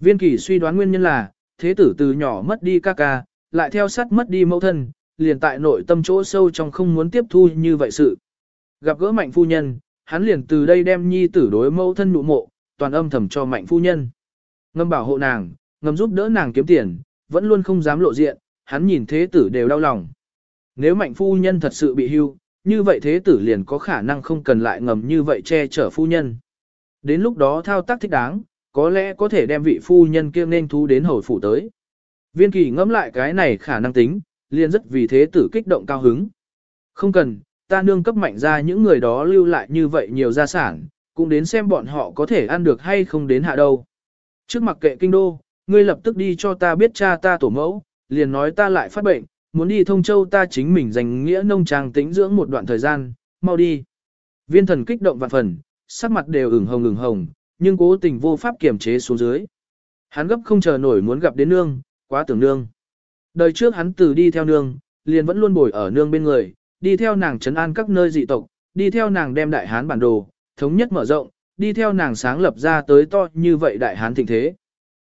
Viên kỳ suy đoán nguyên nhân là, thế tử từ nhỏ mất đi ca ca, lại theo sát mất đi mẫu thân, liền tại nội tâm chỗ sâu trong không muốn tiếp thu như vậy sự. Gặp gỡ mạnh phu nhân, hắn liền từ đây đem nhi tử đối mẫu thân nụ mộ, toàn âm thầm cho mạnh phu nhân. Ngâm bảo hộ nàng, ngâm giúp đỡ nàng kiếm tiền, vẫn luôn không dám lộ diện, hắn nhìn thế tử đều đau lòng. Nếu mạnh phu nhân thật sự bị hưu, như vậy thế tử liền có khả năng không cần lại ngầm như vậy che chở phu nhân. Đến lúc đó thao tác thích đáng, có lẽ có thể đem vị phu nhân kia nên thú đến hồi phủ tới. Viên kỳ ngẫm lại cái này khả năng tính, liền rất vì thế tử kích động cao hứng. Không cần, ta nương cấp mạnh ra những người đó lưu lại như vậy nhiều gia sản, cũng đến xem bọn họ có thể ăn được hay không đến hạ đâu. Trước mặt kệ kinh đô, ngươi lập tức đi cho ta biết cha ta tổ mẫu, liền nói ta lại phát bệnh, muốn đi thông châu ta chính mình dành nghĩa nông trang tĩnh dưỡng một đoạn thời gian, mau đi. Viên thần kích động vạn phần, sắc mặt đều ửng hồng ửng hồng, nhưng cố tình vô pháp kiềm chế xuống dưới. Hắn gấp không chờ nổi muốn gặp đến nương, quá tưởng nương. Đời trước hắn từ đi theo nương, liền vẫn luôn bồi ở nương bên người, đi theo nàng trấn an các nơi dị tộc, đi theo nàng đem đại hán bản đồ, thống nhất mở rộng, đi theo nàng sáng lập ra tới to như vậy đại hán thịnh thế.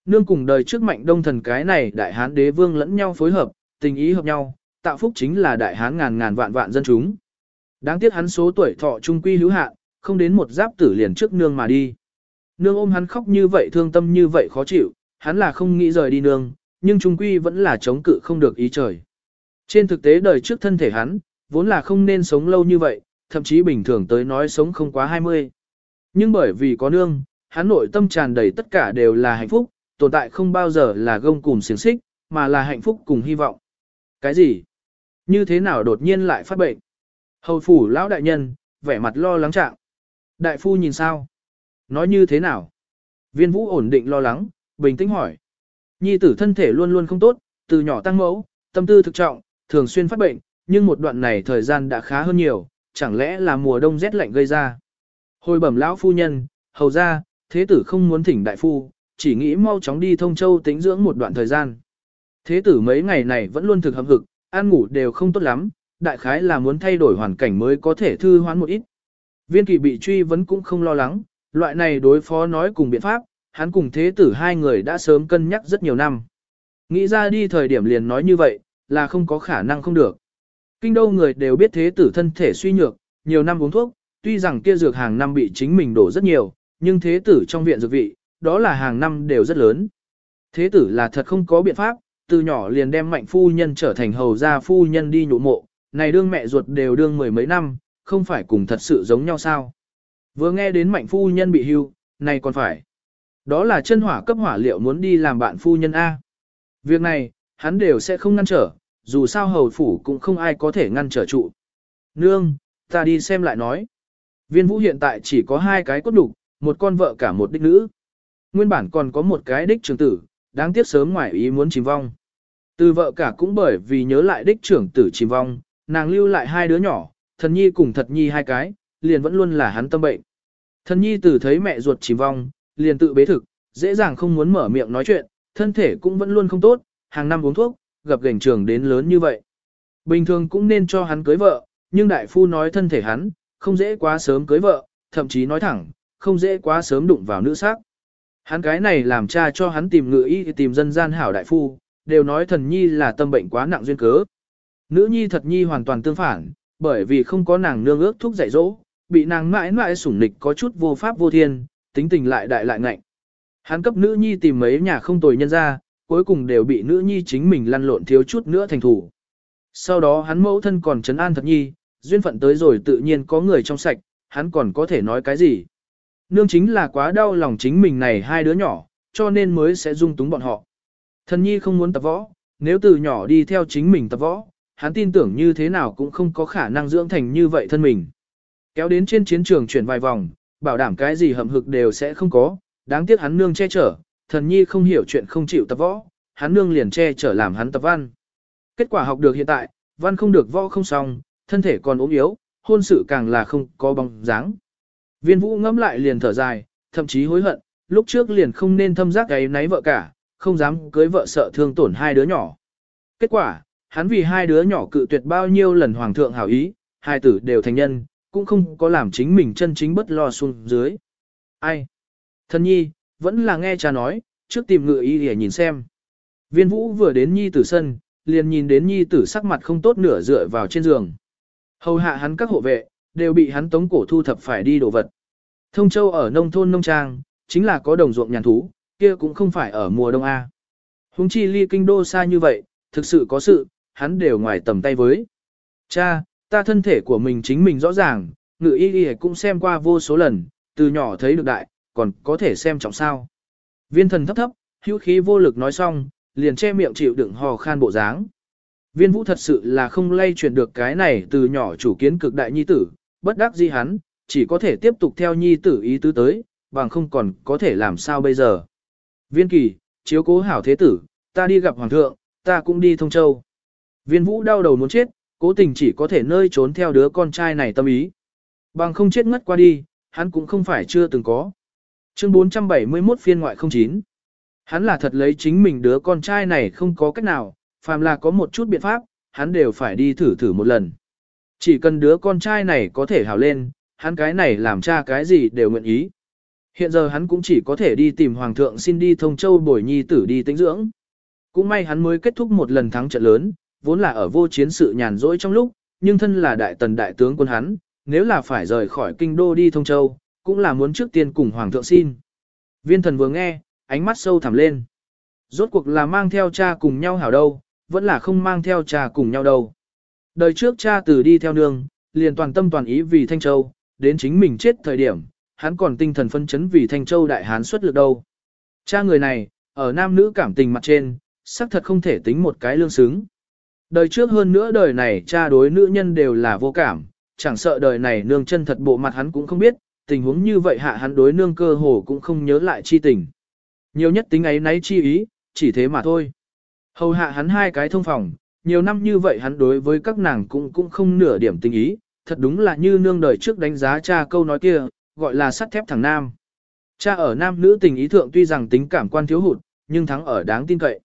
Nương cùng đời trước mạnh đông thần cái này đại hán đế vương lẫn nhau phối hợp, tình ý hợp nhau, tạo phúc chính là đại hán ngàn ngàn vạn vạn dân chúng. Đáng tiếc hắn số tuổi thọ trung quy hữu hạn, không đến một giáp tử liền trước nương mà đi. Nương ôm hắn khóc như vậy thương tâm như vậy khó chịu, hắn là không nghĩ rời đi nương, nhưng trung quy vẫn là chống cự không được ý trời. Trên thực tế đời trước thân thể hắn, vốn là không nên sống lâu như vậy, thậm chí bình thường tới nói sống không quá 20. Nhưng bởi vì có nương, hắn nội tâm tràn đầy tất cả đều là hạnh phúc, tồn tại không bao giờ là gông cùng xiềng xích, mà là hạnh phúc cùng hy vọng. Cái gì? Như thế nào đột nhiên lại phát bệnh? Hầu phủ lão đại nhân, vẻ mặt lo lắng trạng. Đại phu nhìn sao? Nói như thế nào? Viên vũ ổn định lo lắng, bình tĩnh hỏi. Nhi tử thân thể luôn luôn không tốt, từ nhỏ tăng mẫu, tâm tư thực trọng, thường xuyên phát bệnh, nhưng một đoạn này thời gian đã khá hơn nhiều, chẳng lẽ là mùa đông rét lạnh gây ra. Hồi bẩm lão phu nhân, hầu ra, thế tử không muốn thỉnh đại phu, chỉ nghĩ mau chóng đi thông châu tĩnh dưỡng một đoạn thời gian. Thế tử mấy ngày này vẫn luôn thực hâm hực, ăn ngủ đều không tốt lắm, đại khái là muốn thay đổi hoàn cảnh mới có thể thư hoán một ít. Viên kỳ bị truy vấn cũng không lo lắng, loại này đối phó nói cùng biện pháp, hắn cùng thế tử hai người đã sớm cân nhắc rất nhiều năm. Nghĩ ra đi thời điểm liền nói như vậy, là không có khả năng không được. Kinh đô người đều biết thế tử thân thể suy nhược, nhiều năm uống thuốc, tuy rằng kia dược hàng năm bị chính mình đổ rất nhiều, nhưng thế tử trong viện dược vị, đó là hàng năm đều rất lớn. Thế tử là thật không có biện pháp, từ nhỏ liền đem mạnh phu nhân trở thành hầu gia phu nhân đi nhụ mộ, này đương mẹ ruột đều đương mười mấy năm, không phải cùng thật sự giống nhau sao. Vừa nghe đến mạnh phu nhân bị hưu, này còn phải. Đó là chân hỏa cấp hỏa liệu muốn đi làm bạn phu nhân A. Việc này, hắn đều sẽ không ngăn trở, dù sao hầu phủ cũng không ai có thể ngăn trở trụ. Nương, ta đi xem lại nói. Viên vũ hiện tại chỉ có hai cái cốt đục, một con vợ cả một đích nữ. Nguyên bản còn có một cái đích trưởng tử, đáng tiếc sớm ngoài ý muốn chìm vong. Từ vợ cả cũng bởi vì nhớ lại đích trưởng tử chìm vong, nàng lưu lại hai đứa nhỏ, thần nhi cùng thật nhi hai cái, liền vẫn luôn là hắn tâm bệnh. Thần nhi từ thấy mẹ ruột chìm vong, liền tự bế thực, dễ dàng không muốn mở miệng nói chuyện, thân thể cũng vẫn luôn không tốt, hàng năm uống thuốc, gặp gành trường đến lớn như vậy. Bình thường cũng nên cho hắn cưới vợ, nhưng đại phu nói thân thể hắn, không dễ quá sớm cưới vợ, thậm chí nói thẳng, không dễ quá sớm đụng vào nữ sắc. Hắn cái này làm cha cho hắn tìm ngự y tìm dân gian hảo đại phu, đều nói thần nhi là tâm bệnh quá nặng duyên cớ. Nữ nhi thật nhi hoàn toàn tương phản, bởi vì không có nàng nương ước thúc dạy dỗ, bị nàng mãi mãi sủng nịch có chút vô pháp vô thiên, tính tình lại đại lại ngạnh. Hắn cấp nữ nhi tìm mấy nhà không tồi nhân ra, cuối cùng đều bị nữ nhi chính mình lăn lộn thiếu chút nữa thành thủ. Sau đó hắn mẫu thân còn trấn an thật nhi, duyên phận tới rồi tự nhiên có người trong sạch, hắn còn có thể nói cái gì. Nương chính là quá đau lòng chính mình này hai đứa nhỏ, cho nên mới sẽ dung túng bọn họ. Thần nhi không muốn tập võ, nếu từ nhỏ đi theo chính mình tập võ, hắn tin tưởng như thế nào cũng không có khả năng dưỡng thành như vậy thân mình. Kéo đến trên chiến trường chuyển vài vòng, bảo đảm cái gì hậm hực đều sẽ không có, đáng tiếc hắn nương che chở, thần nhi không hiểu chuyện không chịu tập võ, hắn nương liền che chở làm hắn tập văn. Kết quả học được hiện tại, văn không được võ không xong, thân thể còn ốm yếu, hôn sự càng là không có bóng dáng. Viên vũ ngẫm lại liền thở dài, thậm chí hối hận, lúc trước liền không nên thâm giác cái náy vợ cả, không dám cưới vợ sợ thương tổn hai đứa nhỏ. Kết quả, hắn vì hai đứa nhỏ cự tuyệt bao nhiêu lần hoàng thượng hảo ý, hai tử đều thành nhân, cũng không có làm chính mình chân chính bất lo xuống dưới. Ai? Thân nhi, vẫn là nghe cha nói, trước tìm ngựa y để nhìn xem. Viên vũ vừa đến nhi tử sân, liền nhìn đến nhi tử sắc mặt không tốt nửa dựa vào trên giường. Hầu hạ hắn các hộ vệ, đều bị hắn tống cổ thu thập phải đi đồ vật. Thông châu ở nông thôn nông trang, chính là có đồng ruộng nhàn thú, kia cũng không phải ở mùa đông A. Hùng chi ly kinh đô xa như vậy, thực sự có sự, hắn đều ngoài tầm tay với. Cha, ta thân thể của mình chính mình rõ ràng, ngự y y cũng xem qua vô số lần, từ nhỏ thấy được đại, còn có thể xem trọng sao. Viên thần thấp thấp, hữu khí vô lực nói xong, liền che miệng chịu đựng hò khan bộ dáng. Viên vũ thật sự là không lay chuyển được cái này từ nhỏ chủ kiến cực đại nhi tử, bất đắc di hắn, chỉ có thể tiếp tục theo nhi tử ý tứ tới, bằng không còn có thể làm sao bây giờ. Viên kỳ, chiếu cố hảo thế tử, ta đi gặp hoàng thượng, ta cũng đi thông châu. Viên vũ đau đầu muốn chết, cố tình chỉ có thể nơi trốn theo đứa con trai này tâm ý. Bằng không chết ngất qua đi, hắn cũng không phải chưa từng có. Chương 471 phiên ngoại 09 Hắn là thật lấy chính mình đứa con trai này không có cách nào, phàm là có một chút biện pháp, hắn đều phải đi thử thử một lần. Chỉ cần đứa con trai này có thể hào lên, hắn cái này làm cha cái gì đều nguyện ý. Hiện giờ hắn cũng chỉ có thể đi tìm hoàng thượng xin đi thông châu bồi nhi tử đi tĩnh dưỡng. Cũng may hắn mới kết thúc một lần thắng trận lớn, vốn là ở vô chiến sự nhàn rỗi trong lúc, nhưng thân là đại tần đại tướng quân hắn, nếu là phải rời khỏi kinh đô đi thông châu, cũng là muốn trước tiên cùng hoàng thượng xin. Viên thần vừa nghe, ánh mắt sâu thẳm lên. Rốt cuộc là mang theo cha cùng nhau hảo đâu, vẫn là không mang theo cha cùng nhau đâu. Đời trước cha từ đi theo nương, liền toàn tâm toàn ý vì Thanh Châu, đến chính mình chết thời điểm, hắn còn tinh thần phân chấn vì Thanh Châu đại hán xuất lực đâu. Cha người này, ở nam nữ cảm tình mặt trên, xác thật không thể tính một cái lương xứng. Đời trước hơn nữa đời này cha đối nữ nhân đều là vô cảm, chẳng sợ đời này nương chân thật bộ mặt hắn cũng không biết, tình huống như vậy hạ hắn đối nương cơ hồ cũng không nhớ lại chi tình. Nhiều nhất tính ấy nấy chi ý, chỉ thế mà thôi. Hầu hạ hắn hai cái thông phòng, nhiều năm như vậy hắn đối với các nàng cũng cũng không nửa điểm tình ý, thật đúng là như nương đời trước đánh giá cha câu nói kia, gọi là sắt thép thằng nam. Cha ở nam nữ tình ý thượng tuy rằng tính cảm quan thiếu hụt, nhưng thắng ở đáng tin cậy.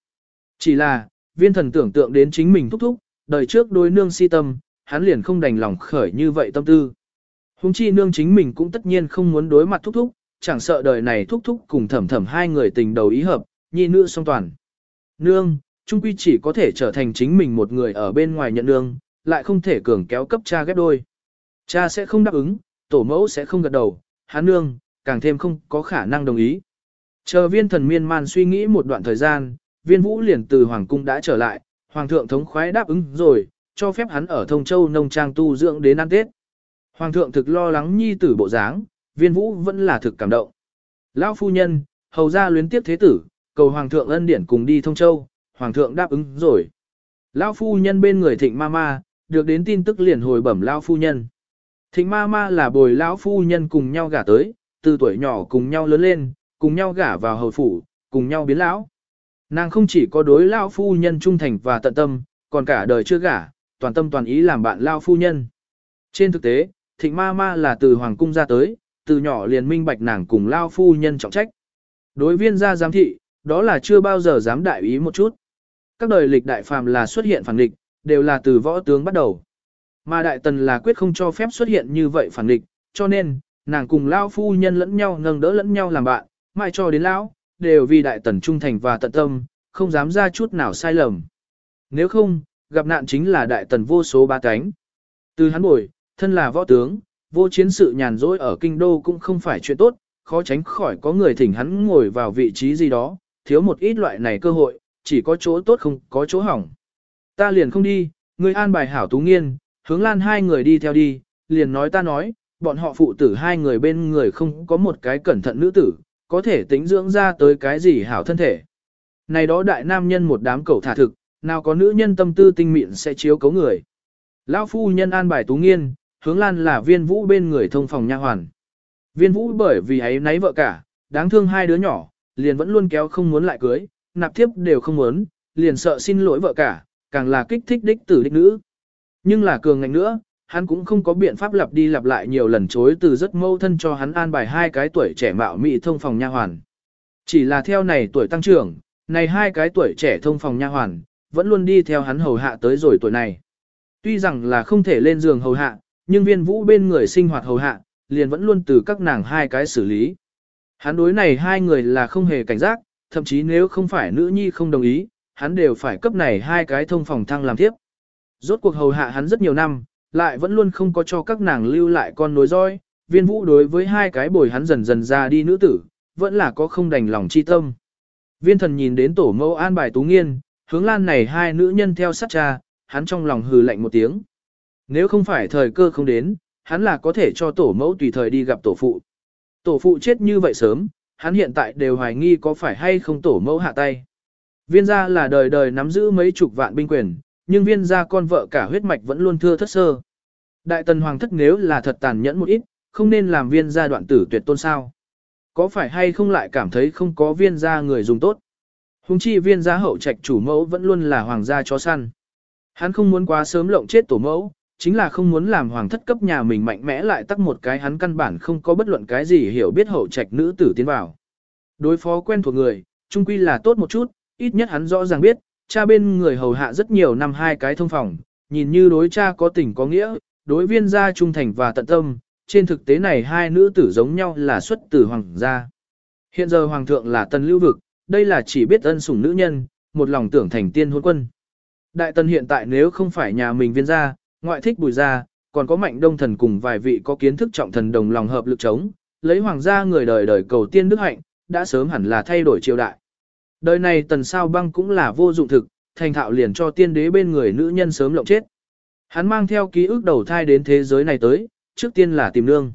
Chỉ là, viên thần tưởng tượng đến chính mình thúc thúc, đời trước đối nương si tâm, hắn liền không đành lòng khởi như vậy tâm tư. Hùng chi nương chính mình cũng tất nhiên không muốn đối mặt thúc thúc, chẳng sợ đời này thúc thúc cùng thẩm thẩm hai người tình đầu ý hợp, nhi nữ song toàn. Nương, trung quy chỉ có thể trở thành chính mình một người ở bên ngoài nhận nương, lại không thể cường kéo cấp cha ghép đôi. Cha sẽ không đáp ứng, tổ mẫu sẽ không gật đầu, hắn nương, càng thêm không có khả năng đồng ý. Chờ viên thần miên man suy nghĩ một đoạn thời gian, viên vũ liền từ hoàng cung đã trở lại, hoàng thượng thống khoái đáp ứng rồi, cho phép hắn ở thông châu nông trang tu dưỡng đến ăn tết. Hoàng thượng thực lo lắng nhi tử bộ dáng, viên vũ vẫn là thực cảm động. Lão phu nhân, hầu ra luyến tiếp thế tử, cầu hoàng thượng ân điển cùng đi thông châu, hoàng thượng đáp ứng rồi. Lão phu nhân bên người thịnh ma ma, được đến tin tức liền hồi bẩm lão phu nhân. Thịnh ma ma là bồi lão phu nhân cùng nhau gả tới, từ tuổi nhỏ cùng nhau lớn lên, cùng nhau gả vào hầu phủ, cùng nhau biến lão. Nàng không chỉ có đối lão phu nhân trung thành và tận tâm, còn cả đời chưa gả, toàn tâm toàn ý làm bạn lão phu nhân. Trên thực tế, thịnh ma ma là từ hoàng cung ra tới, từ nhỏ liền minh bạch nàng cùng lão phu nhân trọng trách. Đối viên gia giám thị, đó là chưa bao giờ dám đại ý một chút. Các đời lịch đại phàm là xuất hiện phản địch, đều là từ võ tướng bắt đầu. Mà đại tần là quyết không cho phép xuất hiện như vậy phản địch, cho nên, nàng cùng lão phu nhân lẫn nhau nâng đỡ lẫn nhau làm bạn, mãi cho đến lão, đều vì đại tần trung thành và tận tâm, không dám ra chút nào sai lầm. Nếu không, gặp nạn chính là đại tần vô số ba cánh. Từ hắn bồi, thân là võ tướng, vô chiến sự nhàn rỗi ở kinh đô cũng không phải chuyện tốt, khó tránh khỏi có người thỉnh hắn ngồi vào vị trí gì đó, thiếu một ít loại này cơ hội, chỉ có chỗ tốt không có chỗ hỏng. Ta liền không đi, người an bài hảo tú nghiên, hướng lan hai người đi theo đi, liền nói ta nói, bọn họ phụ tử hai người bên người không có một cái cẩn thận nữ tử, có thể tính dưỡng ra tới cái gì hảo thân thể. Này đó đại nam nhân một đám cầu thả thực, nào có nữ nhân tâm tư tinh mịn sẽ chiếu cấu người. Lão phu nhân an bài tú nghiên, hướng lan là viên vũ bên người thông phòng nha hoàn. Viên vũ bởi vì ấy nấy vợ cả, đáng thương hai đứa nhỏ, liền vẫn luôn kéo không muốn lại cưới, nạp tiếp đều không muốn, liền sợ xin lỗi vợ cả, càng là kích thích đích tử đích nữ. Nhưng là cường ngạnh nữa, hắn cũng không có biện pháp lặp đi lặp lại nhiều lần chối từ rất mâu thân cho hắn an bài hai cái tuổi trẻ mạo mị thông phòng nha hoàn. Chỉ là theo này tuổi tăng trưởng, này hai cái tuổi trẻ thông phòng nha hoàn, vẫn luôn đi theo hắn hầu hạ tới rồi tuổi này. Tuy rằng là không thể lên giường hầu hạ, nhưng viên vũ bên người sinh hoạt hầu hạ, liền vẫn luôn từ các nàng hai cái xử lý. Hắn đối này hai người là không hề cảnh giác, thậm chí nếu không phải nữ nhi không đồng ý, hắn đều phải cấp này hai cái thông phòng thăng làm tiếp. Rốt cuộc hầu hạ hắn rất nhiều năm, lại vẫn luôn không có cho các nàng lưu lại con nối roi, viên vũ đối với hai cái bồi hắn dần dần ra đi nữ tử, vẫn là có không đành lòng chi tâm. Viên thần nhìn đến tổ mẫu an bài tú nghiên, hướng lan này hai nữ nhân theo sát cha, hắn trong lòng hừ lạnh một tiếng. Nếu không phải thời cơ không đến, hắn là có thể cho tổ mẫu tùy thời đi gặp tổ phụ. Tổ phụ chết như vậy sớm, hắn hiện tại đều hoài nghi có phải hay không tổ mẫu hạ tay. Viên gia là đời đời nắm giữ mấy chục vạn binh quyền, nhưng viên gia con vợ cả huyết mạch vẫn luôn thưa thất sơ. Đại tần hoàng thất nếu là thật tàn nhẫn một ít, không nên làm viên gia đoạn tử tuyệt tôn sao. Có phải hay không lại cảm thấy không có viên gia người dùng tốt. Hùng chi viên gia hậu trạch chủ mẫu vẫn luôn là hoàng gia chó săn. Hắn không muốn quá sớm lộng chết tổ mẫu, chính là không muốn làm hoàng thất cấp nhà mình mạnh mẽ lại tắc một cái hắn căn bản không có bất luận cái gì hiểu biết hậu trạch nữ tử tiến vào. Đối phó quen thuộc người, trung quy là tốt một chút, ít nhất hắn rõ ràng biết, cha bên người hầu hạ rất nhiều năm hai cái thông phòng, nhìn như đối cha có tình có nghĩa, đối viên gia trung thành và tận tâm, trên thực tế này hai nữ tử giống nhau là xuất từ hoàng gia. Hiện giờ hoàng thượng là tần lưu vực, đây là chỉ biết ân sủng nữ nhân, một lòng tưởng thành tiên hôn quân. Đại tần hiện tại nếu không phải nhà mình viên gia, ngoại thích bùi gia, còn có mạnh đông thần cùng vài vị có kiến thức trọng thần đồng lòng hợp lực chống, lấy hoàng gia người đời đời cầu tiên đức hạnh, đã sớm hẳn là thay đổi triều đại. Đời này tần sao băng cũng là vô dụng thực, thành thạo liền cho tiên đế bên người nữ nhân sớm lộng chết. Hắn mang theo ký ức đầu thai đến thế giới này tới, trước tiên là tìm nương.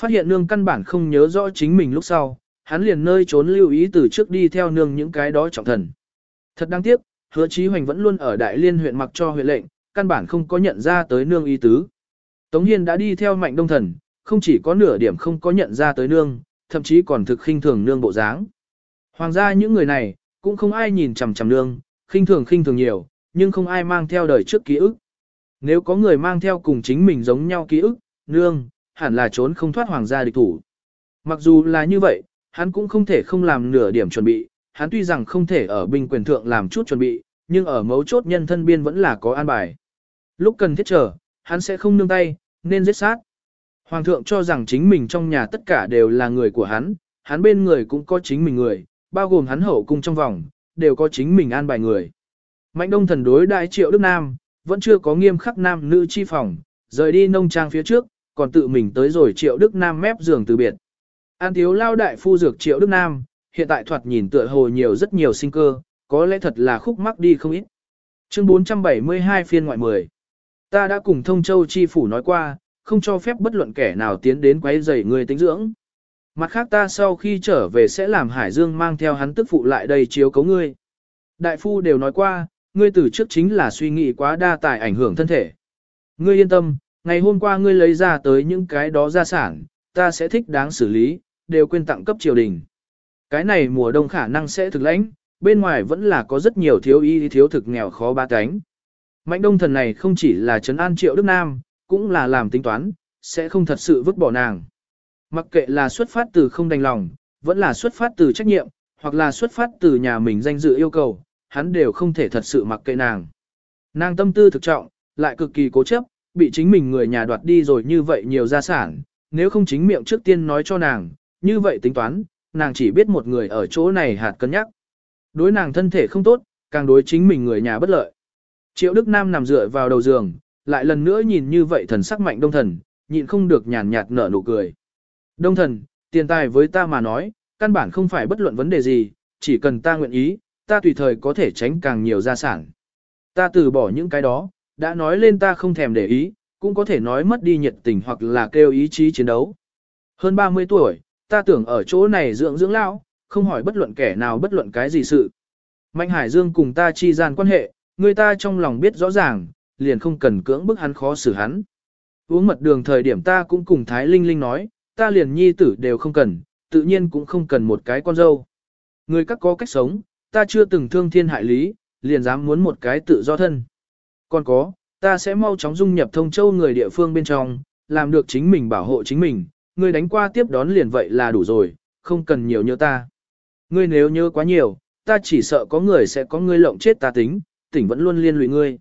Phát hiện nương căn bản không nhớ rõ chính mình lúc sau, hắn liền nơi trốn lưu ý từ trước đi theo nương những cái đó trọng thần. Thật đáng tiếc, hứa chí hoành vẫn luôn ở đại liên huyện mặc cho huyện lệnh, căn bản không có nhận ra tới nương ý tứ. Tống Hiên đã đi theo mạnh đông thần, không chỉ có nửa điểm không có nhận ra tới nương, thậm chí còn thực khinh thường nương bộ dáng. Hoàng gia những người này, cũng không ai nhìn chằm chằm nương, khinh thường khinh thường nhiều, nhưng không ai mang theo đời trước ký ức. Nếu có người mang theo cùng chính mình giống nhau ký ức, nương, hẳn là trốn không thoát hoàng gia địch thủ. Mặc dù là như vậy, hắn cũng không thể không làm nửa điểm chuẩn bị, hắn tuy rằng không thể ở binh quyền thượng làm chút chuẩn bị, nhưng ở mấu chốt nhân thân biên vẫn là có an bài. Lúc cần thiết trở, hắn sẽ không nương tay, nên giết sát. Hoàng thượng cho rằng chính mình trong nhà tất cả đều là người của hắn, hắn bên người cũng có chính mình người, bao gồm hắn hậu cung trong vòng, đều có chính mình an bài người. Mạnh đông thần đối đại triệu Đức Nam, vẫn chưa có nghiêm khắc nam nữ chi phòng, rời đi nông trang phía trước, còn tự mình tới rồi triệu Đức Nam mép giường từ biệt. An thiếu lao đại phu dược triệu Đức Nam, hiện tại thoạt nhìn tựa hồ nhiều rất nhiều sinh cơ, có lẽ thật là khúc mắc đi không ít. Chương 472 phiên ngoại 10 Ta đã cùng thông châu chi phủ nói qua, không cho phép bất luận kẻ nào tiến đến quấy rầy người tính dưỡng. Mặt khác ta sau khi trở về sẽ làm Hải Dương mang theo hắn tức phụ lại đây chiếu cấu ngươi. Đại phu đều nói qua, ngươi từ trước chính là suy nghĩ quá đa tài ảnh hưởng thân thể. Ngươi yên tâm, ngày hôm qua ngươi lấy ra tới những cái đó gia sản, ta sẽ thích đáng xử lý, đều quên tặng cấp triều đình. Cái này mùa đông khả năng sẽ thực lãnh, bên ngoài vẫn là có rất nhiều thiếu y thiếu thực nghèo khó ba cánh. Mạnh đông thần này không chỉ là trấn an triệu Đức Nam, cũng là làm tính toán, sẽ không thật sự vứt bỏ nàng. Mặc kệ là xuất phát từ không đành lòng, vẫn là xuất phát từ trách nhiệm, hoặc là xuất phát từ nhà mình danh dự yêu cầu, hắn đều không thể thật sự mặc kệ nàng. Nàng tâm tư thực trọng, lại cực kỳ cố chấp, bị chính mình người nhà đoạt đi rồi như vậy nhiều gia sản, nếu không chính miệng trước tiên nói cho nàng, như vậy tính toán, nàng chỉ biết một người ở chỗ này hạt cân nhắc. Đối nàng thân thể không tốt, càng đối chính mình người nhà bất lợi. Triệu Đức Nam nằm dựa vào đầu giường, lại lần nữa nhìn như vậy thần sắc mạnh đông thần, nhịn không được nhàn nhạt nở nụ cười. Đông thần, tiền tài với ta mà nói, căn bản không phải bất luận vấn đề gì, chỉ cần ta nguyện ý, ta tùy thời có thể tránh càng nhiều gia sản. Ta từ bỏ những cái đó, đã nói lên ta không thèm để ý, cũng có thể nói mất đi nhiệt tình hoặc là kêu ý chí chiến đấu. Hơn 30 tuổi, ta tưởng ở chỗ này dưỡng dưỡng lão, không hỏi bất luận kẻ nào bất luận cái gì sự. Mạnh Hải Dương cùng ta chi gian quan hệ, người ta trong lòng biết rõ ràng, liền không cần cưỡng bức hắn khó xử hắn. Uống mật đường thời điểm ta cũng cùng Thái Linh Linh nói, ta liền nhi tử đều không cần, tự nhiên cũng không cần một cái con dâu. Người các có cách sống, ta chưa từng thương thiên hại lý, liền dám muốn một cái tự do thân. Còn có, ta sẽ mau chóng dung nhập thông châu người địa phương bên trong, làm được chính mình bảo hộ chính mình, người đánh qua tiếp đón liền vậy là đủ rồi, không cần nhiều nhớ ta. Ngươi nếu nhớ quá nhiều, ta chỉ sợ có người sẽ có ngươi lộng chết ta tính, tỉnh vẫn luôn liên lụy ngươi.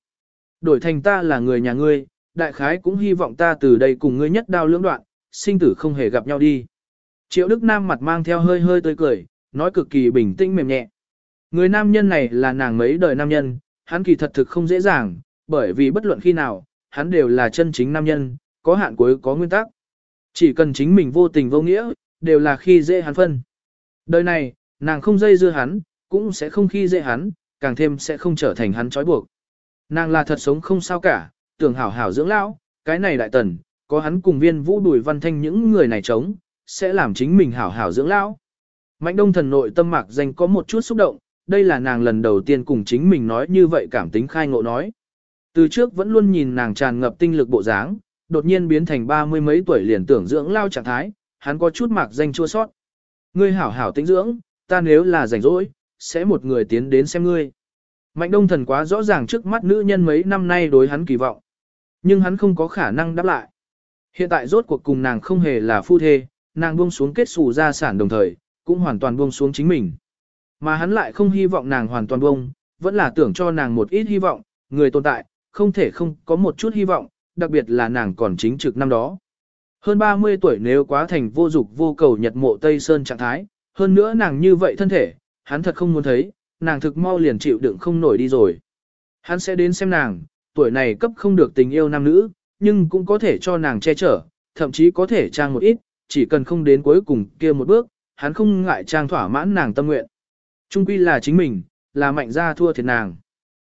Đổi thành ta là người nhà ngươi, đại khái cũng hy vọng ta từ đây cùng ngươi nhất đao lưỡng đoạn, sinh tử không hề gặp nhau đi. Triệu Đức Nam mặt mang theo hơi hơi tươi cười, nói cực kỳ bình tĩnh mềm nhẹ. Người nam nhân này là nàng mấy đời nam nhân, hắn kỳ thật thực không dễ dàng, bởi vì bất luận khi nào, hắn đều là chân chính nam nhân, có hạn cuối có nguyên tắc. Chỉ cần chính mình vô tình vô nghĩa, đều là khi dễ hắn phân. Đời này, nàng không dây dưa hắn, cũng sẽ không khi dễ hắn, càng thêm sẽ không trở thành hắn trói buộc. Nàng là thật sống không sao cả, tưởng hảo hảo dưỡng lão, cái này đại tần, có hắn cùng viên vũ đùi văn thanh những người này chống, sẽ làm chính mình hảo hảo dưỡng lão. Mạnh đông thần nội tâm mạc danh có một chút xúc động, đây là nàng lần đầu tiên cùng chính mình nói như vậy cảm tính khai ngộ nói. Từ trước vẫn luôn nhìn nàng tràn ngập tinh lực bộ dáng, đột nhiên biến thành ba mươi mấy tuổi liền tưởng dưỡng lao trạng thái, hắn có chút mạc danh chua sót. Ngươi hảo hảo tĩnh dưỡng, ta nếu là rảnh rỗi, sẽ một người tiến đến xem ngươi. Mạnh đông thần quá rõ ràng trước mắt nữ nhân mấy năm nay đối hắn kỳ vọng. Nhưng hắn không có khả năng đáp lại. Hiện tại rốt cuộc cùng nàng không hề là phu thê, nàng buông xuống kết xù gia sản đồng thời, cũng hoàn toàn buông xuống chính mình. Mà hắn lại không hy vọng nàng hoàn toàn buông, vẫn là tưởng cho nàng một ít hy vọng, người tồn tại, không thể không có một chút hy vọng, đặc biệt là nàng còn chính trực năm đó. Hơn 30 tuổi nếu quá thành vô dục vô cầu nhật mộ Tây Sơn trạng thái, hơn nữa nàng như vậy thân thể, hắn thật không muốn thấy, nàng thực mau liền chịu đựng không nổi đi rồi. Hắn sẽ đến xem nàng, tuổi này cấp không được tình yêu nam nữ, nhưng cũng có thể cho nàng che chở, thậm chí có thể trang một ít, chỉ cần không đến cuối cùng kia một bước, hắn không ngại trang thỏa mãn nàng tâm nguyện. Trung quy là chính mình, là mạnh ra thua thiệt nàng.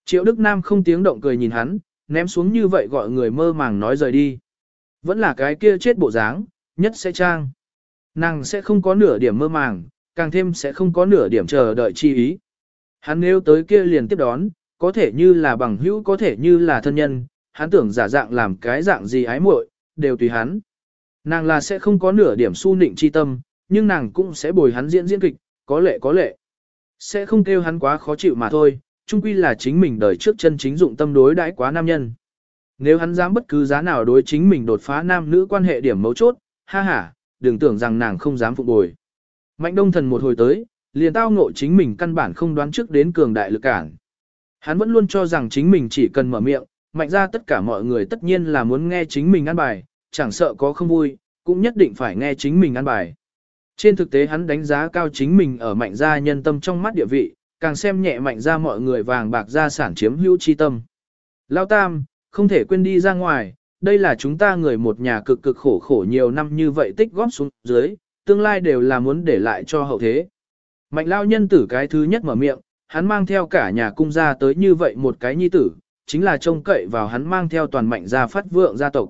Triệu Đức Nam không tiếng động cười nhìn hắn, ném xuống như vậy gọi người mơ màng nói rời đi. Vẫn là cái kia chết bộ dáng, nhất sẽ trang. Nàng sẽ không có nửa điểm mơ màng, càng thêm sẽ không có nửa điểm chờ đợi chi ý. Hắn nếu tới kia liền tiếp đón, có thể như là bằng hữu có thể như là thân nhân, hắn tưởng giả dạng làm cái dạng gì ái muội, đều tùy hắn. Nàng là sẽ không có nửa điểm su nịnh chi tâm, nhưng nàng cũng sẽ bồi hắn diễn diễn kịch, có lệ có lệ. Sẽ không kêu hắn quá khó chịu mà thôi, chung quy là chính mình đời trước chân chính dụng tâm đối đãi quá nam nhân. Nếu hắn dám bất cứ giá nào đối chính mình đột phá nam nữ quan hệ điểm mấu chốt, ha ha, đừng tưởng rằng nàng không dám phục bồi. Mạnh đông thần một hồi tới, liền tao ngộ chính mình căn bản không đoán trước đến cường đại lực cản. Hắn vẫn luôn cho rằng chính mình chỉ cần mở miệng, mạnh ra tất cả mọi người tất nhiên là muốn nghe chính mình ăn bài, chẳng sợ có không vui, cũng nhất định phải nghe chính mình ăn bài. Trên thực tế hắn đánh giá cao chính mình ở mạnh gia nhân tâm trong mắt địa vị, càng xem nhẹ mạnh gia mọi người vàng bạc gia sản chiếm hữu chi tâm. Lao Tam, không thể quên đi ra ngoài, đây là chúng ta người một nhà cực cực khổ khổ nhiều năm như vậy tích góp xuống dưới, tương lai đều là muốn để lại cho hậu thế. Mạnh lao nhân tử cái thứ nhất mở miệng, hắn mang theo cả nhà cung gia tới như vậy một cái nhi tử, chính là trông cậy vào hắn mang theo toàn mạnh gia phát vượng gia tộc.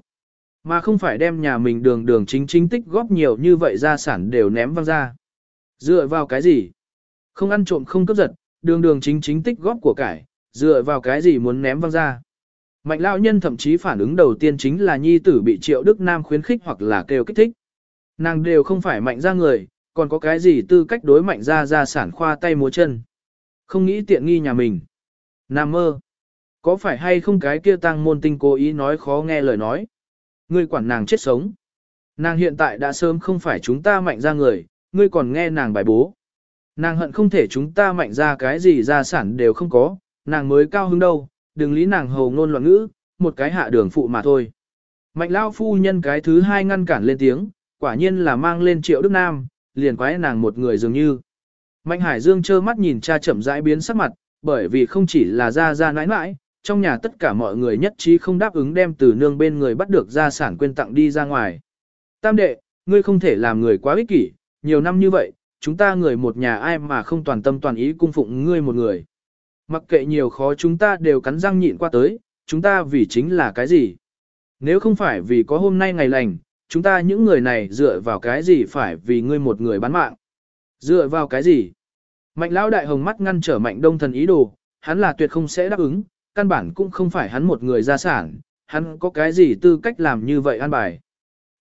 Mà không phải đem nhà mình đường đường chính chính tích góp nhiều như vậy gia sản đều ném văng ra. Dựa vào cái gì? Không ăn trộm không cướp giật, đường đường chính chính tích góp của cải, dựa vào cái gì muốn ném văng ra. Mạnh lão nhân thậm chí phản ứng đầu tiên chính là nhi tử bị triệu Đức Nam khuyến khích hoặc là kêu kích thích. Nàng đều không phải mạnh ra người, còn có cái gì tư cách đối mạnh ra ra sản khoa tay múa chân. Không nghĩ tiện nghi nhà mình. Nam mơ. Có phải hay không cái kia tăng môn tinh cố ý nói khó nghe lời nói. Ngươi quản nàng chết sống. Nàng hiện tại đã sớm không phải chúng ta mạnh ra người, ngươi còn nghe nàng bài bố. Nàng hận không thể chúng ta mạnh ra cái gì gia sản đều không có, nàng mới cao hứng đâu, đừng lý nàng hầu ngôn loạn ngữ, một cái hạ đường phụ mà thôi. Mạnh lao phu nhân cái thứ hai ngăn cản lên tiếng, quả nhiên là mang lên triệu đức nam, liền quái nàng một người dường như. Mạnh hải dương trơ mắt nhìn cha chậm rãi biến sắc mặt, bởi vì không chỉ là ra ra nãi nãi, trong nhà tất cả mọi người nhất trí không đáp ứng đem từ nương bên người bắt được gia sản quên tặng đi ra ngoài. Tam đệ, ngươi không thể làm người quá ích kỷ, nhiều năm như vậy, chúng ta người một nhà ai mà không toàn tâm toàn ý cung phụng ngươi một người. Mặc kệ nhiều khó chúng ta đều cắn răng nhịn qua tới, chúng ta vì chính là cái gì? Nếu không phải vì có hôm nay ngày lành, chúng ta những người này dựa vào cái gì phải vì ngươi một người bán mạng? Dựa vào cái gì? Mạnh lão đại hồng mắt ngăn trở mạnh đông thần ý đồ, hắn là tuyệt không sẽ đáp ứng, căn bản cũng không phải hắn một người gia sản, hắn có cái gì tư cách làm như vậy an bài.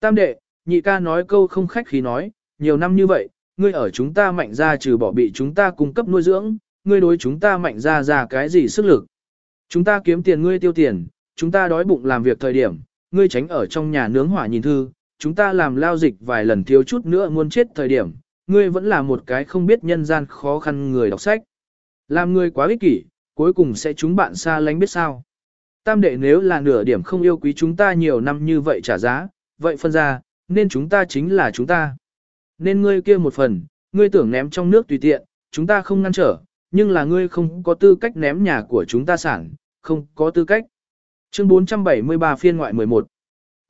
Tam đệ, nhị ca nói câu không khách khí nói, nhiều năm như vậy, ngươi ở chúng ta mạnh ra trừ bỏ bị chúng ta cung cấp nuôi dưỡng, ngươi đối chúng ta mạnh ra ra cái gì sức lực. Chúng ta kiếm tiền ngươi tiêu tiền, chúng ta đói bụng làm việc thời điểm, ngươi tránh ở trong nhà nướng hỏa nhìn thư, chúng ta làm lao dịch vài lần thiếu chút nữa muốn chết thời điểm, ngươi vẫn là một cái không biết nhân gian khó khăn người đọc sách. Làm ngươi quá ích kỷ, cuối cùng sẽ chúng bạn xa lánh biết sao. Tam đệ nếu là nửa điểm không yêu quý chúng ta nhiều năm như vậy trả giá, vậy phân ra, nên chúng ta chính là chúng ta. Nên ngươi kia một phần, ngươi tưởng ném trong nước tùy tiện, chúng ta không ngăn trở, nhưng là ngươi không có tư cách ném nhà của chúng ta sản, không có tư cách. Chương 473 phiên ngoại 11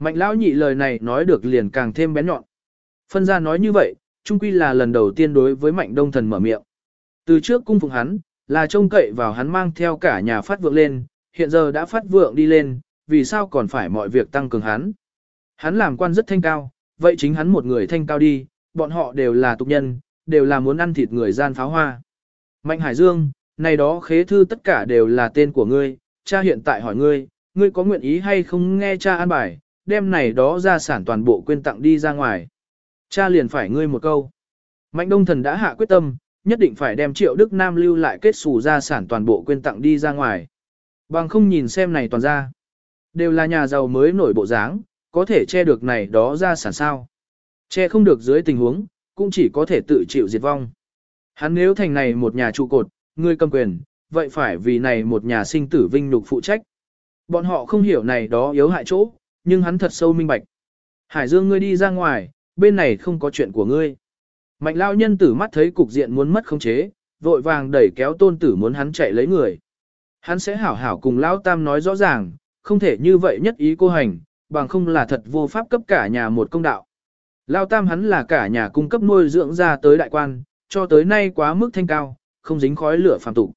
Mạnh lão nhị lời này nói được liền càng thêm bén nhọn. Phân ra nói như vậy, chung quy là lần đầu tiên đối với mạnh đông thần mở miệng. Từ trước cung phụng hắn, là trông cậy vào hắn mang theo cả nhà phát vượng lên, hiện giờ đã phát vượng đi lên, vì sao còn phải mọi việc tăng cường hắn. Hắn làm quan rất thanh cao, vậy chính hắn một người thanh cao đi, bọn họ đều là tục nhân, đều là muốn ăn thịt người gian pháo hoa. Mạnh Hải Dương, này đó khế thư tất cả đều là tên của ngươi, cha hiện tại hỏi ngươi, ngươi có nguyện ý hay không nghe cha an bài, đem này đó ra sản toàn bộ quên tặng đi ra ngoài. Cha liền phải ngươi một câu. Mạnh Đông Thần đã hạ quyết tâm, nhất định phải đem Triệu Đức Nam lưu lại kết xù gia sản toàn bộ quên tặng đi ra ngoài. Bằng không nhìn xem này toàn ra. Đều là nhà giàu mới nổi bộ dáng, có thể che được này đó ra sản sao. Che không được dưới tình huống, cũng chỉ có thể tự chịu diệt vong. Hắn nếu thành này một nhà trụ cột, người cầm quyền, vậy phải vì này một nhà sinh tử vinh nhục phụ trách. Bọn họ không hiểu này đó yếu hại chỗ, nhưng hắn thật sâu minh bạch. Hải Dương ngươi đi ra ngoài, bên này không có chuyện của ngươi. Mạnh lao nhân tử mắt thấy cục diện muốn mất khống chế, vội vàng đẩy kéo tôn tử muốn hắn chạy lấy người. Hắn sẽ hảo hảo cùng lao tam nói rõ ràng, không thể như vậy nhất ý cô hành, bằng không là thật vô pháp cấp cả nhà một công đạo. Lao tam hắn là cả nhà cung cấp nuôi dưỡng ra tới đại quan, cho tới nay quá mức thanh cao, không dính khói lửa phàm tục.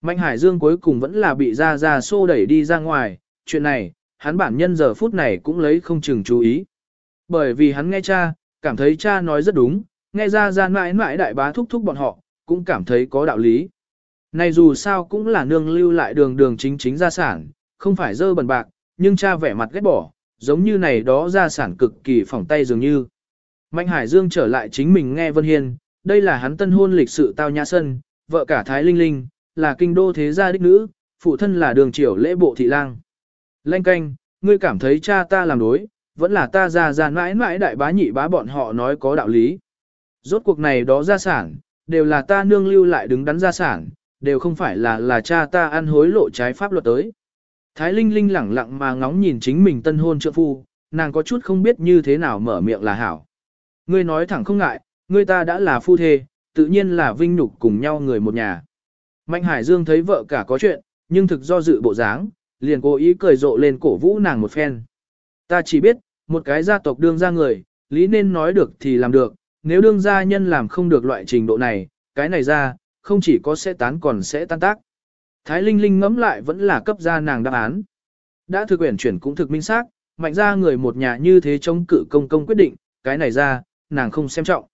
Mạnh Hải Dương cuối cùng vẫn là bị ra ra xô đẩy đi ra ngoài, chuyện này, hắn bản nhân giờ phút này cũng lấy không chừng chú ý. Bởi vì hắn nghe cha, cảm thấy cha nói rất đúng, nghe ra ra mãi mãi đại bá thúc thúc bọn họ, cũng cảm thấy có đạo lý. Này dù sao cũng là nương lưu lại đường đường chính chính gia sản, không phải dơ bẩn bạc, nhưng cha vẻ mặt ghét bỏ, giống như này đó gia sản cực kỳ phỏng tay dường như. Mạnh Hải Dương trở lại chính mình nghe Vân Hiên, đây là hắn tân hôn lịch sự tao nhã sân, vợ cả Thái Linh Linh, là kinh đô thế gia đích nữ, phụ thân là đường triều lễ bộ thị lang. Lanh canh, ngươi cảm thấy cha ta làm đối, vẫn là ta ra ra mãi mãi đại bá nhị bá bọn họ nói có đạo lý. Rốt cuộc này đó gia sản, đều là ta nương lưu lại đứng đắn gia sản, đều không phải là là cha ta ăn hối lộ trái pháp luật tới. Thái Linh Linh lẳng lặng mà ngóng nhìn chính mình tân hôn trợ phu, nàng có chút không biết như thế nào mở miệng là hảo. Ngươi nói thẳng không ngại, ngươi ta đã là phu thê, tự nhiên là vinh nhục cùng nhau người một nhà. Mạnh Hải Dương thấy vợ cả có chuyện, nhưng thực do dự bộ dáng, liền cố ý cười rộ lên cổ vũ nàng một phen. Ta chỉ biết, một cái gia tộc đương gia người, lý nên nói được thì làm được, nếu đương gia nhân làm không được loại trình độ này, cái này ra, không chỉ có sẽ tán còn sẽ tan tác. Thái Linh Linh ngẫm lại vẫn là cấp gia nàng đáp án. Đã thực quyển chuyển cũng thực minh xác, mạnh ra người một nhà như thế chống cự công công quyết định, cái này ra, nàng không xem trọng.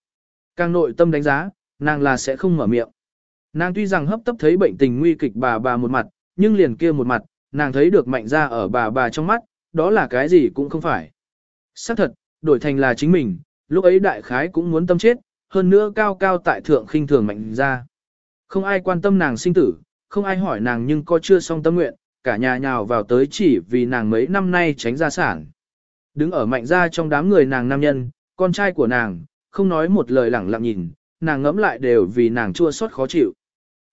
Càng nội tâm đánh giá, nàng là sẽ không mở miệng. Nàng tuy rằng hấp tấp thấy bệnh tình nguy kịch bà bà một mặt, nhưng liền kia một mặt, nàng thấy được mạnh ra ở bà bà trong mắt, đó là cái gì cũng không phải. Xác thật, đổi thành là chính mình, lúc ấy đại khái cũng muốn tâm chết, hơn nữa cao cao tại thượng khinh thường mạnh ra. Không ai quan tâm nàng sinh tử, không ai hỏi nàng nhưng có chưa xong tâm nguyện, cả nhà nhào vào tới chỉ vì nàng mấy năm nay tránh gia sản. Đứng ở mạnh ra trong đám người nàng nam nhân, con trai của nàng, không nói một lời lẳng lặng nhìn, nàng ngẫm lại đều vì nàng chua xót khó chịu.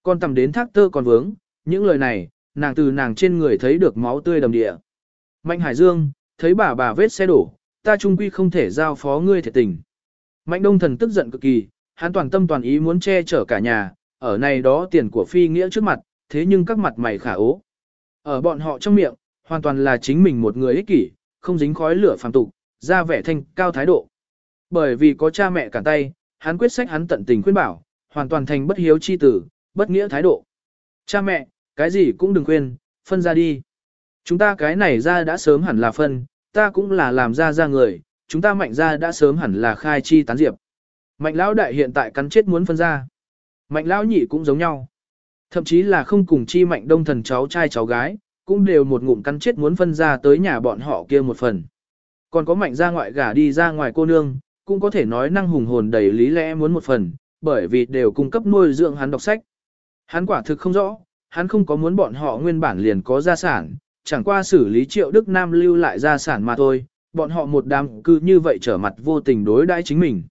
Con tầm đến thác tơ còn vướng, những lời này, nàng từ nàng trên người thấy được máu tươi đầm địa. Mạnh Hải Dương, thấy bà bà vết xe đổ, ta trung quy không thể giao phó ngươi thiệt tình. Mạnh Đông Thần tức giận cực kỳ, hắn toàn tâm toàn ý muốn che chở cả nhà, ở này đó tiền của phi nghĩa trước mặt, thế nhưng các mặt mày khả ố. Ở bọn họ trong miệng, hoàn toàn là chính mình một người ích kỷ, không dính khói lửa phàm tục, ra vẻ thanh cao thái độ. Bởi vì có cha mẹ cả tay, hắn quyết sách hắn tận tình khuyên bảo, hoàn toàn thành bất hiếu chi tử, bất nghĩa thái độ. Cha mẹ, cái gì cũng đừng quên, phân ra đi. Chúng ta cái này ra đã sớm hẳn là phân, ta cũng là làm ra ra người, chúng ta mạnh ra đã sớm hẳn là khai chi tán diệp. Mạnh lão đại hiện tại cắn chết muốn phân ra. Mạnh lão nhị cũng giống nhau. Thậm chí là không cùng chi mạnh đông thần cháu trai cháu gái, cũng đều một ngụm cắn chết muốn phân ra tới nhà bọn họ kia một phần. Còn có mạnh ra ngoại gả đi ra ngoài cô nương, cũng có thể nói năng hùng hồn đầy lý lẽ muốn một phần, bởi vì đều cung cấp nuôi dưỡng hắn đọc sách. Hắn quả thực không rõ, hắn không có muốn bọn họ nguyên bản liền có gia sản, chẳng qua xử lý triệu Đức Nam lưu lại gia sản mà thôi, bọn họ một đám cư như vậy trở mặt vô tình đối đãi chính mình.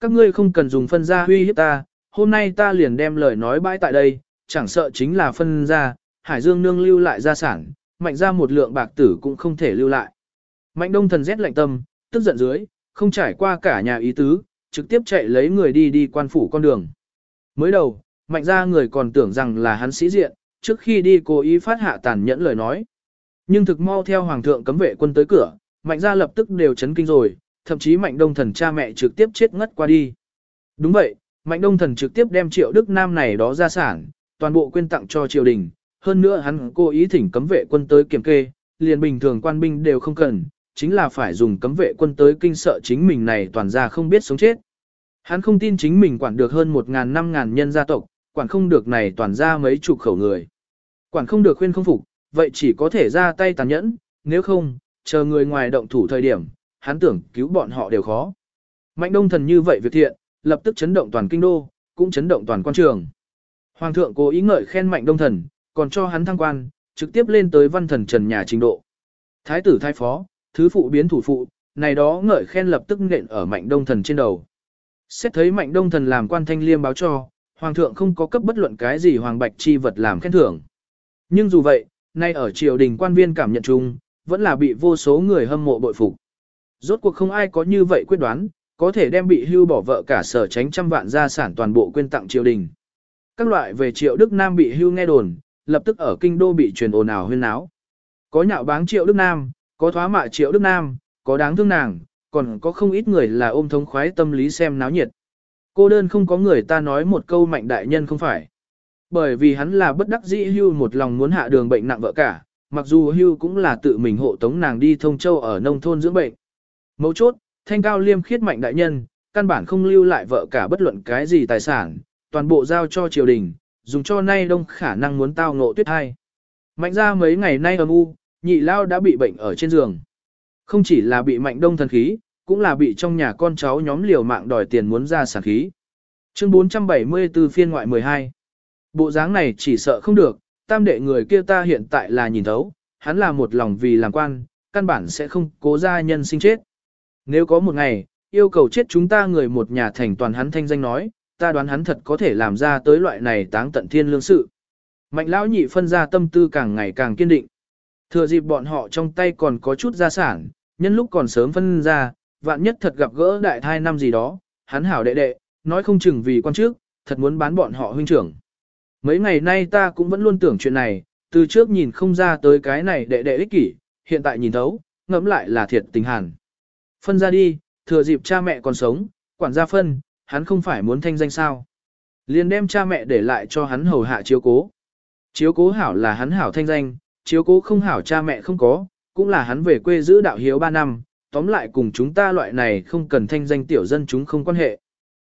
Các ngươi không cần dùng phân ra huy hiếp ta, hôm nay ta liền đem lời nói bãi tại đây, chẳng sợ chính là phân ra, Hải Dương nương lưu lại gia sản, mạnh ra một lượng bạc tử cũng không thể lưu lại. Mạnh đông thần rét lạnh tâm, tức giận dưới, không trải qua cả nhà ý tứ, trực tiếp chạy lấy người đi đi quan phủ con đường. Mới đầu, mạnh ra người còn tưởng rằng là hắn sĩ diện, trước khi đi cố ý phát hạ tàn nhẫn lời nói. Nhưng thực mau theo hoàng thượng cấm vệ quân tới cửa, mạnh ra lập tức đều chấn kinh rồi, thậm chí mạnh đông thần cha mẹ trực tiếp chết ngất qua đi. Đúng vậy, mạnh đông thần trực tiếp đem triệu đức nam này đó ra sản, toàn bộ quyên tặng cho triều đình, hơn nữa hắn cố ý thỉnh cấm vệ quân tới kiểm kê, liền bình thường quan binh đều không cần, chính là phải dùng cấm vệ quân tới kinh sợ chính mình này toàn ra không biết sống chết. Hắn không tin chính mình quản được hơn một ngàn năm ngàn nhân gia tộc, quản không được này toàn ra mấy chục khẩu người. Quản không được khuyên không phục, vậy chỉ có thể ra tay tàn nhẫn, nếu không, chờ người ngoài động thủ thời điểm, hắn tưởng cứu bọn họ đều khó. Mạnh đông thần như vậy việc thiện, lập tức chấn động toàn kinh đô, cũng chấn động toàn quan trường. Hoàng thượng cố ý ngợi khen mạnh đông thần, còn cho hắn thăng quan, trực tiếp lên tới văn thần trần nhà trình độ. Thái tử thái phó, thứ phụ biến thủ phụ, này đó ngợi khen lập tức nện ở mạnh đông thần trên đầu. Xét thấy mạnh đông thần làm quan thanh liêm báo cho, hoàng thượng không có cấp bất luận cái gì hoàng bạch chi vật làm khen thưởng. Nhưng dù vậy, nay ở triều đình quan viên cảm nhận chung, vẫn là bị vô số người hâm mộ bội phục. Rốt cuộc không ai có như vậy quyết đoán, có thể đem bị hưu bỏ vợ cả sở tránh trăm vạn gia sản toàn bộ quyên tặng triều đình. Các loại về triệu Đức Nam bị hưu nghe đồn, lập tức ở kinh đô bị truyền ồn ào huyên náo. Có nhạo báng triệu Đức Nam, có thoá mạ triệu Đức Nam, có đáng thương nàng, còn có không ít người là ôm thống khoái tâm lý xem náo nhiệt. Cô đơn không có người ta nói một câu mạnh đại nhân không phải. Bởi vì hắn là bất đắc dĩ hưu một lòng muốn hạ đường bệnh nặng vợ cả, mặc dù hưu cũng là tự mình hộ tống nàng đi thông châu ở nông thôn dưỡng bệnh. Mấu chốt, thanh cao liêm khiết mạnh đại nhân, căn bản không lưu lại vợ cả bất luận cái gì tài sản, toàn bộ giao cho triều đình, dùng cho nay đông khả năng muốn tao ngộ tuyết hai. Mạnh ra mấy ngày nay âm u, nhị lao đã bị bệnh ở trên giường. Không chỉ là bị mạnh đông thần khí, cũng là bị trong nhà con cháu nhóm liều mạng đòi tiền muốn ra sản khí. Chương 474 phiên ngoại 12 Bộ dáng này chỉ sợ không được, tam đệ người kia ta hiện tại là nhìn thấu, hắn là một lòng vì làm quan, căn bản sẽ không cố ra nhân sinh chết. Nếu có một ngày, yêu cầu chết chúng ta người một nhà thành toàn hắn thanh danh nói, ta đoán hắn thật có thể làm ra tới loại này táng tận thiên lương sự. Mạnh lão nhị phân ra tâm tư càng ngày càng kiên định. Thừa dịp bọn họ trong tay còn có chút gia sản, nhân lúc còn sớm phân ra, vạn nhất thật gặp gỡ đại thai năm gì đó, hắn hảo đệ đệ, nói không chừng vì quan trước, thật muốn bán bọn họ huynh trưởng. Mấy ngày nay ta cũng vẫn luôn tưởng chuyện này, từ trước nhìn không ra tới cái này đệ đệ ích kỷ, hiện tại nhìn thấu, ngẫm lại là thiệt tình hàn. Phân ra đi, thừa dịp cha mẹ còn sống, quản gia phân, hắn không phải muốn thanh danh sao. liền đem cha mẹ để lại cho hắn hầu hạ chiếu cố. Chiếu cố hảo là hắn hảo thanh danh, chiếu cố không hảo cha mẹ không có, cũng là hắn về quê giữ đạo hiếu 3 năm, tóm lại cùng chúng ta loại này không cần thanh danh tiểu dân chúng không quan hệ.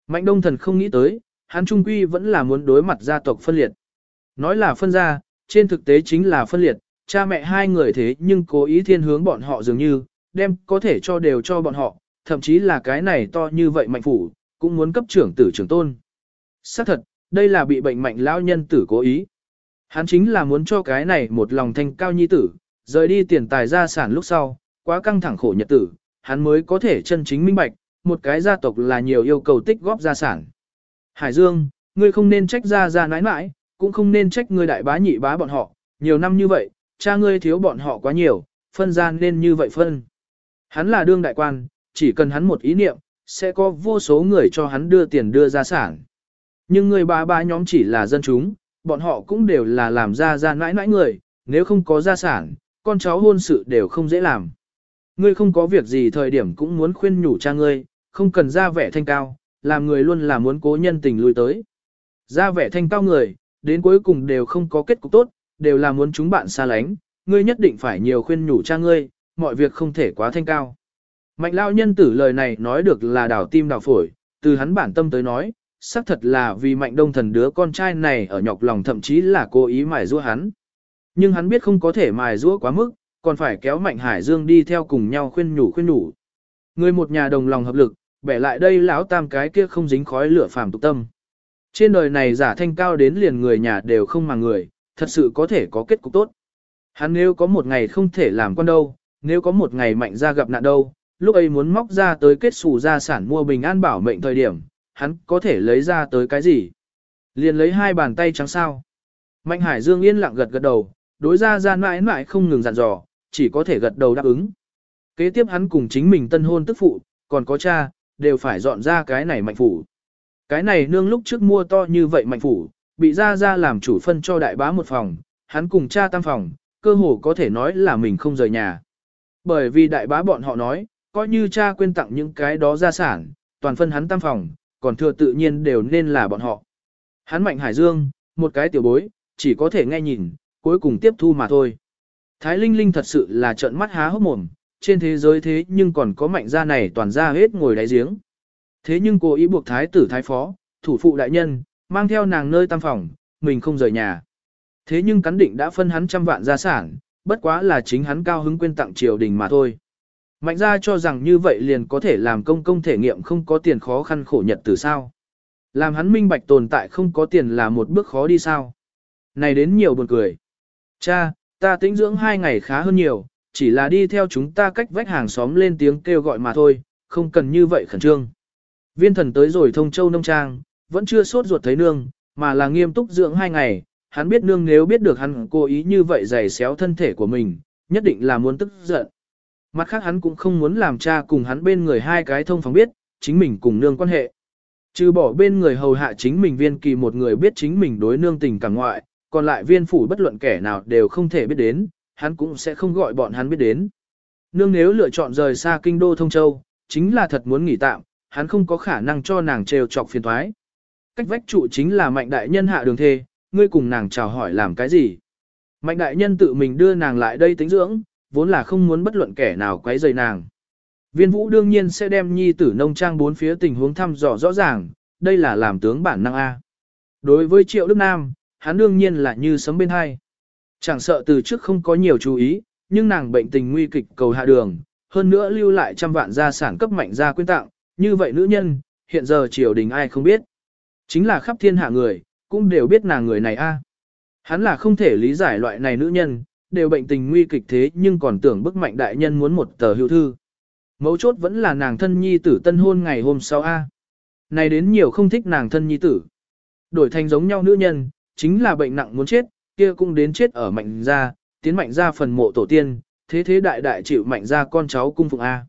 Mạnh đông thần không nghĩ tới, hắn trung quy vẫn là muốn đối mặt gia tộc phân liệt. Nói là phân ra, trên thực tế chính là phân liệt, cha mẹ hai người thế nhưng cố ý thiên hướng bọn họ dường như, đem có thể cho đều cho bọn họ, thậm chí là cái này to như vậy mạnh phủ, cũng muốn cấp trưởng tử trưởng tôn. Xác thật, đây là bị bệnh mạnh lão nhân tử cố ý. Hắn chính là muốn cho cái này một lòng thanh cao nhi tử, rời đi tiền tài gia sản lúc sau, quá căng thẳng khổ nhật tử, hắn mới có thể chân chính minh bạch, một cái gia tộc là nhiều yêu cầu tích góp gia sản. Hải Dương, ngươi không nên trách gia gia nãi nãi, cũng không nên trách ngươi đại bá nhị bá bọn họ, nhiều năm như vậy, cha ngươi thiếu bọn họ quá nhiều, phân gian nên như vậy phân. Hắn là đương đại quan, chỉ cần hắn một ý niệm, sẽ có vô số người cho hắn đưa tiền đưa gia sản. Nhưng người bá bá nhóm chỉ là dân chúng, bọn họ cũng đều là làm ra ra nãi nãi người, nếu không có gia sản, con cháu hôn sự đều không dễ làm. Ngươi không có việc gì thời điểm cũng muốn khuyên nhủ cha ngươi, không cần ra vẻ thanh cao, làm người luôn là muốn cố nhân tình lui tới. Ra vẻ thanh cao người, đến cuối cùng đều không có kết cục tốt, đều là muốn chúng bạn xa lánh, ngươi nhất định phải nhiều khuyên nhủ cha ngươi, mọi việc không thể quá thanh cao. Mạnh lao nhân tử lời này nói được là đảo tim đảo phổi, từ hắn bản tâm tới nói, xác thật là vì mạnh đông thần đứa con trai này ở nhọc lòng thậm chí là cố ý mài rũa hắn. Nhưng hắn biết không có thể mài rũa quá mức, còn phải kéo mạnh hải dương đi theo cùng nhau khuyên nhủ khuyên nhủ. Người một nhà đồng lòng hợp lực, bẻ lại đây lão tam cái kia không dính khói lửa phàm tục tâm. Trên đời này giả thanh cao đến liền người nhà đều không mà người, thật sự có thể có kết cục tốt. Hắn nếu có một ngày không thể làm con đâu, nếu có một ngày mạnh ra gặp nạn đâu, lúc ấy muốn móc ra tới kết xù gia sản mua bình an bảo mệnh thời điểm, hắn có thể lấy ra tới cái gì? Liền lấy hai bàn tay trắng sao. Mạnh Hải Dương yên lặng gật gật đầu, đối ra ra mãi mãi không ngừng dặn dò, chỉ có thể gật đầu đáp ứng. Kế tiếp hắn cùng chính mình tân hôn tức phụ, còn có cha, đều phải dọn ra cái này mạnh phủ. Cái này nương lúc trước mua to như vậy mạnh phủ, bị ra ra làm chủ phân cho đại bá một phòng, hắn cùng cha tam phòng, cơ hồ có thể nói là mình không rời nhà. Bởi vì đại bá bọn họ nói, coi như cha quên tặng những cái đó gia sản, toàn phân hắn tam phòng, còn thừa tự nhiên đều nên là bọn họ. Hắn mạnh hải dương, một cái tiểu bối, chỉ có thể nghe nhìn, cuối cùng tiếp thu mà thôi. Thái Linh Linh thật sự là trợn mắt há hốc mồm, trên thế giới thế nhưng còn có mạnh gia này toàn ra hết ngồi đáy giếng. Thế nhưng cô ý buộc thái tử thái phó, thủ phụ đại nhân, mang theo nàng nơi tam phòng, mình không rời nhà. Thế nhưng cắn định đã phân hắn trăm vạn gia sản, bất quá là chính hắn cao hứng quên tặng triều đình mà thôi. Mạnh gia cho rằng như vậy liền có thể làm công công thể nghiệm không có tiền khó khăn khổ nhật từ sao. Làm hắn minh bạch tồn tại không có tiền là một bước khó đi sao. Này đến nhiều buồn cười. Cha, ta tĩnh dưỡng hai ngày khá hơn nhiều, chỉ là đi theo chúng ta cách vách hàng xóm lên tiếng kêu gọi mà thôi, không cần như vậy khẩn trương. Viên thần tới rồi thông châu nông trang, vẫn chưa sốt ruột thấy nương, mà là nghiêm túc dưỡng hai ngày, hắn biết nương nếu biết được hắn cố ý như vậy giày xéo thân thể của mình, nhất định là muốn tức giận. Mặt khác hắn cũng không muốn làm cha cùng hắn bên người hai cái thông phóng biết, chính mình cùng nương quan hệ. Trừ bỏ bên người hầu hạ chính mình viên kỳ một người biết chính mình đối nương tình cảm ngoại, còn lại viên phủ bất luận kẻ nào đều không thể biết đến, hắn cũng sẽ không gọi bọn hắn biết đến. Nương nếu lựa chọn rời xa kinh đô thông châu, chính là thật muốn nghỉ tạm, hắn không có khả năng cho nàng trêu chọc phiền thoái. Cách vách trụ chính là mạnh đại nhân hạ đường thê, ngươi cùng nàng chào hỏi làm cái gì. Mạnh đại nhân tự mình đưa nàng lại đây tính dưỡng, vốn là không muốn bất luận kẻ nào quấy rầy nàng. Viên vũ đương nhiên sẽ đem nhi tử nông trang bốn phía tình huống thăm dò rõ ràng, đây là làm tướng bản năng A. Đối với triệu Đức Nam, hắn đương nhiên là như sấm bên hai. Chẳng sợ từ trước không có nhiều chú ý, nhưng nàng bệnh tình nguy kịch cầu hạ đường, hơn nữa lưu lại trăm vạn gia sản cấp mạnh gia quyên tặng, như vậy nữ nhân, hiện giờ triều đình ai không biết. Chính là khắp thiên hạ người, cũng đều biết nàng người này a. À. Hắn là không thể lý giải loại này nữ nhân, đều bệnh tình nguy kịch thế nhưng còn tưởng bức mạnh đại nhân muốn một tờ hữu thư. Mấu chốt vẫn là nàng thân nhi tử tân hôn ngày hôm sau a. Này đến nhiều không thích nàng thân nhi tử. Đổi thành giống nhau nữ nhân, chính là bệnh nặng muốn chết, kia cũng đến chết ở mạnh gia, tiến mạnh gia phần mộ tổ tiên, thế thế đại đại chịu mạnh gia con cháu cung phụng A.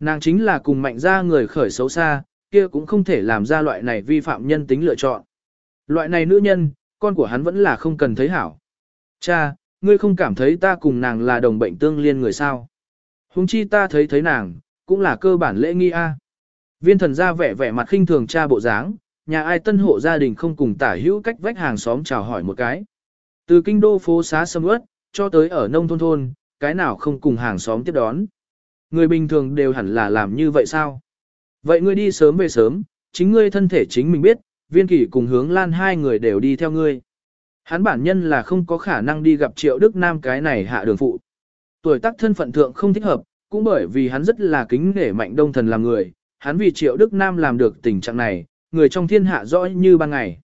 Nàng chính là cùng mạnh gia người khởi xấu xa, kia cũng không thể làm ra loại này vi phạm nhân tính lựa chọn. Loại này nữ nhân, con của hắn vẫn là không cần thấy hảo. Cha, ngươi không cảm thấy ta cùng nàng là đồng bệnh tương liên người sao? Hùng chi ta thấy thấy nàng, cũng là cơ bản lễ nghi a. Viên thần gia vẻ vẻ mặt khinh thường cha bộ dáng, nhà ai tân hộ gia đình không cùng tả hữu cách vách hàng xóm chào hỏi một cái. Từ kinh đô phố xá sầm ướt, cho tới ở nông thôn thôn, cái nào không cùng hàng xóm tiếp đón. Người bình thường đều hẳn là làm như vậy sao? Vậy ngươi đi sớm về sớm, chính ngươi thân thể chính mình biết, viên kỷ cùng hướng lan hai người đều đi theo ngươi. Hắn bản nhân là không có khả năng đi gặp triệu đức nam cái này hạ đường phụ. Tuổi tác thân phận thượng không thích hợp, cũng bởi vì hắn rất là kính nể mạnh đông thần làm người, hắn vì triệu đức nam làm được tình trạng này, người trong thiên hạ rõ như ban ngày.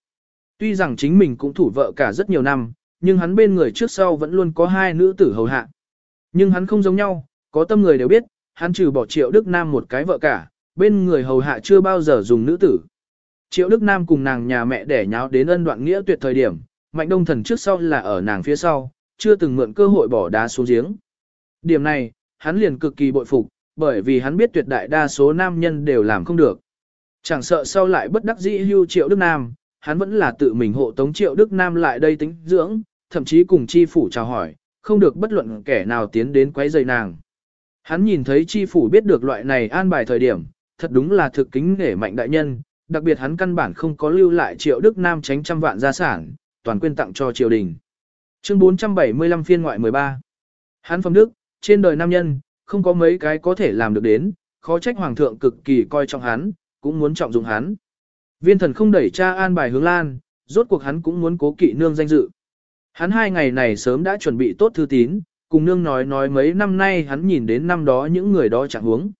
Tuy rằng chính mình cũng thủ vợ cả rất nhiều năm, nhưng hắn bên người trước sau vẫn luôn có hai nữ tử hầu hạ. Nhưng hắn không giống nhau, có tâm người đều biết, hắn trừ bỏ triệu Đức Nam một cái vợ cả, bên người hầu hạ chưa bao giờ dùng nữ tử. Triệu Đức Nam cùng nàng nhà mẹ đẻ nháo đến ân đoạn nghĩa tuyệt thời điểm, Mạnh Đông Thần trước sau là ở nàng phía sau, chưa từng mượn cơ hội bỏ đá xuống giếng. Điểm này, hắn liền cực kỳ bội phục, bởi vì hắn biết tuyệt đại đa số nam nhân đều làm không được. Chẳng sợ sau lại bất đắc dĩ hưu Triệu Đức Nam, hắn vẫn là tự mình hộ tống Triệu Đức Nam lại đây tính dưỡng, thậm chí cùng chi phủ chào hỏi, không được bất luận kẻ nào tiến đến quấy rầy nàng. Hắn nhìn thấy chi phủ biết được loại này an bài thời điểm, thật đúng là thực kính nể mạnh đại nhân, đặc biệt hắn căn bản không có lưu lại triệu Đức Nam tránh trăm vạn gia sản, toàn quyên tặng cho triều đình. Chương 475 phiên ngoại 13 Hắn phẩm đức, trên đời nam nhân, không có mấy cái có thể làm được đến, khó trách hoàng thượng cực kỳ coi trọng hắn, cũng muốn trọng dụng hắn. Viên thần không đẩy cha an bài hướng lan, rốt cuộc hắn cũng muốn cố kỵ nương danh dự. Hắn hai ngày này sớm đã chuẩn bị tốt thư tín, cùng nương nói nói mấy năm nay hắn nhìn đến năm đó những người đó chẳng huống.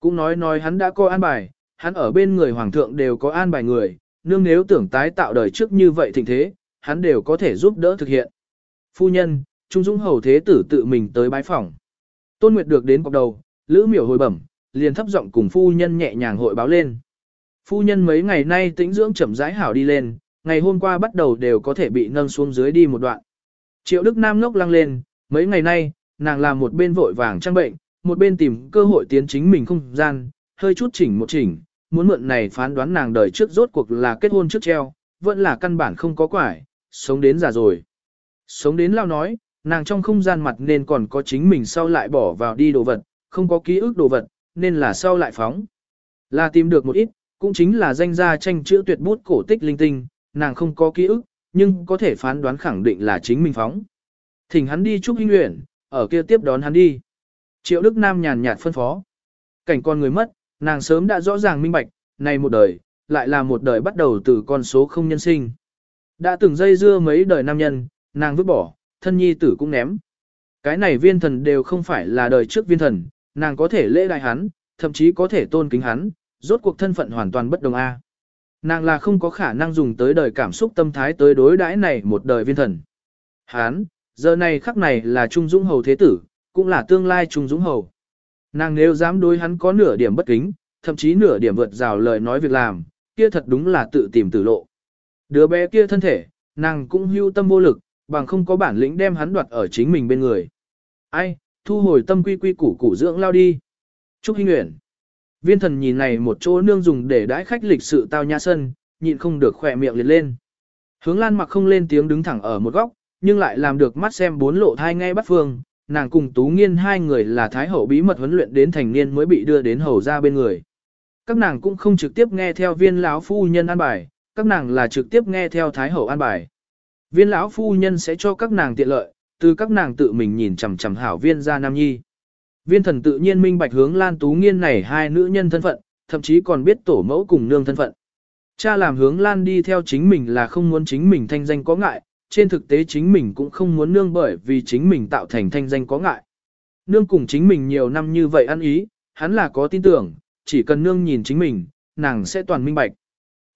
Cũng nói nói hắn đã có an bài, hắn ở bên người hoàng thượng đều có an bài người, nương nếu tưởng tái tạo đời trước như vậy thịnh thế, hắn đều có thể giúp đỡ thực hiện. Phu nhân, Trung Dũng hầu thế tử tự mình tới bái phòng. Tôn Nguyệt được đến cọc đầu, Lữ Miểu hồi bẩm, liền thấp giọng cùng phu nhân nhẹ nhàng hội báo lên. Phu nhân mấy ngày nay tĩnh dưỡng chậm rãi hảo đi lên, ngày hôm qua bắt đầu đều có thể bị nâng xuống dưới đi một đoạn. Triệu Đức Nam ngốc lăng lên, mấy ngày nay, nàng làm một bên vội vàng trang bệnh, một bên tìm cơ hội tiến chính mình không gian, hơi chút chỉnh một chỉnh, muốn mượn này phán đoán nàng đời trước rốt cuộc là kết hôn trước treo, vẫn là căn bản không có quải, sống đến già rồi. Sống đến lao nói, nàng trong không gian mặt nên còn có chính mình sau lại bỏ vào đi đồ vật, không có ký ức đồ vật, nên là sau lại phóng. Là tìm được một ít, cũng chính là danh gia tranh chữ tuyệt bút cổ tích linh tinh, nàng không có ký ức, nhưng có thể phán đoán khẳng định là chính mình phóng. Thỉnh hắn đi chúc hinh luyện, ở kia tiếp đón hắn đi. Triệu Đức Nam nhàn nhạt phân phó. Cảnh con người mất, nàng sớm đã rõ ràng minh bạch, này một đời, lại là một đời bắt đầu từ con số không nhân sinh. Đã từng dây dưa mấy đời nam nhân, nàng vứt bỏ, thân nhi tử cũng ném. Cái này viên thần đều không phải là đời trước viên thần, nàng có thể lễ đại hắn, thậm chí có thể tôn kính hắn, rốt cuộc thân phận hoàn toàn bất đồng a. Nàng là không có khả năng dùng tới đời cảm xúc tâm thái tới đối đãi này một đời viên thần. Hắn, giờ này khắc này là Trung Dũng Hầu Thế Tử, cũng là tương lai Trung Dũng Hầu. Nàng nếu dám đối hắn có nửa điểm bất kính, thậm chí nửa điểm vượt rào lời nói việc làm, kia thật đúng là tự tìm tử lộ. Đứa bé kia thân thể, nàng cũng hưu tâm vô lực, bằng không có bản lĩnh đem hắn đoạt ở chính mình bên người. Ai, thu hồi tâm quy quy củ củ dưỡng lao đi. Trúc Hinh Nguyễn. Viên thần nhìn này một chỗ nương dùng để đãi khách lịch sự tao nhã sân, nhịn không được khỏe miệng liệt lên. Hướng lan mặc không lên tiếng đứng thẳng ở một góc, nhưng lại làm được mắt xem bốn lộ thai ngay bắt phương, nàng cùng Tú Nghiên hai người là thái hậu bí mật huấn luyện đến thành niên mới bị đưa đến hầu ra bên người. Các nàng cũng không trực tiếp nghe theo viên lão phu nhân an bài, các nàng là trực tiếp nghe theo thái hậu an bài. Viên lão phu nhân sẽ cho các nàng tiện lợi, từ các nàng tự mình nhìn chằm chằm hảo viên gia nam nhi. Viên thần tự nhiên minh bạch hướng Lan Tú Nghiên này hai nữ nhân thân phận, thậm chí còn biết tổ mẫu cùng nương thân phận. Cha làm hướng Lan đi theo chính mình là không muốn chính mình thanh danh có ngại, trên thực tế chính mình cũng không muốn nương bởi vì chính mình tạo thành thanh danh có ngại. Nương cùng chính mình nhiều năm như vậy ăn ý, hắn là có tin tưởng, chỉ cần nương nhìn chính mình, nàng sẽ toàn minh bạch.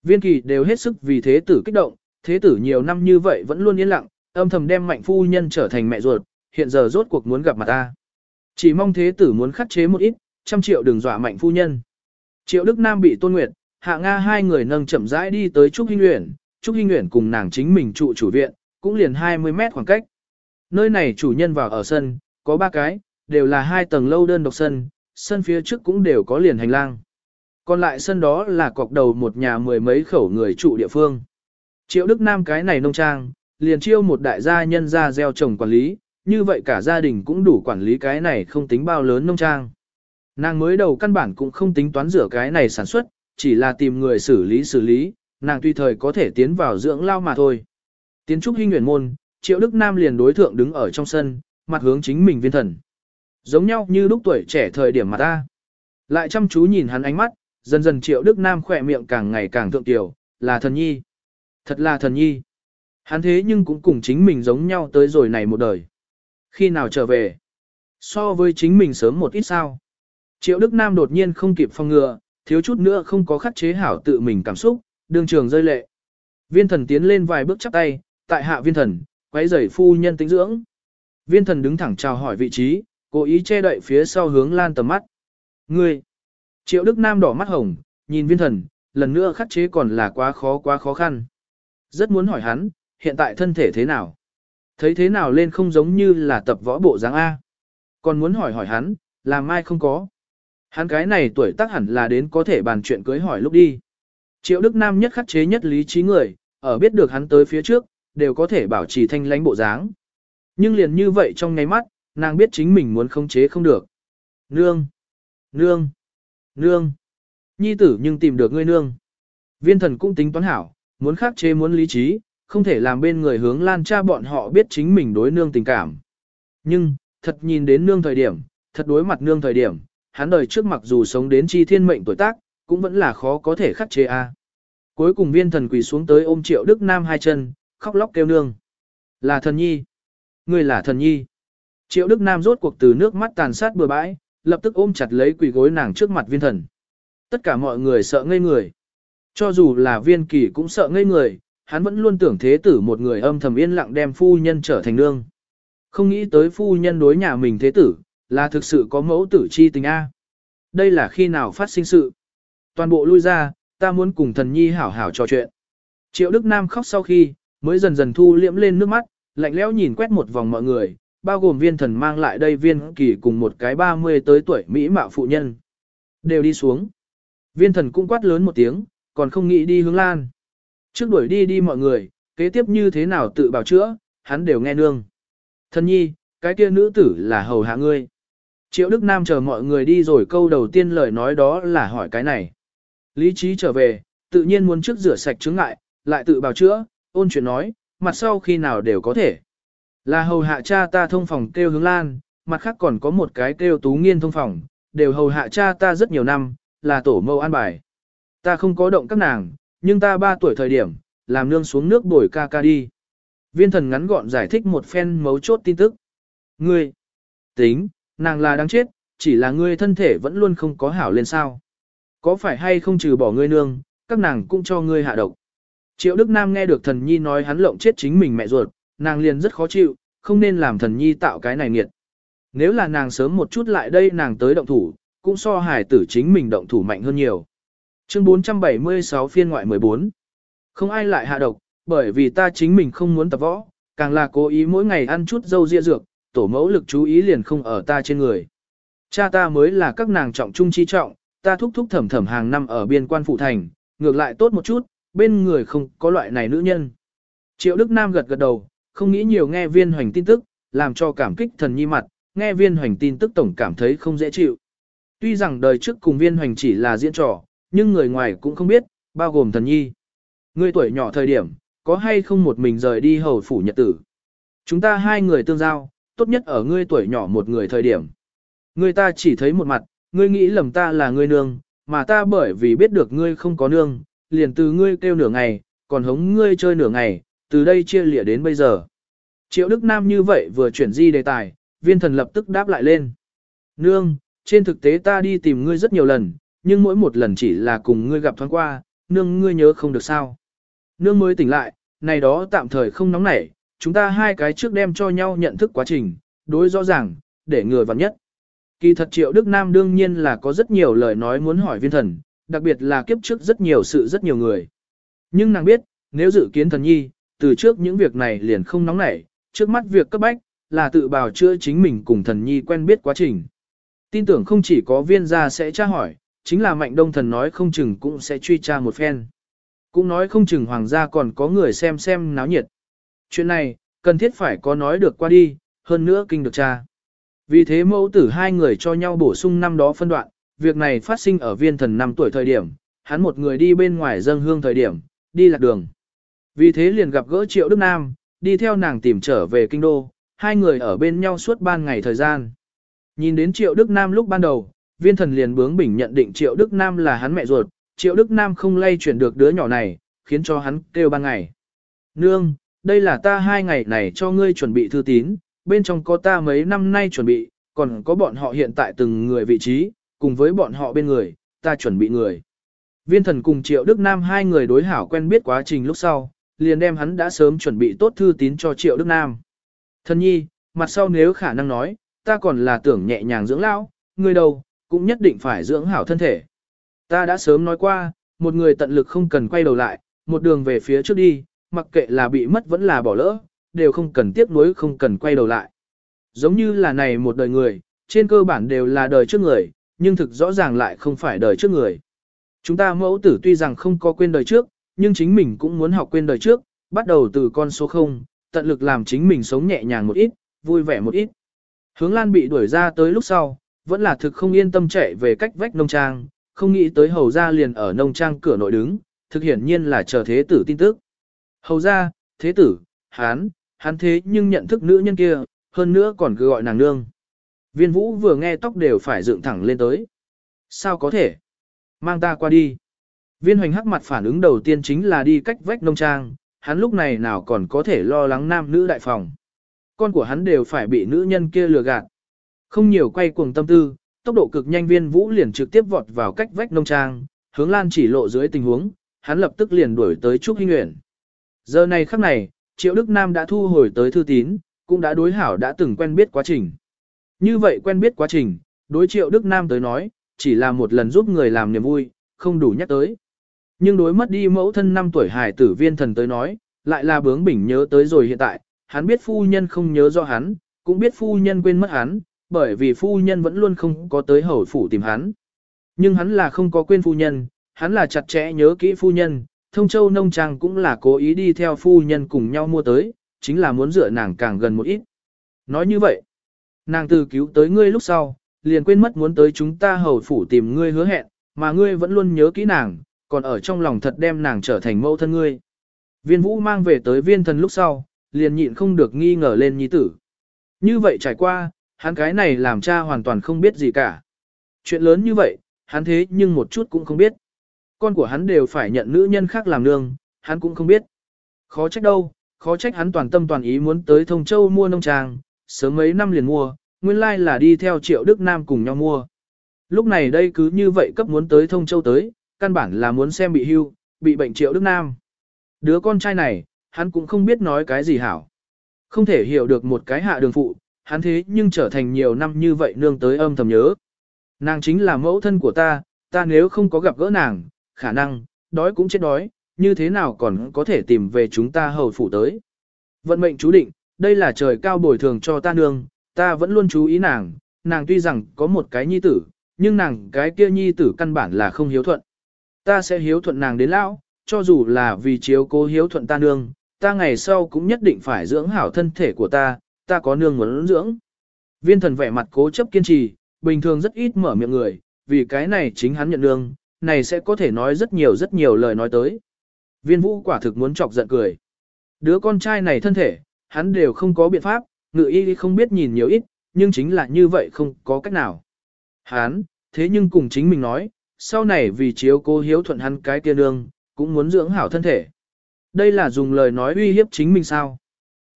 Viên kỳ đều hết sức vì thế tử kích động, thế tử nhiều năm như vậy vẫn luôn yên lặng, âm thầm đem mạnh phu nhân trở thành mẹ ruột, hiện giờ rốt cuộc muốn gặp mặt ta. Chỉ mong thế tử muốn khắc chế một ít, trăm triệu đừng dọa mạnh phu nhân. Triệu Đức Nam bị tôn nguyệt, hạ Nga hai người nâng chậm rãi đi tới Trúc Hinh Nguyễn, Trúc Hinh Nguyễn cùng nàng chính mình trụ chủ viện, cũng liền 20 mét khoảng cách. Nơi này chủ nhân vào ở sân, có ba cái, đều là hai tầng lâu đơn độc sân, sân phía trước cũng đều có liền hành lang. Còn lại sân đó là cọc đầu một nhà mười mấy khẩu người trụ địa phương. Triệu Đức Nam cái này nông trang, liền chiêu một đại gia nhân ra gieo trồng quản lý, như vậy cả gia đình cũng đủ quản lý cái này không tính bao lớn nông trang. Nàng mới đầu căn bản cũng không tính toán rửa cái này sản xuất, chỉ là tìm người xử lý xử lý, nàng tùy thời có thể tiến vào dưỡng lao mà thôi. Tiến trúc hinh nguyện môn, triệu đức nam liền đối thượng đứng ở trong sân, mặt hướng chính mình viên thần. Giống nhau như lúc tuổi trẻ thời điểm mà ta. Lại chăm chú nhìn hắn ánh mắt, dần dần triệu đức nam khỏe miệng càng ngày càng thượng tiểu, là thần nhi. Thật là thần nhi. Hắn thế nhưng cũng cùng chính mình giống nhau tới rồi này một đời. Khi nào trở về? So với chính mình sớm một ít sao? Triệu Đức Nam đột nhiên không kịp phòng ngừa, thiếu chút nữa không có khắc chế hảo tự mình cảm xúc, đường trường rơi lệ. Viên thần tiến lên vài bước chắp tay, tại hạ viên thần, quấy rầy phu nhân tính dưỡng. Viên thần đứng thẳng chào hỏi vị trí, cố ý che đậy phía sau hướng lan tầm mắt. Ngươi! Triệu Đức Nam đỏ mắt hồng, nhìn viên thần, lần nữa khắc chế còn là quá khó quá khó khăn. Rất muốn hỏi hắn, hiện tại thân thể thế nào? Thấy thế nào lên không giống như là tập võ bộ dáng A. Còn muốn hỏi hỏi hắn, làm mai không có. Hắn cái này tuổi tác hẳn là đến có thể bàn chuyện cưới hỏi lúc đi. Triệu Đức Nam nhất khắc chế nhất lý trí người, ở biết được hắn tới phía trước, đều có thể bảo trì thanh lãnh bộ dáng. Nhưng liền như vậy trong ngay mắt, nàng biết chính mình muốn khống chế không được. Nương! Nương! Nương! Nhi tử nhưng tìm được ngươi nương. Viên thần cũng tính toán hảo, muốn khắc chế muốn lý trí, không thể làm bên người hướng lan cha bọn họ biết chính mình đối nương tình cảm. Nhưng, thật nhìn đến nương thời điểm, thật đối mặt nương thời điểm, hắn đời trước mặc dù sống đến chi thiên mệnh tuổi tác, cũng vẫn là khó có thể khắc chế a. Cuối cùng viên thần quỳ xuống tới ôm triệu Đức Nam hai chân, khóc lóc kêu nương. Là thần nhi. Ngươi là thần nhi. Triệu Đức Nam rốt cuộc từ nước mắt tàn sát bừa bãi, lập tức ôm chặt lấy quỳ gối nàng trước mặt viên thần. Tất cả mọi người sợ ngây người. Cho dù là viên kỳ cũng sợ ngây người, hắn vẫn luôn tưởng thế tử một người âm thầm yên lặng đem phu nhân trở thành nương. Không nghĩ tới phu nhân đối nhà mình thế tử, là thực sự có mẫu tử chi tình A. Đây là khi nào phát sinh sự. Toàn bộ lui ra, ta muốn cùng thần nhi hảo hảo trò chuyện. Triệu Đức Nam khóc sau khi, mới dần dần thu liễm lên nước mắt, lạnh lẽo nhìn quét một vòng mọi người, bao gồm viên thần mang lại đây viên kỳ cùng một cái 30 tới tuổi Mỹ mạo phụ nhân. Đều đi xuống. Viên thần cũng quát lớn một tiếng, còn không nghĩ đi hướng lan. Trước đuổi đi đi mọi người, kế tiếp như thế nào tự bảo chữa, hắn đều nghe nương. thân nhi, cái kia nữ tử là hầu hạ ngươi. Triệu Đức Nam chờ mọi người đi rồi câu đầu tiên lời nói đó là hỏi cái này. Lý trí trở về, tự nhiên muốn trước rửa sạch chứng ngại, lại tự bào chữa, ôn chuyện nói, mặt sau khi nào đều có thể. Là hầu hạ cha ta thông phòng kêu hướng lan, mặt khác còn có một cái kêu tú nghiên thông phòng, đều hầu hạ cha ta rất nhiều năm, là tổ mâu an bài. Ta không có động các nàng, nhưng ta ba tuổi thời điểm, làm nương xuống nước bồi ca ca đi. Viên thần ngắn gọn giải thích một phen mấu chốt tin tức. Ngươi, tính, nàng là đáng chết, chỉ là ngươi thân thể vẫn luôn không có hảo lên sao. Có phải hay không trừ bỏ ngươi nương, các nàng cũng cho ngươi hạ độc. Triệu Đức Nam nghe được thần nhi nói hắn lộng chết chính mình mẹ ruột, nàng liền rất khó chịu, không nên làm thần nhi tạo cái này nghiệt. Nếu là nàng sớm một chút lại đây nàng tới động thủ, cũng so hải tử chính mình động thủ mạnh hơn nhiều. Chương 476 phiên ngoại 14 Không ai lại hạ độc, bởi vì ta chính mình không muốn tập võ, càng là cố ý mỗi ngày ăn chút dâu ria dược, tổ mẫu lực chú ý liền không ở ta trên người. Cha ta mới là các nàng trọng trung chi trọng, ta thúc thúc thẩm thẩm hàng năm ở biên quan phụ thành, ngược lại tốt một chút, bên người không có loại này nữ nhân. Triệu Đức Nam gật gật đầu, không nghĩ nhiều nghe viên hoành tin tức, làm cho cảm kích thần nhi mặt, nghe viên hoành tin tức tổng cảm thấy không dễ chịu. Tuy rằng đời trước cùng viên hoành chỉ là diễn trò, nhưng người ngoài cũng không biết, bao gồm thần nhi. Người tuổi nhỏ thời điểm, có hay không một mình rời đi hầu phủ nhật tử. Chúng ta hai người tương giao, tốt nhất ở ngươi tuổi nhỏ một người thời điểm. Người ta chỉ thấy một mặt, ngươi nghĩ lầm ta là ngươi nương, mà ta bởi vì biết được ngươi không có nương, liền từ ngươi kêu nửa ngày, còn hống ngươi chơi nửa ngày, từ đây chia lịa đến bây giờ. Triệu Đức Nam như vậy vừa chuyển di đề tài, viên thần lập tức đáp lại lên. Nương, trên thực tế ta đi tìm ngươi rất nhiều lần, nhưng mỗi một lần chỉ là cùng ngươi gặp thoáng qua, nương ngươi nhớ không được sao. Nương mới tỉnh lại, này đó tạm thời không nóng nảy, chúng ta hai cái trước đem cho nhau nhận thức quá trình, đối rõ ràng, để người vặn nhất. Kỳ thật Triệu Đức Nam đương nhiên là có rất nhiều lời nói muốn hỏi viên thần, đặc biệt là kiếp trước rất nhiều sự rất nhiều người. Nhưng nàng biết, nếu dự kiến thần nhi, từ trước những việc này liền không nóng nảy, trước mắt việc cấp bách, là tự bào chữa chính mình cùng thần nhi quen biết quá trình. Tin tưởng không chỉ có viên gia sẽ tra hỏi, chính là mạnh đông thần nói không chừng cũng sẽ truy tra một phen. Cũng nói không chừng hoàng gia còn có người xem xem náo nhiệt. Chuyện này, cần thiết phải có nói được qua đi, hơn nữa kinh được cha. Vì thế mẫu tử hai người cho nhau bổ sung năm đó phân đoạn, việc này phát sinh ở viên thần năm tuổi thời điểm, hắn một người đi bên ngoài dâng hương thời điểm, đi lạc đường. Vì thế liền gặp gỡ Triệu Đức Nam, đi theo nàng tìm trở về kinh đô, hai người ở bên nhau suốt ban ngày thời gian. Nhìn đến Triệu Đức Nam lúc ban đầu, viên thần liền bướng bỉnh nhận định Triệu Đức Nam là hắn mẹ ruột, Triệu Đức Nam không lay chuyển được đứa nhỏ này, khiến cho hắn kêu ban ngày. Nương, đây là ta hai ngày này cho ngươi chuẩn bị thư tín, bên trong có ta mấy năm nay chuẩn bị, còn có bọn họ hiện tại từng người vị trí, cùng với bọn họ bên người, ta chuẩn bị người. Viên thần cùng Triệu Đức Nam hai người đối hảo quen biết quá trình lúc sau, liền đem hắn đã sớm chuẩn bị tốt thư tín cho Triệu Đức Nam. Thần nhi, mặt sau nếu khả năng nói, ta còn là tưởng nhẹ nhàng dưỡng lão, người đâu, cũng nhất định phải dưỡng hảo thân thể. Ta đã sớm nói qua, một người tận lực không cần quay đầu lại, một đường về phía trước đi, mặc kệ là bị mất vẫn là bỏ lỡ, đều không cần tiếc nuối không cần quay đầu lại. Giống như là này một đời người, trên cơ bản đều là đời trước người, nhưng thực rõ ràng lại không phải đời trước người. Chúng ta mẫu tử tuy rằng không có quên đời trước, nhưng chính mình cũng muốn học quên đời trước, bắt đầu từ con số 0, tận lực làm chính mình sống nhẹ nhàng một ít, vui vẻ một ít. Hướng Lan bị đuổi ra tới lúc sau, vẫn là thực không yên tâm chạy về cách vách nông trang, không nghĩ tới hầu ra liền ở nông trang cửa nội đứng, thực hiển nhiên là chờ thế tử tin tức. Hầu ra, thế tử, hán, hắn thế nhưng nhận thức nữ nhân kia, hơn nữa còn cứ gọi nàng nương. Viên vũ vừa nghe tóc đều phải dựng thẳng lên tới. Sao có thể? Mang ta qua đi. Viên hoành hắc mặt phản ứng đầu tiên chính là đi cách vách nông trang, hắn lúc này nào còn có thể lo lắng nam nữ đại phòng. Con của hắn đều phải bị nữ nhân kia lừa gạt. Không nhiều quay cuồng tâm tư, tốc độ cực nhanh viên vũ liền trực tiếp vọt vào cách vách nông trang, hướng lan chỉ lộ dưới tình huống, hắn lập tức liền đuổi tới Trúc Hinh Nguyễn. Giờ này khắc này, Triệu Đức Nam đã thu hồi tới thư tín, cũng đã đối hảo đã từng quen biết quá trình. Như vậy quen biết quá trình, đối Triệu Đức Nam tới nói, chỉ là một lần giúp người làm niềm vui, không đủ nhắc tới. Nhưng đối mất đi mẫu thân năm tuổi hài tử viên thần tới nói, lại là bướng bỉnh nhớ tới rồi hiện tại, hắn biết phu nhân không nhớ do hắn, cũng biết phu nhân quên mất hắn, bởi vì phu nhân vẫn luôn không có tới hầu phủ tìm hắn. Nhưng hắn là không có quên phu nhân, hắn là chặt chẽ nhớ kỹ phu nhân, thông châu nông trang cũng là cố ý đi theo phu nhân cùng nhau mua tới, chính là muốn dựa nàng càng gần một ít. Nói như vậy, nàng từ cứu tới ngươi lúc sau, liền quên mất muốn tới chúng ta hầu phủ tìm ngươi hứa hẹn, mà ngươi vẫn luôn nhớ kỹ nàng, còn ở trong lòng thật đem nàng trở thành mẫu thân ngươi. Viên vũ mang về tới viên thần lúc sau, liền nhịn không được nghi ngờ lên nhi tử. Như vậy trải qua, hắn cái này làm cha hoàn toàn không biết gì cả. Chuyện lớn như vậy, hắn thế nhưng một chút cũng không biết. Con của hắn đều phải nhận nữ nhân khác làm nương, hắn cũng không biết. Khó trách đâu, khó trách hắn toàn tâm toàn ý muốn tới Thông Châu mua nông trang, sớm mấy năm liền mua, nguyên lai like là đi theo Triệu Đức Nam cùng nhau mua. Lúc này đây cứ như vậy cấp muốn tới Thông Châu tới, căn bản là muốn xem bị hưu, bị bệnh Triệu Đức Nam. Đứa con trai này, hắn cũng không biết nói cái gì hảo. Không thể hiểu được một cái hạ đường phụ, hắn thế nhưng trở thành nhiều năm như vậy nương tới âm thầm nhớ. Nàng chính là mẫu thân của ta, ta nếu không có gặp gỡ nàng, khả năng, đói cũng chết đói, như thế nào còn có thể tìm về chúng ta hầu phủ tới. Vận mệnh chú định, đây là trời cao bồi thường cho ta nương, ta vẫn luôn chú ý nàng, nàng tuy rằng có một cái nhi tử, nhưng nàng cái kia nhi tử căn bản là không hiếu thuận. Ta sẽ hiếu thuận nàng đến lão, cho dù là vì chiếu cố hiếu thuận ta nương, ta ngày sau cũng nhất định phải dưỡng hảo thân thể của ta, ta có nương muốn dưỡng. Viên thần vẻ mặt cố chấp kiên trì, bình thường rất ít mở miệng người, vì cái này chính hắn nhận nương, này sẽ có thể nói rất nhiều rất nhiều lời nói tới. Viên vũ quả thực muốn chọc giận cười. Đứa con trai này thân thể, hắn đều không có biện pháp, ngự y không biết nhìn nhiều ít, nhưng chính là như vậy không có cách nào. Hắn, thế nhưng cùng chính mình nói, sau này vì chiếu cô hiếu thuận hắn cái kia nương, cũng muốn dưỡng hảo thân thể. Đây là dùng lời nói uy hiếp chính mình sao?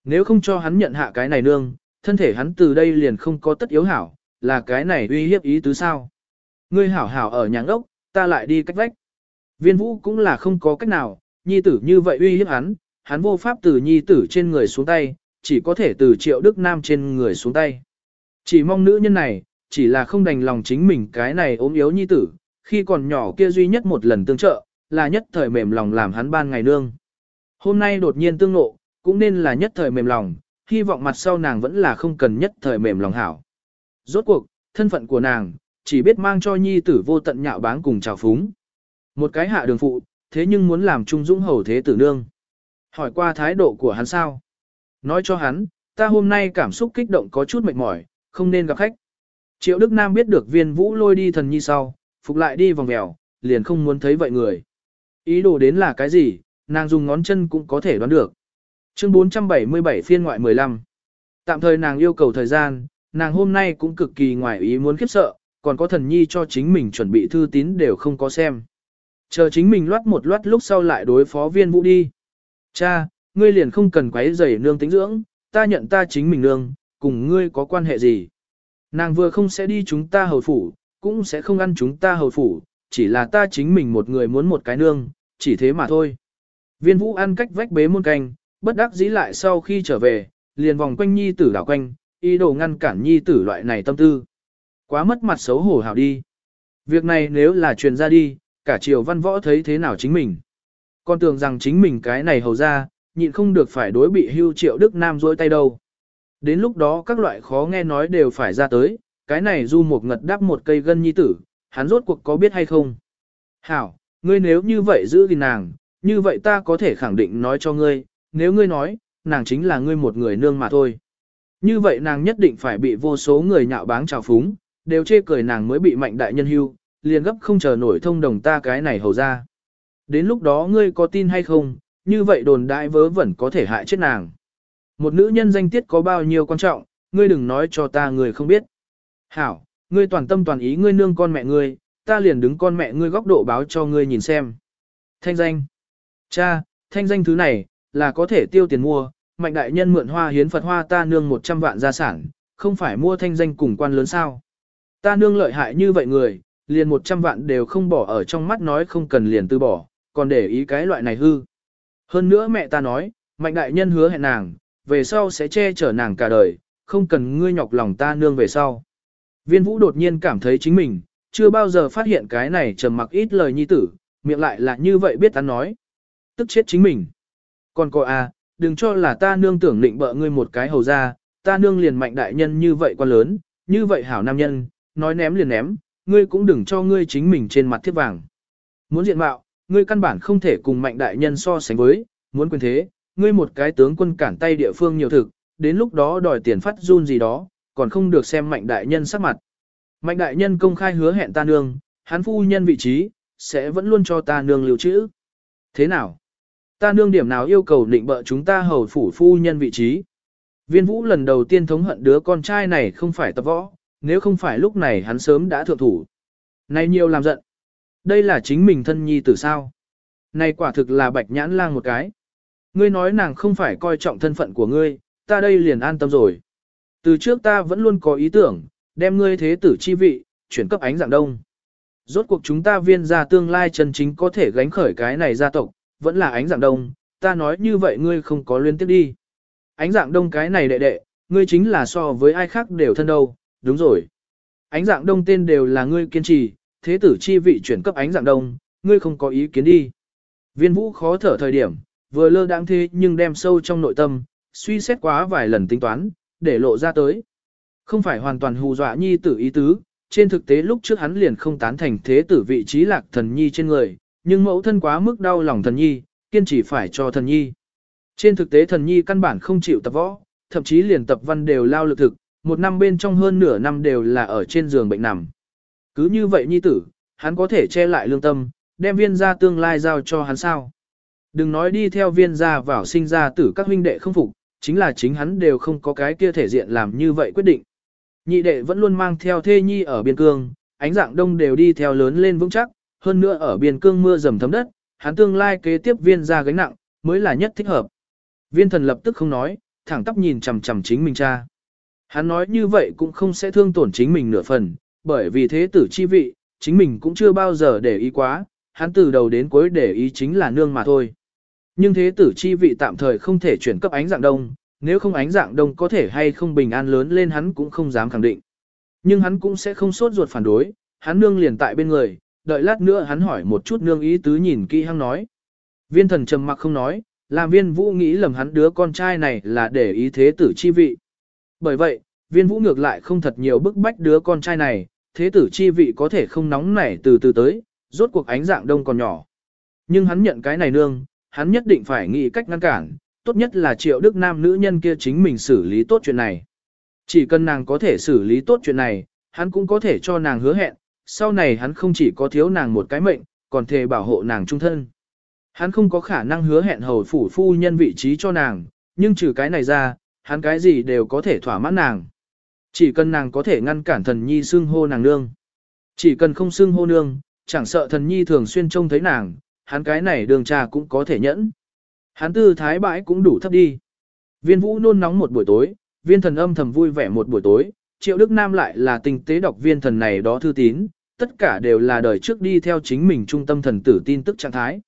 Nếu không cho hắn nhận hạ cái này nương, thân thể hắn từ đây liền không có tất yếu hảo, là cái này uy hiếp ý tứ sao? Ngươi hảo hảo ở nhà ốc, ta lại đi cách vách. Viên vũ cũng là không có cách nào, nhi tử như vậy uy hiếp hắn, hắn vô pháp từ nhi tử trên người xuống tay, chỉ có thể từ triệu đức nam trên người xuống tay. Chỉ mong nữ nhân này, chỉ là không đành lòng chính mình cái này ốm yếu nhi tử, khi còn nhỏ kia duy nhất một lần tương trợ, là nhất thời mềm lòng làm hắn ban ngày nương. Hôm nay đột nhiên tương ngộ, cũng nên là nhất thời mềm lòng, hy vọng mặt sau nàng vẫn là không cần nhất thời mềm lòng hảo. Rốt cuộc, thân phận của nàng, chỉ biết mang cho nhi tử vô tận nhạo báng cùng trào phúng. Một cái hạ đường phụ, thế nhưng muốn làm trung dũng hầu thế tử nương. Hỏi qua thái độ của hắn sao? Nói cho hắn, ta hôm nay cảm xúc kích động có chút mệt mỏi, không nên gặp khách. Triệu Đức Nam biết được viên vũ lôi đi thần nhi sau, phục lại đi vòng mèo, liền không muốn thấy vậy người. Ý đồ đến là cái gì, nàng dùng ngón chân cũng có thể đoán được. Chương 477 phiên ngoại 15 Tạm thời nàng yêu cầu thời gian, nàng hôm nay cũng cực kỳ ngoài ý muốn khiếp sợ, còn có thần nhi cho chính mình chuẩn bị thư tín đều không có xem. Chờ chính mình loát một loát lúc sau lại đối phó viên vũ đi. Cha, ngươi liền không cần quấy rầy nương tính dưỡng, ta nhận ta chính mình nương, cùng ngươi có quan hệ gì. Nàng vừa không sẽ đi chúng ta hầu phủ, cũng sẽ không ăn chúng ta hầu phủ, chỉ là ta chính mình một người muốn một cái nương, chỉ thế mà thôi. Viên vũ ăn cách vách bế muôn canh, bất đắc dĩ lại sau khi trở về, liền vòng quanh nhi tử đảo quanh, ý đồ ngăn cản nhi tử loại này tâm tư. Quá mất mặt xấu hổ hảo đi. Việc này nếu là truyền ra đi, cả triều văn võ thấy thế nào chính mình. Con tưởng rằng chính mình cái này hầu ra, nhịn không được phải đối bị hưu triệu Đức Nam dối tay đâu. Đến lúc đó các loại khó nghe nói đều phải ra tới, cái này du một ngật đắp một cây gân nhi tử, hắn rốt cuộc có biết hay không. Hảo, ngươi nếu như vậy giữ gìn nàng, như vậy ta có thể khẳng định nói cho ngươi, nếu ngươi nói, nàng chính là ngươi một người nương mà thôi. Như vậy nàng nhất định phải bị vô số người nhạo báng trào phúng, đều chê cười nàng mới bị mạnh đại nhân hưu, liền gấp không chờ nổi thông đồng ta cái này hầu ra. Đến lúc đó ngươi có tin hay không, như vậy đồn đại vớ vẩn có thể hại chết nàng. Một nữ nhân danh tiết có bao nhiêu quan trọng, ngươi đừng nói cho ta người không biết. Hảo, ngươi toàn tâm toàn ý ngươi nương con mẹ ngươi, ta liền đứng con mẹ ngươi góc độ báo cho ngươi nhìn xem. Thanh danh. Cha, thanh danh thứ này, là có thể tiêu tiền mua, mạnh đại nhân mượn hoa hiến Phật hoa ta nương 100 vạn gia sản, không phải mua thanh danh cùng quan lớn sao. Ta nương lợi hại như vậy người, liền 100 vạn đều không bỏ ở trong mắt nói không cần liền từ bỏ, còn để ý cái loại này hư. Hơn nữa mẹ ta nói, mạnh đại nhân hứa hẹn nàng, về sau sẽ che chở nàng cả đời, không cần ngươi nhọc lòng ta nương về sau. Viên vũ đột nhiên cảm thấy chính mình, chưa bao giờ phát hiện cái này trầm mặc ít lời nhi tử, miệng lại là như vậy biết ta nói. Tức chết chính mình. Còn coi à, đừng cho là ta nương tưởng định bợ ngươi một cái hầu ra, ta nương liền mạnh đại nhân như vậy quan lớn, như vậy hảo nam nhân, nói ném liền ném, ngươi cũng đừng cho ngươi chính mình trên mặt thiết vàng. Muốn diện mạo, ngươi căn bản không thể cùng mạnh đại nhân so sánh với, muốn quyền thế, ngươi một cái tướng quân cản tay địa phương nhiều thực, đến lúc đó đòi tiền phát run gì đó, còn không được xem mạnh đại nhân sắc mặt. Mạnh đại nhân công khai hứa hẹn ta nương, hắn phu nhân vị trí, sẽ vẫn luôn cho ta nương lưu trữ. Thế nào? Ta nương điểm nào yêu cầu định bợ chúng ta hầu phủ phu nhân vị trí? Viên vũ lần đầu tiên thống hận đứa con trai này không phải tập võ, nếu không phải lúc này hắn sớm đã thượng thủ. Này nhiều làm giận. Đây là chính mình thân nhi tử sao? Này quả thực là bạch nhãn lang một cái. Ngươi nói nàng không phải coi trọng thân phận của ngươi, ta đây liền an tâm rồi. Từ trước ta vẫn luôn có ý tưởng, đem ngươi thế tử chi vị, chuyển cấp ánh dạng đông. Rốt cuộc chúng ta viên gia tương lai chân chính có thể gánh khởi cái này gia tộc, vẫn là ánh dạng đông, ta nói như vậy ngươi không có liên tiếp đi. Ánh dạng đông cái này đệ đệ, ngươi chính là so với ai khác đều thân đâu, đúng rồi. Ánh dạng đông tên đều là ngươi kiên trì, thế tử chi vị chuyển cấp ánh dạng đông, ngươi không có ý kiến đi. Viên vũ khó thở thời điểm, vừa lơ đáng thế nhưng đem sâu trong nội tâm, suy xét quá vài lần tính toán, để lộ ra tới. Không phải hoàn toàn hù dọa nhi tử ý tứ, trên thực tế lúc trước hắn liền không tán thành thế tử vị trí lạc thần nhi trên người, nhưng mẫu thân quá mức đau lòng thần nhi, kiên trì phải cho thần nhi. Trên thực tế thần nhi căn bản không chịu tập võ, thậm chí liền tập văn đều lao lực thực, một năm bên trong hơn nửa năm đều là ở trên giường bệnh nằm. Cứ như vậy nhi tử, hắn có thể che lại lương tâm, đem viên gia tương lai giao cho hắn sao. Đừng nói đi theo viên gia vào sinh ra tử các huynh đệ không phục, chính là chính hắn đều không có cái kia thể diện làm như vậy quyết định. Nhị đệ vẫn luôn mang theo thê nhi ở biên cương, ánh dạng đông đều đi theo lớn lên vững chắc, hơn nữa ở biên cương mưa dầm thấm đất, hắn tương lai kế tiếp viên ra gánh nặng, mới là nhất thích hợp. Viên thần lập tức không nói, thẳng tóc nhìn chằm chằm chính mình cha. Hắn nói như vậy cũng không sẽ thương tổn chính mình nửa phần, bởi vì thế tử chi vị, chính mình cũng chưa bao giờ để ý quá, hắn từ đầu đến cuối để ý chính là nương mà thôi. Nhưng thế tử chi vị tạm thời không thể chuyển cấp ánh dạng đông, nếu không ánh dạng đông có thể hay không bình an lớn lên hắn cũng không dám khẳng định. Nhưng hắn cũng sẽ không sốt ruột phản đối, hắn nương liền tại bên người, đợi lát nữa hắn hỏi một chút nương ý tứ nhìn kỹ hăng nói. Viên thần trầm mặc không nói, làm viên vũ nghĩ lầm hắn đứa con trai này là để ý thế tử chi vị. Bởi vậy, viên vũ ngược lại không thật nhiều bức bách đứa con trai này, thế tử chi vị có thể không nóng nảy từ từ tới, rốt cuộc ánh dạng đông còn nhỏ. Nhưng hắn nhận cái này nương, hắn nhất định phải nghĩ cách ngăn cản, tốt nhất là triệu đức nam nữ nhân kia chính mình xử lý tốt chuyện này. Chỉ cần nàng có thể xử lý tốt chuyện này, hắn cũng có thể cho nàng hứa hẹn, sau này hắn không chỉ có thiếu nàng một cái mệnh, còn thề bảo hộ nàng trung thân. Hắn không có khả năng hứa hẹn hầu phủ phu nhân vị trí cho nàng, nhưng trừ cái này ra, hắn cái gì đều có thể thỏa mãn nàng. Chỉ cần nàng có thể ngăn cản thần nhi xưng hô nàng nương. Chỉ cần không xưng hô nương, chẳng sợ thần nhi thường xuyên trông thấy nàng, hắn cái này đường trà cũng có thể nhẫn. Hắn tư thái bãi cũng đủ thấp đi. Viên vũ nôn nóng một buổi tối, viên thần âm thầm vui vẻ một buổi tối, triệu đức nam lại là tình tế đọc viên thần này đó thư tín, tất cả đều là đời trước đi theo chính mình trung tâm thần tử tin tức trạng thái.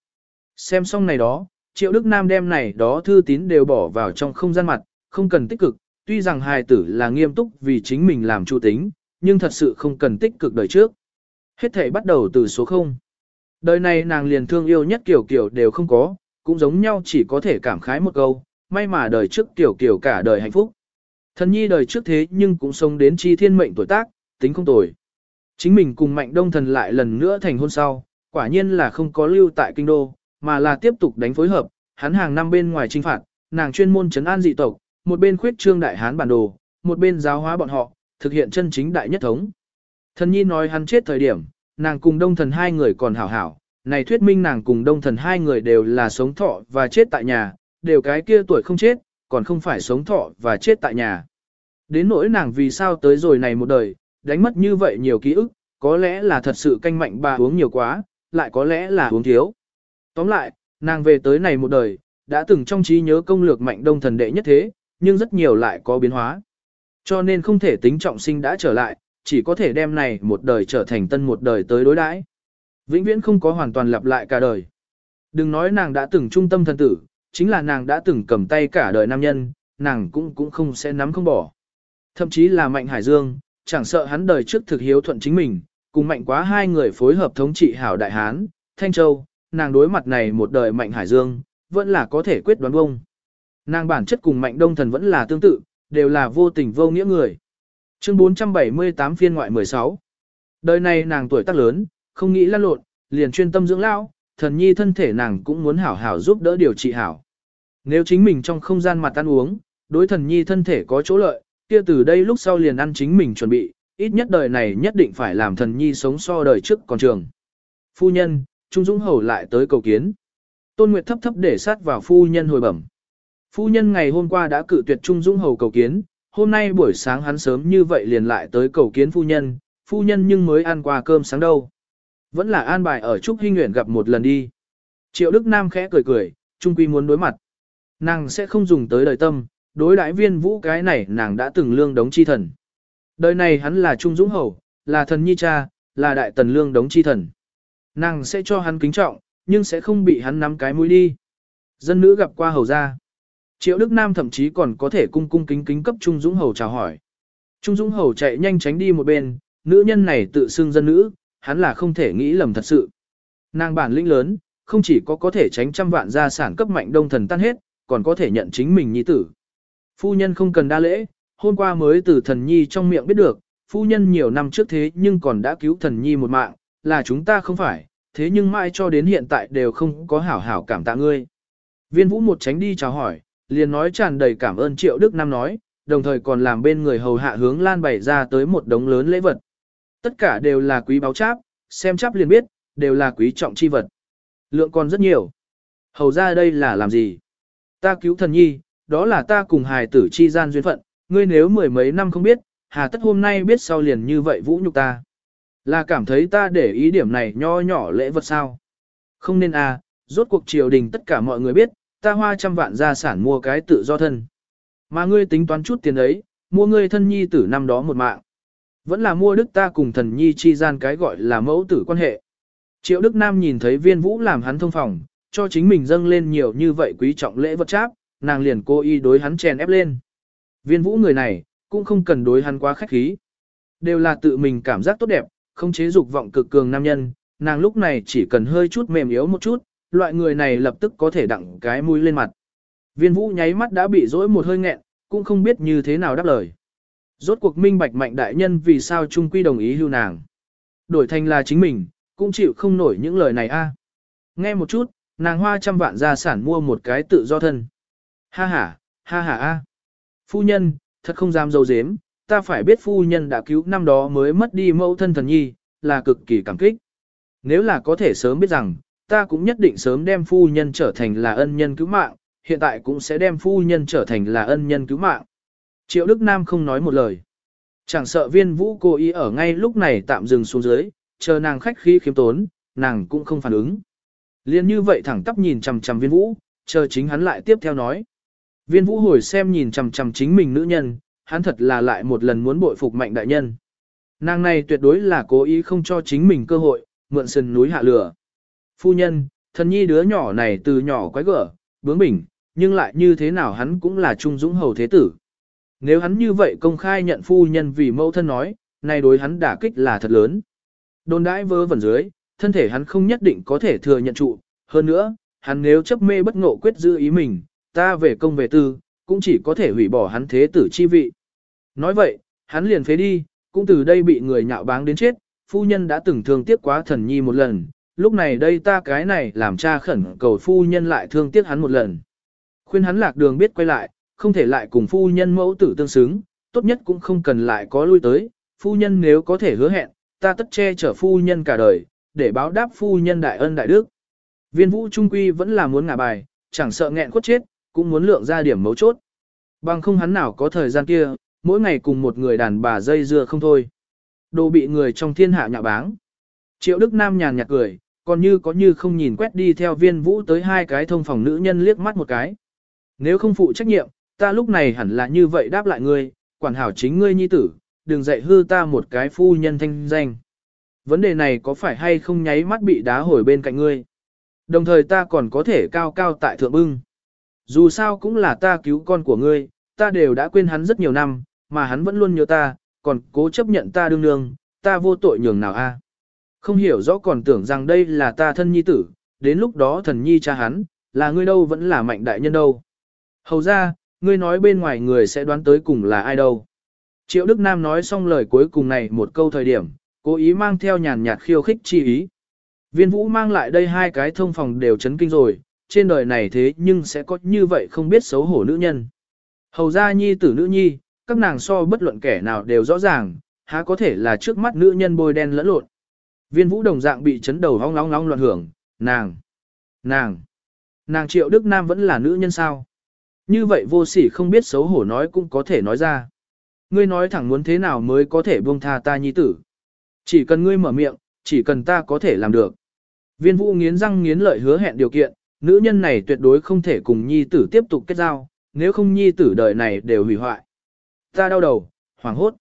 Xem xong này đó, triệu đức nam đem này đó thư tín đều bỏ vào trong không gian mặt, không cần tích cực, tuy rằng hài tử là nghiêm túc vì chính mình làm chủ tính, nhưng thật sự không cần tích cực đời trước. Hết thể bắt đầu từ số 0. Đời này nàng liền thương yêu nhất kiểu kiểu đều không có, cũng giống nhau chỉ có thể cảm khái một câu, may mà đời trước kiểu kiểu cả đời hạnh phúc. Thần nhi đời trước thế nhưng cũng sống đến chi thiên mệnh tuổi tác, tính không tồi. Chính mình cùng mạnh đông thần lại lần nữa thành hôn sau, quả nhiên là không có lưu tại kinh đô, mà là tiếp tục đánh phối hợp, hắn hàng năm bên ngoài trinh phạt, nàng chuyên môn trấn an dị tộc, một bên khuyết trương đại hán bản đồ, một bên giáo hóa bọn họ, thực hiện chân chính đại nhất thống. Thần nhi nói hắn chết thời điểm, nàng cùng đông thần hai người còn hảo hảo, này thuyết minh nàng cùng đông thần hai người đều là sống thọ và chết tại nhà, đều cái kia tuổi không chết, còn không phải sống thọ và chết tại nhà. Đến nỗi nàng vì sao tới rồi này một đời, đánh mất như vậy nhiều ký ức, có lẽ là thật sự canh mạnh bà uống nhiều quá, lại có lẽ là uống thiếu. Tóm lại, nàng về tới này một đời, đã từng trong trí nhớ công lược mạnh đông thần đệ nhất thế, nhưng rất nhiều lại có biến hóa. Cho nên không thể tính trọng sinh đã trở lại, chỉ có thể đem này một đời trở thành tân một đời tới đối đãi. Vĩnh viễn không có hoàn toàn lặp lại cả đời. Đừng nói nàng đã từng trung tâm thần tử, chính là nàng đã từng cầm tay cả đời nam nhân, nàng cũng cũng không sẽ nắm không bỏ. Thậm chí là Mạnh Hải Dương, chẳng sợ hắn đời trước thực hiếu thuận chính mình, cùng Mạnh quá hai người phối hợp thống trị hảo đại hán, Thanh Châu, nàng đối mặt này một đời Mạnh Hải Dương, vẫn là có thể quyết đoán bông. Nàng bản chất cùng Mạnh Đông Thần vẫn là tương tự, đều là vô tình vô nghĩa người. Chương 478 phiên ngoại 16 Đời này nàng tuổi tác lớn, không nghĩ lăn lộn, liền chuyên tâm dưỡng lão, thần nhi thân thể nàng cũng muốn hảo hảo giúp đỡ điều trị hảo. Nếu chính mình trong không gian mặt ăn uống, đối thần nhi thân thể có chỗ lợi, kia từ đây lúc sau liền ăn chính mình chuẩn bị, ít nhất đời này nhất định phải làm thần nhi sống so đời trước còn trường. Phu nhân, Trung Dũng Hầu lại tới cầu kiến. Tôn Nguyệt thấp thấp để sát vào phu nhân hồi bẩm. Phu nhân ngày hôm qua đã cự tuyệt Trung Dũng Hầu cầu kiến, hôm nay buổi sáng hắn sớm như vậy liền lại tới cầu kiến phu nhân, phu nhân nhưng mới ăn qua cơm sáng đâu. Vẫn là an bài ở Trúc Hinh Nguyễn gặp một lần đi. Triệu Đức Nam khẽ cười cười, Trung Quy muốn đối mặt. Nàng sẽ không dùng tới đời tâm, đối đãi viên vũ cái này nàng đã từng lương đống chi thần. Đời này hắn là Trung Dũng Hầu, là thần nhi cha, là đại tần lương đống chi thần. Nàng sẽ cho hắn kính trọng, nhưng sẽ không bị hắn nắm cái mũi đi. Dân nữ gặp qua hầu gia. Triệu Đức Nam thậm chí còn có thể cung cung kính kính cấp Trung Dũng Hầu chào hỏi. Trung Dũng Hầu chạy nhanh tránh đi một bên, nữ nhân này tự xưng dân nữ, hắn là không thể nghĩ lầm thật sự. Nàng bản lĩnh lớn, không chỉ có có thể tránh trăm vạn gia sản cấp mạnh đông thần tan hết, còn có thể nhận chính mình nhi tử. Phu nhân không cần đa lễ, hôm qua mới từ thần nhi trong miệng biết được, phu nhân nhiều năm trước thế nhưng còn đã cứu thần nhi một mạng, là chúng ta không phải, thế nhưng mãi cho đến hiện tại đều không có hảo hảo cảm tạ ngươi. Viên vũ một tránh đi chào hỏi, liền nói tràn đầy cảm ơn triệu Đức Nam nói, đồng thời còn làm bên người hầu hạ hướng lan bày ra tới một đống lớn lễ vật. Tất cả đều là quý báo cháp, xem cháp liền biết, đều là quý trọng chi vật. Lượng còn rất nhiều. Hầu ra đây là làm gì? Ta cứu thần nhi, đó là ta cùng hài tử chi gian duyên phận, ngươi nếu mười mấy năm không biết, hà tất hôm nay biết sau liền như vậy vũ nhục ta. Là cảm thấy ta để ý điểm này nho nhỏ lễ vật sao? Không nên à, rốt cuộc triều đình tất cả mọi người biết, ta hoa trăm vạn gia sản mua cái tự do thân. Mà ngươi tính toán chút tiền ấy, mua ngươi thân nhi tử năm đó một mạng. Vẫn là mua đức ta cùng thần nhi chi gian cái gọi là mẫu tử quan hệ. Triệu Đức Nam nhìn thấy viên vũ làm hắn thông phòng, cho chính mình dâng lên nhiều như vậy quý trọng lễ vật cháp, nàng liền cố ý đối hắn chèn ép lên. Viên vũ người này, cũng không cần đối hắn quá khách khí. Đều là tự mình cảm giác tốt đẹp, không chế dục vọng cực cường nam nhân, nàng lúc này chỉ cần hơi chút mềm yếu một chút, loại người này lập tức có thể đặng cái mũi lên mặt. Viên vũ nháy mắt đã bị dỗi một hơi nghẹn, cũng không biết như thế nào đáp lời. Rốt cuộc minh bạch mạnh đại nhân vì sao trung quy đồng ý hưu nàng. Đổi thành là chính mình, cũng chịu không nổi những lời này a. Nghe một chút, nàng hoa trăm vạn gia sản mua một cái tự do thân. Ha ha, ha ha a. Phu nhân, thật không dám dâu dếm, ta phải biết phu nhân đã cứu năm đó mới mất đi mẫu thân thần nhi, là cực kỳ cảm kích. Nếu là có thể sớm biết rằng, ta cũng nhất định sớm đem phu nhân trở thành là ân nhân cứu mạng, hiện tại cũng sẽ đem phu nhân trở thành là ân nhân cứu mạng. Triệu Đức Nam không nói một lời. Chẳng sợ viên vũ cô ý ở ngay lúc này tạm dừng xuống dưới, chờ nàng khách khí khiếm tốn, nàng cũng không phản ứng. Liên như vậy thẳng tắp nhìn chằm chằm viên vũ, chờ chính hắn lại tiếp theo nói. Viên vũ hồi xem nhìn chằm chằm chính mình nữ nhân, hắn thật là lại một lần muốn bội phục mạnh đại nhân. Nàng này tuyệt đối là cố ý không cho chính mình cơ hội, mượn sân núi hạ lửa. Phu nhân, thần nhi đứa nhỏ này từ nhỏ quái gở, bướng bỉnh, nhưng lại như thế nào hắn cũng là trung dũng hầu thế tử. Nếu hắn như vậy công khai nhận phu nhân vì mẫu thân nói, này đối hắn đả kích là thật lớn. Đồn đãi vơ vẩn dưới, thân thể hắn không nhất định có thể thừa nhận trụ. Hơn nữa, hắn nếu chấp mê bất ngộ quyết giữ ý mình, ta về công về tư, cũng chỉ có thể hủy bỏ hắn thế tử chi vị. Nói vậy, hắn liền phế đi, cũng từ đây bị người nhạo báng đến chết, phu nhân đã từng thương tiếc quá thần nhi một lần, lúc này đây ta cái này làm cha khẩn cầu phu nhân lại thương tiếc hắn một lần. Khuyên hắn lạc đường biết quay lại, không thể lại cùng phu nhân mẫu tử tương xứng, tốt nhất cũng không cần lại có lui tới, phu nhân nếu có thể hứa hẹn, ta tất che chở phu nhân cả đời, để báo đáp phu nhân đại ân đại đức. Viên vũ trung quy vẫn là muốn ngả bài, chẳng sợ nghẹn khuất chết, cũng muốn lượng ra điểm mấu chốt. Bằng không hắn nào có thời gian kia, mỗi ngày cùng một người đàn bà dây dưa không thôi. Đồ bị người trong thiên hạ nhạ báng. Triệu Đức Nam nhàn nhạt cười, còn như có như không nhìn quét đi theo viên vũ tới hai cái thông phòng nữ nhân liếc mắt một cái. Nếu không phụ trách nhiệm, ta lúc này hẳn là như vậy đáp lại ngươi, quản hảo chính ngươi nhi tử, đừng dạy hư ta một cái phu nhân thanh danh. Vấn đề này có phải hay không nháy mắt bị đá hồi bên cạnh ngươi. Đồng thời ta còn có thể cao cao tại thượng bưng. Dù sao cũng là ta cứu con của ngươi, ta đều đã quên hắn rất nhiều năm, mà hắn vẫn luôn nhớ ta, còn cố chấp nhận ta đương nương, ta vô tội nhường nào a? Không hiểu rõ còn tưởng rằng đây là ta thân nhi tử, đến lúc đó thần nhi cha hắn, là ngươi đâu vẫn là mạnh đại nhân đâu. Hầu ra, ngươi nói bên ngoài người sẽ đoán tới cùng là ai đâu. Triệu Đức Nam nói xong lời cuối cùng này một câu thời điểm, cố ý mang theo nhàn nhạt khiêu khích chi ý. Viên vũ mang lại đây hai cái thông phòng đều chấn kinh rồi, trên đời này thế nhưng sẽ có như vậy không biết xấu hổ nữ nhân. Hầu ra nhi tử nữ nhi, các nàng so bất luận kẻ nào đều rõ ràng, há có thể là trước mắt nữ nhân bôi đen lẫn lộn. Viên vũ đồng dạng bị chấn đầu hong long long loạn hưởng, nàng, nàng, nàng triệu Đức Nam vẫn là nữ nhân sao. Như vậy vô sỉ không biết xấu hổ nói cũng có thể nói ra. Ngươi nói thẳng muốn thế nào mới có thể buông tha ta nhi tử. Chỉ cần ngươi mở miệng, chỉ cần ta có thể làm được. Viên vũ nghiến răng nghiến lợi hứa hẹn điều kiện, nữ nhân này tuyệt đối không thể cùng nhi tử tiếp tục kết giao, nếu không nhi tử đời này đều hủy hoại. Ta đau đầu, hoảng hốt.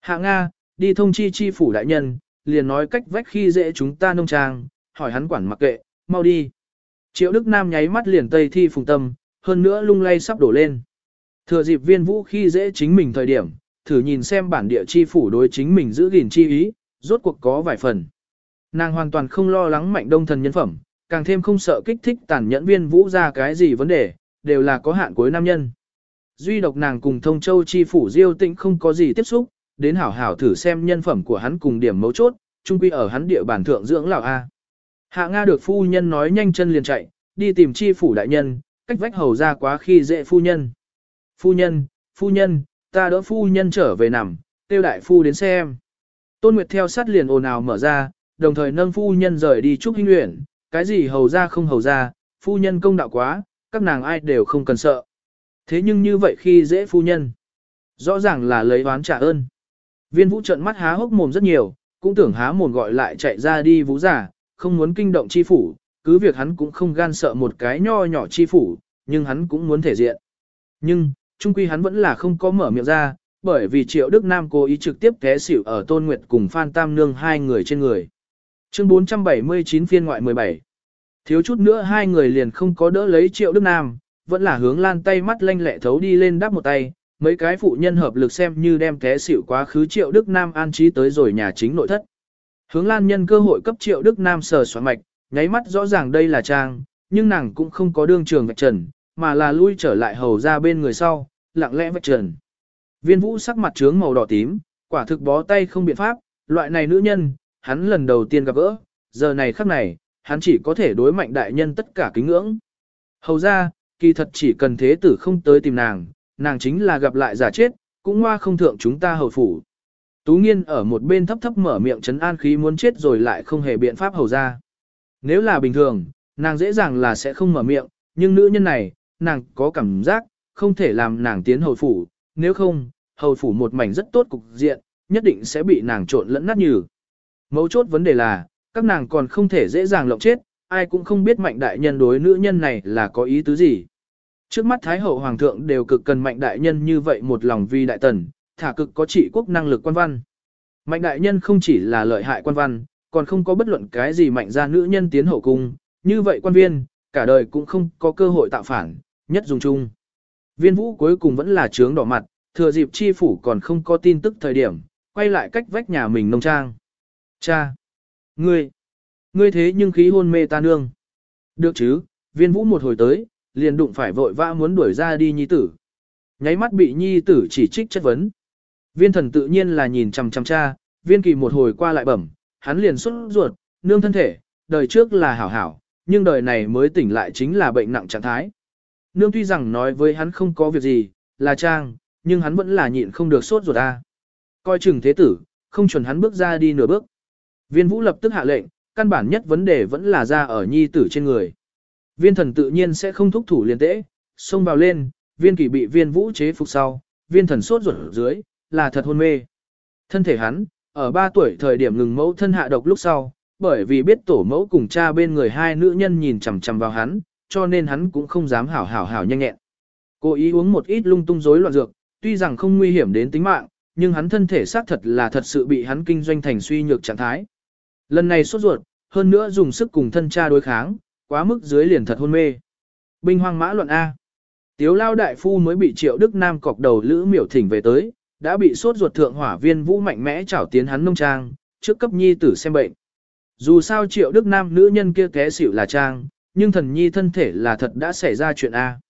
Hạ Nga, đi thông chi chi phủ đại nhân, liền nói cách vách khi dễ chúng ta nông trang, hỏi hắn quản mặc kệ, mau đi. Triệu Đức Nam nháy mắt liền tây thi phùng tâm, hơn nữa lung lay sắp đổ lên. Thừa dịp viên vũ khi dễ chính mình thời điểm, thử nhìn xem bản địa chi phủ đối chính mình giữ gìn chi ý, rốt cuộc có vài phần. Nàng hoàn toàn không lo lắng mạnh đông thần nhân phẩm, càng thêm không sợ kích thích tàn nhẫn viên vũ ra cái gì vấn đề, đều là có hạn cuối nam nhân. Duy độc nàng cùng thông châu chi phủ diêu tĩnh không có gì tiếp xúc, đến hảo hảo thử xem nhân phẩm của hắn cùng điểm mấu chốt, chung quy ở hắn địa bản thượng dưỡng lão A. Hạ Nga được phu nhân nói nhanh chân liền chạy, đi tìm chi phủ đại nhân, cách vách hầu ra quá khi dễ phu nhân. Phu nhân, phu nhân, ta đỡ phu nhân trở về nằm, tiêu đại phu đến xem. Tôn Nguyệt theo sát liền ồn ào mở ra, đồng thời nâng phu nhân rời đi chúc hinh luyện, cái gì hầu ra không hầu ra, phu nhân công đạo quá, các nàng ai đều không cần sợ. Thế nhưng như vậy khi dễ phu nhân, rõ ràng là lấy oán trả ơn. Viên vũ trận mắt há hốc mồm rất nhiều, cũng tưởng há mồm gọi lại chạy ra đi vũ giả, không muốn kinh động chi phủ, cứ việc hắn cũng không gan sợ một cái nho nhỏ chi phủ, nhưng hắn cũng muốn thể diện. Nhưng, trung quy hắn vẫn là không có mở miệng ra, bởi vì Triệu Đức Nam cố ý trực tiếp té xỉu ở Tôn Nguyệt cùng Phan Tam Nương hai người trên người. Chương 479 phiên ngoại 17 Thiếu chút nữa hai người liền không có đỡ lấy Triệu Đức Nam, vẫn là hướng lan tay mắt lanh lẹ thấu đi lên đáp một tay, mấy cái phụ nhân hợp lực xem như đem té xỉu quá khứ Triệu Đức Nam an trí tới rồi nhà chính nội thất. Hướng lan nhân cơ hội cấp Triệu Đức Nam sờ soạn mạch, nháy mắt rõ ràng đây là trang, nhưng nàng cũng không có đương trường vạch trần, mà là lui trở lại hầu ra bên người sau, lặng lẽ vạch trần. Viên vũ sắc mặt trướng màu đỏ tím, quả thực bó tay không biện pháp, loại này nữ nhân, hắn lần đầu tiên gặp gỡ, giờ này khắc này, hắn chỉ có thể đối mạnh đại nhân tất cả kính ngưỡng. Hầu ra, kỳ thật chỉ cần thế tử không tới tìm nàng, nàng chính là gặp lại giả chết, cũng hoa không thượng chúng ta hầu phủ. Tú nghiên ở một bên thấp thấp mở miệng chấn an khí muốn chết rồi lại không hề biện pháp hầu ra. Nếu là bình thường, nàng dễ dàng là sẽ không mở miệng, nhưng nữ nhân này, nàng có cảm giác, không thể làm nàng tiến hầu phủ, nếu không, hầu phủ một mảnh rất tốt cục diện, nhất định sẽ bị nàng trộn lẫn nát nhừ. Mấu chốt vấn đề là, các nàng còn không thể dễ dàng lộng chết, ai cũng không biết mạnh đại nhân đối nữ nhân này là có ý tứ gì. Trước mắt Thái hậu Hoàng thượng đều cực cần mạnh đại nhân như vậy một lòng vì đại tần, thả cực có trị quốc năng lực quan văn. Mạnh đại nhân không chỉ là lợi hại quan văn, còn không có bất luận cái gì mạnh ra nữ nhân tiến hậu cung, như vậy quan viên, cả đời cũng không có cơ hội tạo phản, nhất dùng chung. Viên vũ cuối cùng vẫn là trướng đỏ mặt, thừa dịp chi phủ còn không có tin tức thời điểm, quay lại cách vách nhà mình nông trang. Cha! Ngươi! Ngươi thế nhưng khí hôn mê ta nương. Được chứ, viên vũ một hồi tới, liền đụng phải vội vã muốn đuổi ra đi nhi tử. Nháy mắt bị nhi tử chỉ trích chất vấn. Viên thần tự nhiên là nhìn chằm chằm cha, viên kỳ một hồi qua lại bẩm, hắn liền xuất ruột, nương thân thể, đời trước là hảo hảo, nhưng đời này mới tỉnh lại chính là bệnh nặng trạng thái. Nương tuy rằng nói với hắn không có việc gì, là trang, nhưng hắn vẫn là nhịn không được sốt ruột a. Coi chừng thế tử, không chuẩn hắn bước ra đi nửa bước. Viên vũ lập tức hạ lệnh, căn bản nhất vấn đề vẫn là ra ở nhi tử trên người. Viên thần tự nhiên sẽ không thúc thủ liên tễ, xông vào lên, viên kỳ bị viên vũ chế phục sau, viên thần sốt ruột dưới, là thật hôn mê. Thân thể hắn, ở 3 tuổi thời điểm ngừng mẫu thân hạ độc lúc sau, bởi vì biết tổ mẫu cùng cha bên người hai nữ nhân nhìn chằm chằm vào hắn, cho nên hắn cũng không dám hảo hảo hảo nhanh nhẹn. Cố ý uống một ít lung tung rối loạn dược, tuy rằng không nguy hiểm đến tính mạng, nhưng hắn thân thể xác thật là thật sự bị hắn kinh doanh thành suy nhược trạng thái. Lần này sốt ruột, hơn nữa dùng sức cùng thân cha đối kháng, quá mức dưới liền thật hôn mê. Binh hoang mã luận A. Tiếu lao đại phu mới bị triệu đức nam cọc đầu lữ miểu thỉnh về tới, đã bị sốt ruột thượng hỏa viên vũ mạnh mẽ chảo tiến hắn nông trang, trước cấp nhi tử xem bệnh. Dù sao triệu đức nam nữ nhân kia té xỉu là trang, nhưng thần nhi thân thể là thật đã xảy ra chuyện A.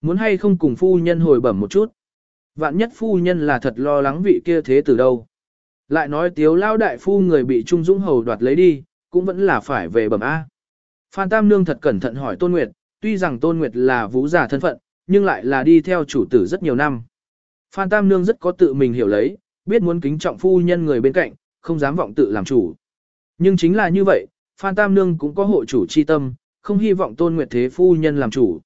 Muốn hay không cùng phu nhân hồi bẩm một chút. Vạn nhất phu nhân là thật lo lắng vị kia thế từ đâu. Lại nói tiếu lao đại phu người bị Trung Dũng Hầu đoạt lấy đi, cũng vẫn là phải về bẩm A. Phan Tam Nương thật cẩn thận hỏi Tôn Nguyệt, tuy rằng Tôn Nguyệt là vũ giả thân phận, nhưng lại là đi theo chủ tử rất nhiều năm. Phan Tam Nương rất có tự mình hiểu lấy, biết muốn kính trọng phu nhân người bên cạnh, không dám vọng tự làm chủ. Nhưng chính là như vậy, Phan Tam Nương cũng có hộ chủ chi tâm, không hy vọng Tôn Nguyệt thế phu nhân làm chủ.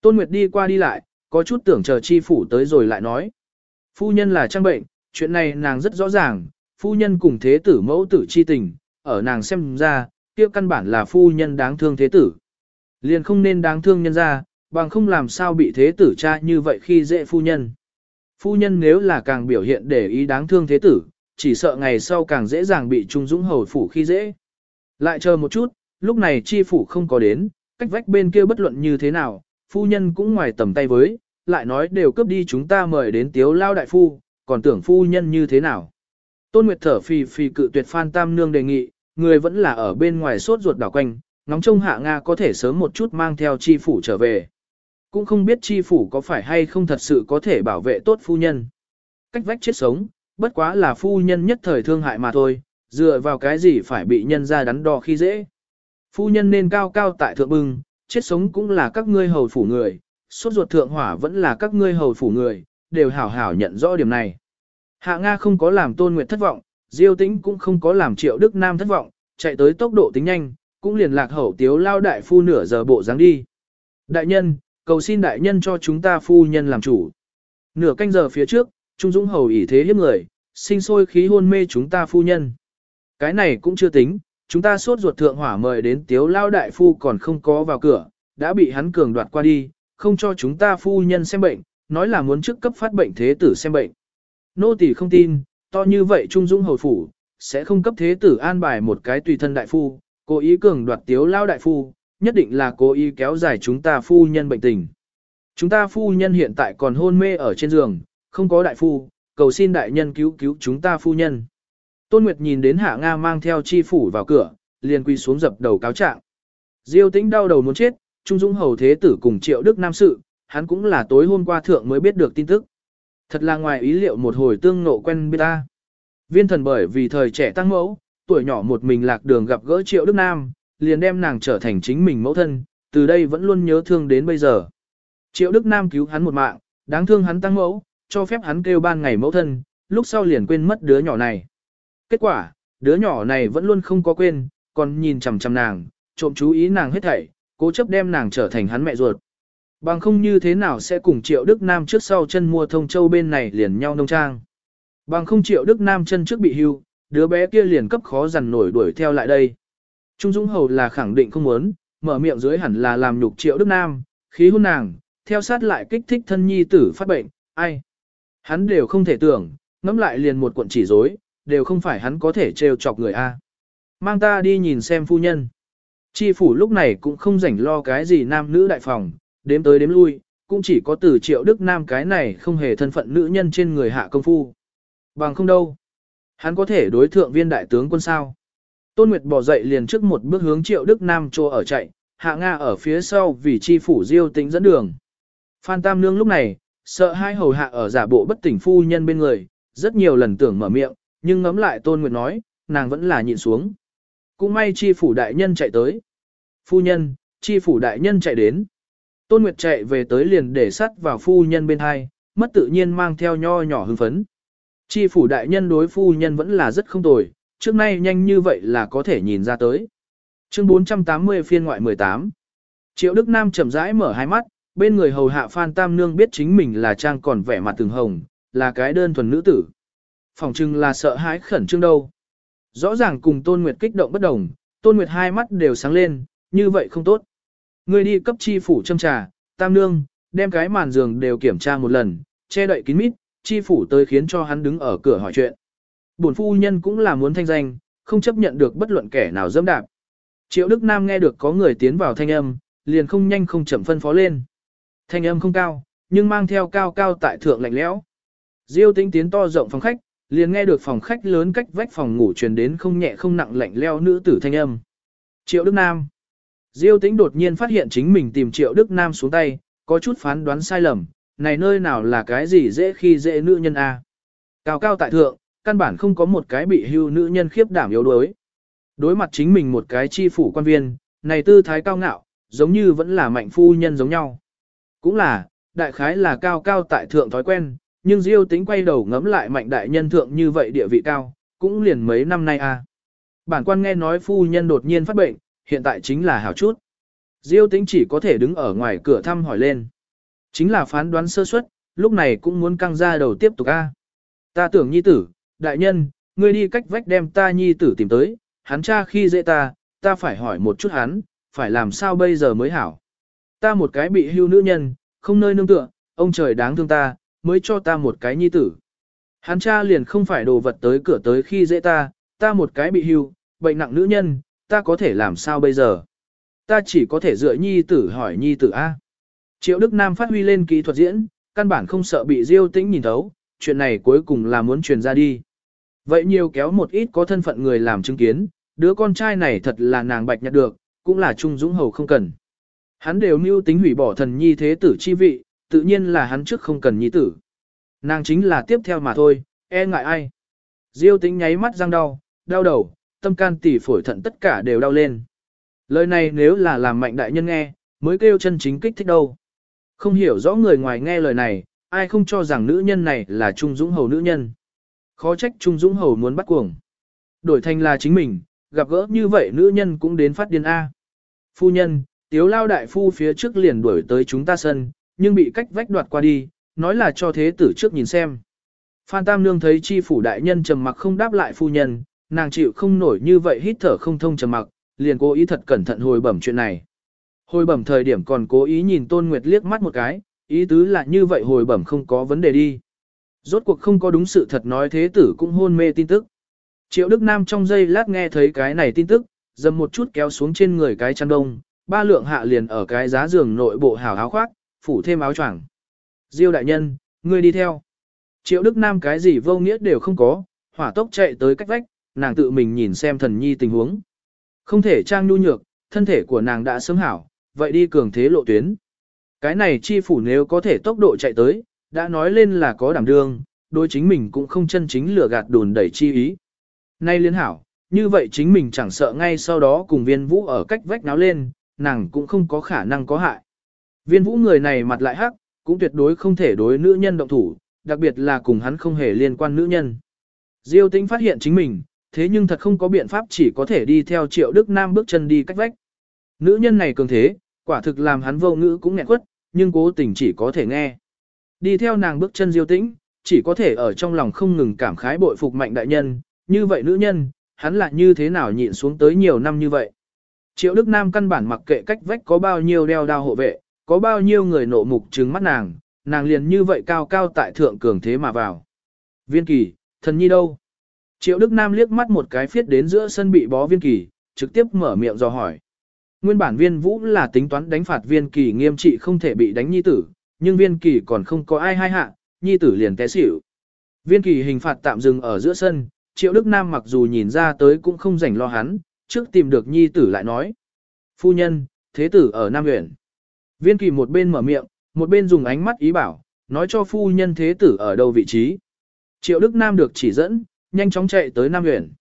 Tôn Nguyệt đi qua đi lại, có chút tưởng chờ chi phủ tới rồi lại nói. Phu nhân là trang bệnh, chuyện này nàng rất rõ ràng, phu nhân cùng thế tử mẫu tử chi tình, ở nàng xem ra, kia căn bản là phu nhân đáng thương thế tử. Liền không nên đáng thương nhân ra, bằng không làm sao bị thế tử cha như vậy khi dễ phu nhân. Phu nhân nếu là càng biểu hiện để ý đáng thương thế tử, chỉ sợ ngày sau càng dễ dàng bị Trung Dũng hầu phủ khi dễ. Lại chờ một chút, lúc này chi phủ không có đến, cách vách bên kia bất luận như thế nào, phu nhân cũng ngoài tầm tay với, lại nói đều cướp đi chúng ta mời đến tiếu lao đại phu, còn tưởng phu nhân như thế nào. Tôn Nguyệt thở phì phì cự tuyệt Phan Tam Nương đề nghị, người vẫn là ở bên ngoài sốt ruột đảo quanh, ngóng trông hạ Nga có thể sớm một chút mang theo chi phủ trở về. Cũng không biết chi phủ có phải hay không thật sự có thể bảo vệ tốt phu nhân. Cách vách chết sống, bất quá là phu nhân nhất thời thương hại mà thôi, dựa vào cái gì phải bị nhân ra đắn đo khi dễ. Phu nhân nên cao cao tại thượng bưng, chết sống cũng là các ngươi hầu phủ người, sốt ruột thượng hỏa vẫn là các ngươi hầu phủ người, đều hảo hảo nhận rõ điểm này. Hạ Nga không có làm tôn nguyệt thất vọng, Diêu tĩnh cũng không có làm triệu đức nam thất vọng, chạy tới tốc độ tính nhanh, cũng liền lạc hậu tiếu lao đại phu nửa giờ bộ dáng đi. Đại nhân, cầu xin đại nhân cho chúng ta phu nhân làm chủ. Nửa canh giờ phía trước, Trung Dũng hầu ỷ thế hiếp người, sinh sôi khí hôn mê chúng ta phu nhân. Cái này cũng chưa tính, chúng ta sốt ruột thượng hỏa mời đến tiếu lao đại phu còn không có vào cửa, đã bị hắn cường đoạt qua đi, không cho chúng ta phu nhân xem bệnh, nói là muốn trước cấp phát bệnh thế tử xem bệnh. Nô tỳ không tin, to như vậy Trung Dũng hầu phủ, sẽ không cấp thế tử an bài một cái tùy thân đại phu, cố ý cường đoạt tiếu lao đại phu, nhất định là cố ý kéo dài chúng ta phu nhân bệnh tình. Chúng ta phu nhân hiện tại còn hôn mê ở trên giường, không có đại phu, cầu xin đại nhân cứu cứu chúng ta phu nhân. Tôn Nguyệt nhìn đến Hạ Nga mang theo chi phủ vào cửa, liền quy xuống dập đầu cáo trạng. Diêu tĩnh đau đầu muốn chết, Trung Dũng Hầu Thế Tử cùng Triệu Đức Nam Sự, hắn cũng là tối hôm qua thượng mới biết được tin tức. Thật là ngoài ý liệu một hồi tương nộ quen biết ta. Viên thần bởi vì thời trẻ tăng mẫu, tuổi nhỏ một mình lạc đường gặp gỡ Triệu Đức Nam, liền đem nàng trở thành chính mình mẫu thân, từ đây vẫn luôn nhớ thương đến bây giờ. Triệu Đức Nam cứu hắn một mạng, đáng thương hắn tăng mẫu, cho phép hắn kêu ban ngày mẫu thân, lúc sau liền quên mất đứa nhỏ này. Kết quả, đứa nhỏ này vẫn luôn không có quên, còn nhìn chằm chằm nàng, trộm chú ý nàng hết thảy, cố chấp đem nàng trở thành hắn mẹ ruột. Bằng không như thế nào sẽ cùng Triệu Đức Nam trước sau chân mua thông châu bên này liền nhau nông trang. Bằng không Triệu Đức Nam chân trước bị hưu, đứa bé kia liền cấp khó dằn nổi đuổi theo lại đây. Trung Dũng Hầu là khẳng định không muốn, mở miệng dưới hẳn là làm nhục Triệu Đức Nam, khí hôn nàng, theo sát lại kích thích thân nhi tử phát bệnh, ai. Hắn đều không thể tưởng, ngẫm lại liền một cuộn chỉ rối, đều không phải hắn có thể trêu chọc người A. Mang ta đi nhìn xem phu nhân. Chi phủ lúc này cũng không rảnh lo cái gì nam nữ đại phòng, đếm tới đếm lui, cũng chỉ có từ triệu đức nam cái này không hề thân phận nữ nhân trên người hạ công phu. Bằng không đâu. Hắn có thể đối thượng viên đại tướng quân sao. Tôn Nguyệt bỏ dậy liền trước một bước hướng triệu đức nam trô ở chạy, hạ Nga ở phía sau vì chi phủ diêu tính dẫn đường. Phan Tam Nương lúc này, sợ hai hầu hạ ở giả bộ bất tỉnh phu nhân bên người, rất nhiều lần tưởng mở miệng, nhưng ngấm lại Tôn Nguyệt nói, nàng vẫn là nhịn xuống. Cũng may chi phủ đại nhân chạy tới. Phu nhân, chi phủ đại nhân chạy đến. Tôn Nguyệt chạy về tới liền để sắt vào phu nhân bên hai, mất tự nhiên mang theo nho nhỏ hưng phấn. Chi phủ đại nhân đối phu nhân vẫn là rất không tồi, trước nay nhanh như vậy là có thể nhìn ra tới. Chương 480 phiên ngoại 18 Triệu Đức Nam chậm rãi mở hai mắt, bên người hầu hạ Phan Tam Nương biết chính mình là trang còn vẻ mặt từng hồng, là cái đơn thuần nữ tử. Phòng trưng là sợ hãi khẩn trương đâu. Rõ ràng cùng Tôn Nguyệt kích động bất đồng, Tôn Nguyệt hai mắt đều sáng lên, như vậy không tốt. Ngươi đi cấp chi phủ châm trà, tam nương, đem cái màn giường đều kiểm tra một lần, che đậy kín mít, chi phủ tới khiến cho hắn đứng ở cửa hỏi chuyện. Bổn phu nhân cũng là muốn thanh danh, không chấp nhận được bất luận kẻ nào dâm đạp. Triệu Đức Nam nghe được có người tiến vào thanh âm, liền không nhanh không chậm phân phó lên. Thanh âm không cao, nhưng mang theo cao cao tại thượng lạnh lẽo. Diêu Tĩnh tiến to rộng phòng khách, liền nghe được phòng khách lớn cách vách phòng ngủ truyền đến không nhẹ không nặng lạnh leo nữ tử thanh âm. Triệu Đức Nam. Diêu Tĩnh đột nhiên phát hiện chính mình tìm Triệu Đức Nam xuống tay, có chút phán đoán sai lầm, này nơi nào là cái gì dễ khi dễ nữ nhân a? Cao cao tại thượng, căn bản không có một cái bị hưu nữ nhân khiếp đảm yếu đuối. Đối mặt chính mình một cái chi phủ quan viên, này tư thái cao ngạo, giống như vẫn là mạnh phu nhân giống nhau. Cũng là, đại khái là cao cao tại thượng thói quen, nhưng Diêu tính quay đầu ngẫm lại mạnh đại nhân thượng như vậy địa vị cao, cũng liền mấy năm nay a. Bản quan nghe nói phu nhân đột nhiên phát bệnh, hiện tại chính là hảo chút. Diêu tĩnh chỉ có thể đứng ở ngoài cửa thăm hỏi lên. Chính là phán đoán sơ suất, lúc này cũng muốn căng ra đầu tiếp tục a. Ta tưởng nhi tử, đại nhân, ngươi đi cách vách đem ta nhi tử tìm tới, hắn cha khi dễ ta, ta phải hỏi một chút hắn, phải làm sao bây giờ mới hảo. Ta một cái bị hưu nữ nhân, không nơi nương tựa, ông trời đáng thương ta, mới cho ta một cái nhi tử. Hắn cha liền không phải đồ vật tới cửa tới khi dễ ta, ta một cái bị hưu, bệnh nặng nữ nhân, ta có thể làm sao bây giờ? Ta chỉ có thể dựa nhi tử hỏi nhi tử A. Triệu Đức Nam phát huy lên kỹ thuật diễn, căn bản không sợ bị Diêu Tĩnh nhìn thấu, chuyện này cuối cùng là muốn truyền ra đi. Vậy nhiều kéo một ít có thân phận người làm chứng kiến, đứa con trai này thật là nàng bạch nhặt được, cũng là trung dũng hầu không cần. Hắn đều mưu tính hủy bỏ thần nhi thế tử chi vị, tự nhiên là hắn trước không cần nhi tử. Nàng chính là tiếp theo mà thôi, e ngại ai. Diêu tính nháy mắt răng đau, đau đầu, tâm can tỉ phổi thận tất cả đều đau lên. Lời này nếu là làm mạnh đại nhân nghe, mới kêu chân chính kích thích đâu. Không hiểu rõ người ngoài nghe lời này, ai không cho rằng nữ nhân này là Trung Dũng Hầu nữ nhân. Khó trách Trung Dũng Hầu muốn bắt cuồng. Đổi thành là chính mình, gặp gỡ như vậy nữ nhân cũng đến phát điên A. Phu nhân, tiếu lao đại phu phía trước liền đuổi tới chúng ta sân, nhưng bị cách vách đoạt qua đi, nói là cho thế tử trước nhìn xem. Phan Tam Nương thấy chi phủ đại nhân trầm mặc không đáp lại phu nhân, nàng chịu không nổi như vậy hít thở không thông trầm mặc, liền cố ý thật cẩn thận hồi bẩm chuyện này. Hồi bẩm thời điểm còn cố ý nhìn Tôn Nguyệt liếc mắt một cái, ý tứ là như vậy hồi bẩm không có vấn đề đi. Rốt cuộc không có đúng sự thật nói thế tử cũng hôn mê tin tức. Triệu Đức Nam trong giây lát nghe thấy cái này tin tức, dầm một chút kéo xuống trên người cái chăn đông, ba lượng hạ liền ở cái giá giường nội bộ hảo áo khoác, phủ thêm áo choàng. Diêu đại nhân, ngươi đi theo. Triệu Đức Nam cái gì vô nghĩa đều không có, hỏa tốc chạy tới cách vách, nàng tự mình nhìn xem thần nhi tình huống. Không thể trang nhu nhược, thân thể của nàng đã sớm hảo, vậy đi cường thế lộ tuyến. Cái này chi phủ nếu có thể tốc độ chạy tới, đã nói lên là có đảm đương, đối chính mình cũng không chân chính lừa gạt đồn đẩy chi ý. Nay liên hảo, như vậy chính mình chẳng sợ ngay sau đó cùng viên vũ ở cách vách náo lên, nàng cũng không có khả năng có hại. Viên vũ người này mặt lại hắc, cũng tuyệt đối không thể đối nữ nhân động thủ, đặc biệt là cùng hắn không hề liên quan nữ nhân. Diêu tĩnh phát hiện chính mình, thế nhưng thật không có biện pháp chỉ có thể đi theo triệu Đức Nam bước chân đi cách vách. Nữ nhân này cường thế, quả thực làm hắn vô ngữ cũng nghẹn quất, nhưng cố tình chỉ có thể nghe. Đi theo nàng bước chân diêu tĩnh, chỉ có thể ở trong lòng không ngừng cảm khái bội phục mạnh đại nhân, như vậy nữ nhân, hắn lại như thế nào nhịn xuống tới nhiều năm như vậy. Triệu Đức Nam căn bản mặc kệ cách vách có bao nhiêu đeo đao hộ vệ, có bao nhiêu người nộ mục trừng mắt nàng, nàng liền như vậy cao cao tại thượng cường thế mà vào. Viên kỳ, thần nhi đâu? Triệu Đức Nam liếc mắt một cái phiết đến giữa sân bị bó viên kỳ, trực tiếp mở miệng do hỏi. Nguyên bản viên vũ là tính toán đánh phạt viên kỳ nghiêm trị không thể bị đánh nhi tử, nhưng viên kỳ còn không có ai hai hạ, nhi tử liền té xỉu. Viên kỳ hình phạt tạm dừng ở giữa sân, Triệu Đức Nam mặc dù nhìn ra tới cũng không rảnh lo hắn, trước tìm được nhi tử lại nói. Phu nhân, thế tử ở Nam Nguyễn. Viên kỳ một bên mở miệng, một bên dùng ánh mắt ý bảo, nói cho phu nhân thế tử ở đâu vị trí. Triệu Đức Nam được chỉ dẫn, nhanh chóng chạy tới Nam Uyển.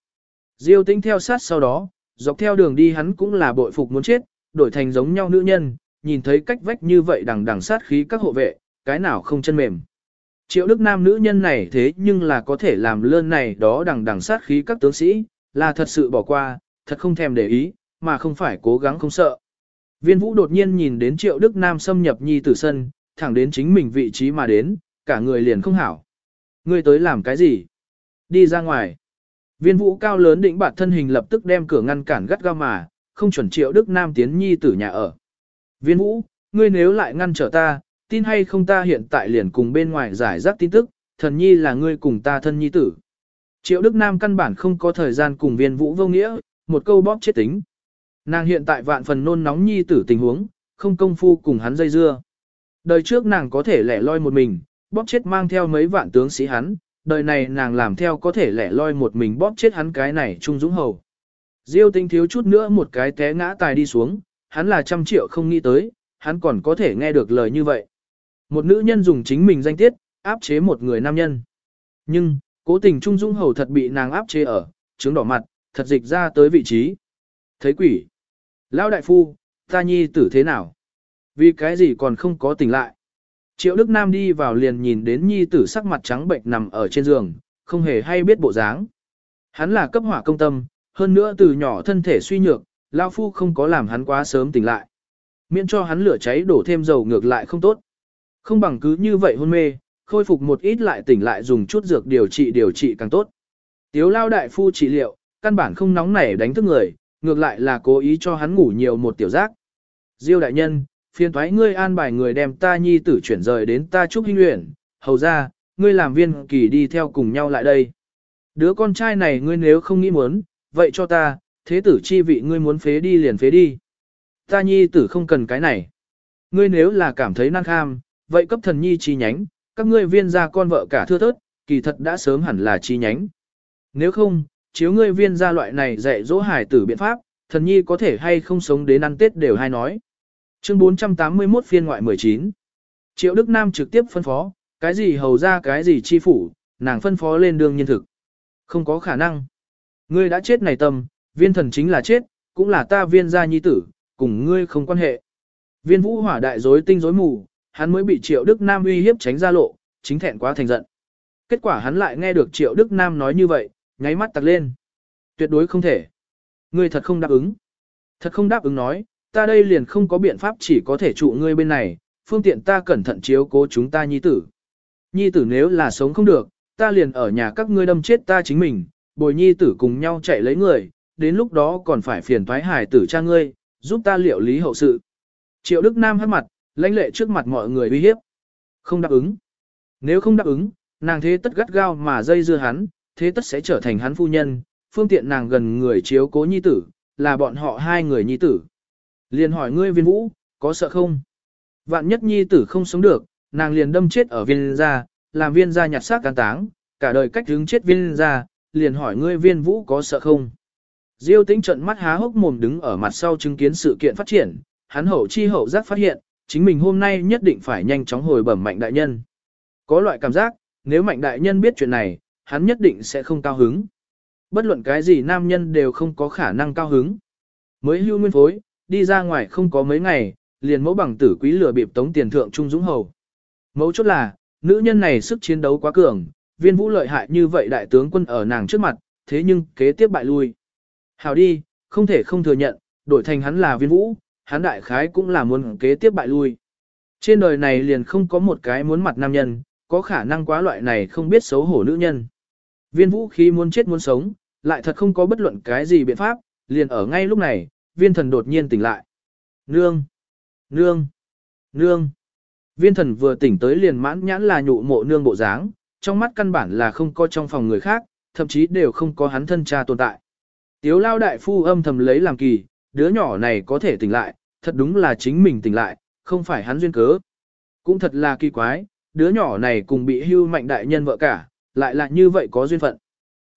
Diêu tĩnh theo sát sau đó, dọc theo đường đi hắn cũng là bội phục muốn chết, đổi thành giống nhau nữ nhân, nhìn thấy cách vách như vậy đằng đằng sát khí các hộ vệ, cái nào không chân mềm. Triệu Đức Nam nữ nhân này thế nhưng là có thể làm lơn này đó đằng đằng sát khí các tướng sĩ, là thật sự bỏ qua, thật không thèm để ý, mà không phải cố gắng không sợ. Viên vũ đột nhiên nhìn đến Triệu Đức Nam xâm nhập nhi tử sân, thẳng đến chính mình vị trí mà đến, cả người liền không hảo. Ngươi tới làm cái gì? Đi ra ngoài. Viên vũ cao lớn định bạt thân hình lập tức đem cửa ngăn cản gắt gao mà, không chuẩn triệu Đức Nam tiến nhi tử nhà ở. Viên vũ, ngươi nếu lại ngăn trở ta, tin hay không ta hiện tại liền cùng bên ngoài giải rác tin tức, thần nhi là ngươi cùng ta thân nhi tử. Triệu Đức Nam căn bản không có thời gian cùng viên vũ vô nghĩa, một câu bóp chết tính. Nàng hiện tại vạn phần nôn nóng nhi tử tình huống, không công phu cùng hắn dây dưa. Đời trước nàng có thể lẻ loi một mình, bóp chết mang theo mấy vạn tướng sĩ hắn, đời này nàng làm theo có thể lẻ loi một mình bóp chết hắn cái này trung dũng hầu. Diêu tinh thiếu chút nữa một cái té ngã tài đi xuống, hắn là trăm triệu không nghĩ tới, hắn còn có thể nghe được lời như vậy. Một nữ nhân dùng chính mình danh tiết, áp chế một người nam nhân. Nhưng, cố tình trung dũng hầu thật bị nàng áp chế ở, trứng đỏ mặt, thật dịch ra tới vị trí. Thấy quỷ. Lão đại phu, ta nhi tử thế nào? Vì cái gì còn không có tỉnh lại? Triệu Đức Nam đi vào liền nhìn đến nhi tử sắc mặt trắng bệnh nằm ở trên giường, không hề hay biết bộ dáng. Hắn là cấp hỏa công tâm, hơn nữa từ nhỏ thân thể suy nhược, Lao Phu không có làm hắn quá sớm tỉnh lại. Miễn cho hắn lửa cháy đổ thêm dầu ngược lại không tốt. Không bằng cứ như vậy hôn mê, khôi phục một ít lại tỉnh lại dùng chút dược điều trị điều trị càng tốt. Tiếu Lao Đại Phu trị liệu, căn bản không nóng nảy đánh thức người, ngược lại là cố ý cho hắn ngủ nhiều một tiểu giác. Diêu đại nhân, phiền thoái ngươi an bài người đem ta nhi tử chuyển rời đến ta trúc hinh luyện, hầu ra, ngươi làm viên kỳ đi theo cùng nhau lại đây. Đứa con trai này ngươi nếu không nghĩ muốn, vậy cho ta, thế tử chi vị ngươi muốn phế đi liền phế đi. Ta nhi tử không cần cái này. Ngươi nếu là cảm thấy năng kham, vậy cấp thần nhi chi nhánh, các ngươi viên gia con vợ cả thưa thớt, kỳ thật đã sớm hẳn là chi nhánh. Nếu không, chiếu ngươi viên gia loại này dạy dỗ hải tử biện pháp, thần nhi có thể hay không sống đến ăn tết đều hay nói. Chương 481 phiên ngoại 19 Triệu Đức Nam trực tiếp phân phó, cái gì hầu ra cái gì chi phủ, nàng phân phó lên đương nhân thực. Không có khả năng. Ngươi đã chết này tâm, viên thần chính là chết, cũng là ta viên gia nhi tử, cùng ngươi không quan hệ. Viên vũ hỏa đại rối tinh rối mù, hắn mới bị Triệu Đức Nam uy hiếp tránh ra lộ, chính thẹn quá thành giận. Kết quả hắn lại nghe được Triệu Đức Nam nói như vậy, nháy mắt tặc lên. Tuyệt đối không thể. Ngươi thật không đáp ứng. Thật không đáp ứng nói, ta đây liền không có biện pháp chỉ có thể trụ ngươi bên này, phương tiện ta cẩn thận chiếu cố chúng ta nhi tử. Nhi tử nếu là sống không được, ta liền ở nhà các ngươi đâm chết ta chính mình, bồi nhi tử cùng nhau chạy lấy người, đến lúc đó còn phải phiền toái hải tử cha ngươi, giúp ta liệu lý hậu sự. Triệu Đức Nam hát mặt, lãnh lệ trước mặt mọi người uy hiếp. Không đáp ứng. Nếu không đáp ứng, nàng thế tất gắt gao mà dây dưa hắn, thế tất sẽ trở thành hắn phu nhân, phương tiện nàng gần người chiếu cố nhi tử, là bọn họ hai người nhi tử. Liền hỏi ngươi viên vũ, có sợ không? Vạn nhất nhi tử không sống được, nàng liền đâm chết ở viên gia, làm viên gia nhặt xác can táng, cả đời cách hướng chết viên gia, liền hỏi ngươi viên vũ có sợ không? Diêu tĩnh trận mắt há hốc mồm đứng ở mặt sau chứng kiến sự kiện phát triển, hắn hậu chi hậu giác phát hiện, chính mình hôm nay nhất định phải nhanh chóng hồi bẩm mạnh đại nhân. Có loại cảm giác, nếu mạnh đại nhân biết chuyện này, hắn nhất định sẽ không cao hứng. Bất luận cái gì nam nhân đều không có khả năng cao hứng. Mới hưu nguyên phối, đi ra ngoài không có mấy ngày, liền mẫu bằng tử quý lửa bịp tống tiền thượng trung dũng hầu. Mẫu chốt là, nữ nhân này sức chiến đấu quá cường, viên vũ lợi hại như vậy đại tướng quân ở nàng trước mặt, thế nhưng kế tiếp bại lui. Hào đi, không thể không thừa nhận, đổi thành hắn là viên vũ, hắn đại khái cũng là muốn kế tiếp bại lui. Trên đời này liền không có một cái muốn mặt nam nhân, có khả năng quá loại này không biết xấu hổ nữ nhân. Viên vũ khí muốn chết muốn sống, lại thật không có bất luận cái gì biện pháp, liền ở ngay lúc này, viên thần đột nhiên tỉnh lại. Nương! Nương! Nương! Viên thần vừa tỉnh tới liền mãn nhãn là nhụ mộ nương bộ dáng, trong mắt căn bản là không có trong phòng người khác, thậm chí đều không có hắn thân cha tồn tại. Tiếu lao đại phu âm thầm lấy làm kỳ, đứa nhỏ này có thể tỉnh lại, thật đúng là chính mình tỉnh lại, không phải hắn duyên cớ. Cũng thật là kỳ quái, đứa nhỏ này cùng bị hưu mạnh đại nhân vợ cả, lại là như vậy có duyên phận.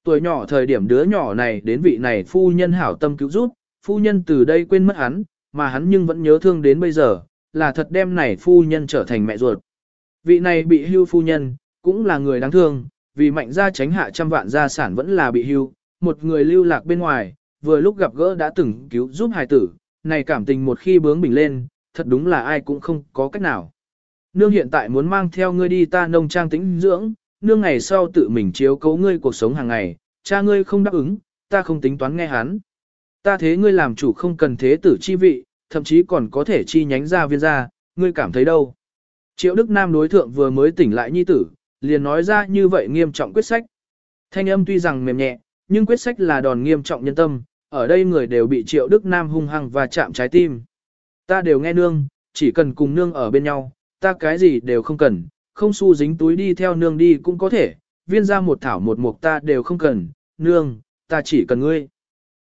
Tuổi nhỏ thời điểm đứa nhỏ này đến vị này phu nhân hảo tâm cứu giúp, phu nhân từ đây quên mất hắn, mà hắn nhưng vẫn nhớ thương đến bây giờ, là thật đem này phu nhân trở thành mẹ ruột. Vị này bị hưu phu nhân, cũng là người đáng thương, vì mạnh gia tránh hạ trăm vạn gia sản vẫn là bị hưu, một người lưu lạc bên ngoài, vừa lúc gặp gỡ đã từng cứu giúp hài tử, này cảm tình một khi bướng bình lên, thật đúng là ai cũng không có cách nào. Nương hiện tại muốn mang theo ngươi đi ta nông trang tĩnh dưỡng, nương ngày sau tự mình chiếu cấu ngươi cuộc sống hàng ngày, cha ngươi không đáp ứng, ta không tính toán nghe hắn. Ta thế ngươi làm chủ không cần thế tử chi vị, thậm chí còn có thể chi nhánh ra viên ra, ngươi cảm thấy đâu. Triệu Đức Nam đối thượng vừa mới tỉnh lại nhi tử, liền nói ra như vậy nghiêm trọng quyết sách. Thanh âm tuy rằng mềm nhẹ, nhưng quyết sách là đòn nghiêm trọng nhân tâm, ở đây người đều bị triệu Đức Nam hung hăng và chạm trái tim. Ta đều nghe nương, chỉ cần cùng nương ở bên nhau, ta cái gì đều không cần, không xu dính túi đi theo nương đi cũng có thể, viên ra một thảo một mục ta đều không cần, nương, ta chỉ cần ngươi.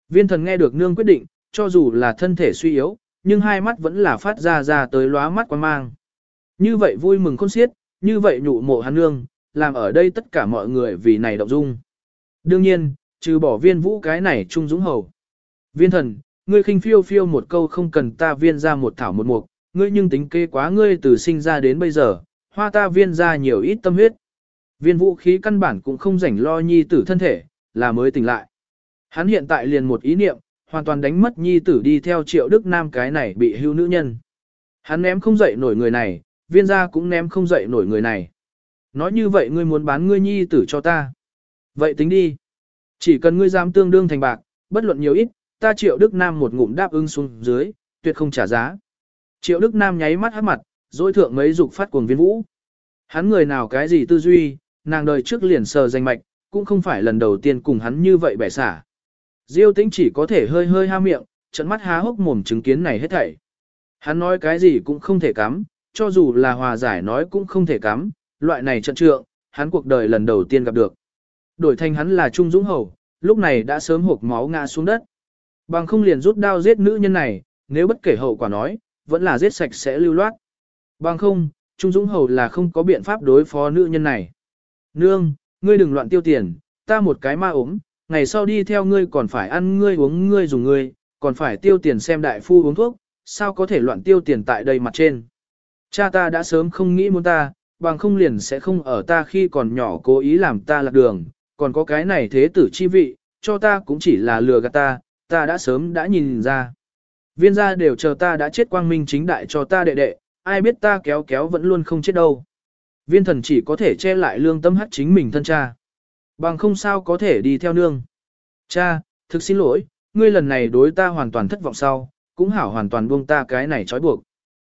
Viên thần nghe được nương quyết định, cho dù là thân thể suy yếu, nhưng hai mắt vẫn là phát ra ra tới lóa mắt quan mang. Như vậy vui mừng khôn xiết, như vậy nhụ mộ hắn nương, làm ở đây tất cả mọi người vì này động dung. Đương nhiên, trừ bỏ viên vũ cái này trung dũng hầu. Viên thần, ngươi khinh phiêu phiêu một câu không cần ta viên ra một thảo một mục, ngươi nhưng tính kê quá ngươi từ sinh ra đến bây giờ, hoa ta viên ra nhiều ít tâm huyết. Viên vũ khí căn bản cũng không rảnh lo nhi tử thân thể, là mới tỉnh lại. Hắn hiện tại liền một ý niệm, hoàn toàn đánh mất nhi tử đi theo triệu đức nam cái này bị hưu nữ nhân. Hắn ném không dậy nổi người này, viên gia cũng ném không dậy nổi người này. Nói như vậy ngươi muốn bán ngươi nhi tử cho ta. Vậy tính đi. Chỉ cần ngươi dám tương đương thành bạc, bất luận nhiều ít, ta triệu đức nam một ngụm đáp ứng xuống dưới, tuyệt không trả giá. Triệu đức nam nháy mắt hát mặt, dối thượng mấy dục phát cuồng viên vũ. Hắn người nào cái gì tư duy, nàng đời trước liền sờ danh mạch, cũng không phải lần đầu tiên cùng hắn như vậy bẻ xả. Diêu tĩnh chỉ có thể hơi hơi ha miệng, trận mắt há hốc mồm chứng kiến này hết thảy. Hắn nói cái gì cũng không thể cắm, cho dù là hòa giải nói cũng không thể cắm, loại này trận trượng, hắn cuộc đời lần đầu tiên gặp được. Đổi thành hắn là Trung Dũng Hầu, lúc này đã sớm hộp máu ngã xuống đất. Bằng không liền rút đao giết nữ nhân này, nếu bất kể hậu quả nói, vẫn là giết sạch sẽ lưu loát. Bằng không, Trung Dũng Hầu là không có biện pháp đối phó nữ nhân này. Nương, ngươi đừng loạn tiêu tiền, ta một cái ma ốm, ngày sau đi theo ngươi còn phải ăn ngươi uống ngươi dùng ngươi, còn phải tiêu tiền xem đại phu uống thuốc, sao có thể loạn tiêu tiền tại đây mặt trên. Cha ta đã sớm không nghĩ muốn ta, bằng không liền sẽ không ở ta khi còn nhỏ cố ý làm ta lạc đường, còn có cái này thế tử chi vị, cho ta cũng chỉ là lừa gạt ta, ta đã sớm đã nhìn ra. Viên gia đều chờ ta đã chết quang minh chính đại cho ta đệ đệ, ai biết ta kéo kéo vẫn luôn không chết đâu. Viên thần chỉ có thể che lại lương tâm hắt chính mình thân cha. Bằng không sao có thể đi theo nương. Cha, thực xin lỗi, ngươi lần này đối ta hoàn toàn thất vọng sau, cũng hảo hoàn toàn buông ta cái này trói buộc.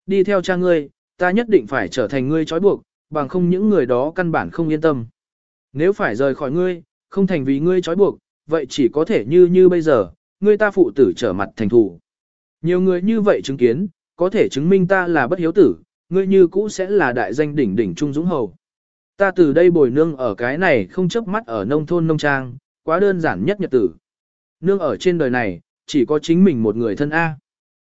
Đi theo cha ngươi, ta nhất định phải trở thành ngươi trói buộc, bằng không những người đó căn bản không yên tâm. Nếu phải rời khỏi ngươi, không thành vì ngươi trói buộc, vậy chỉ có thể như như bây giờ, ngươi ta phụ tử trở mặt thành thủ. Nhiều người như vậy chứng kiến, có thể chứng minh ta là bất hiếu tử, ngươi như cũ sẽ là đại danh đỉnh đỉnh trung dũng hầu. Ta từ đây bồi nương ở cái này không chấp mắt ở nông thôn nông trang, quá đơn giản nhất nhật tử. Nương ở trên đời này, chỉ có chính mình một người thân A.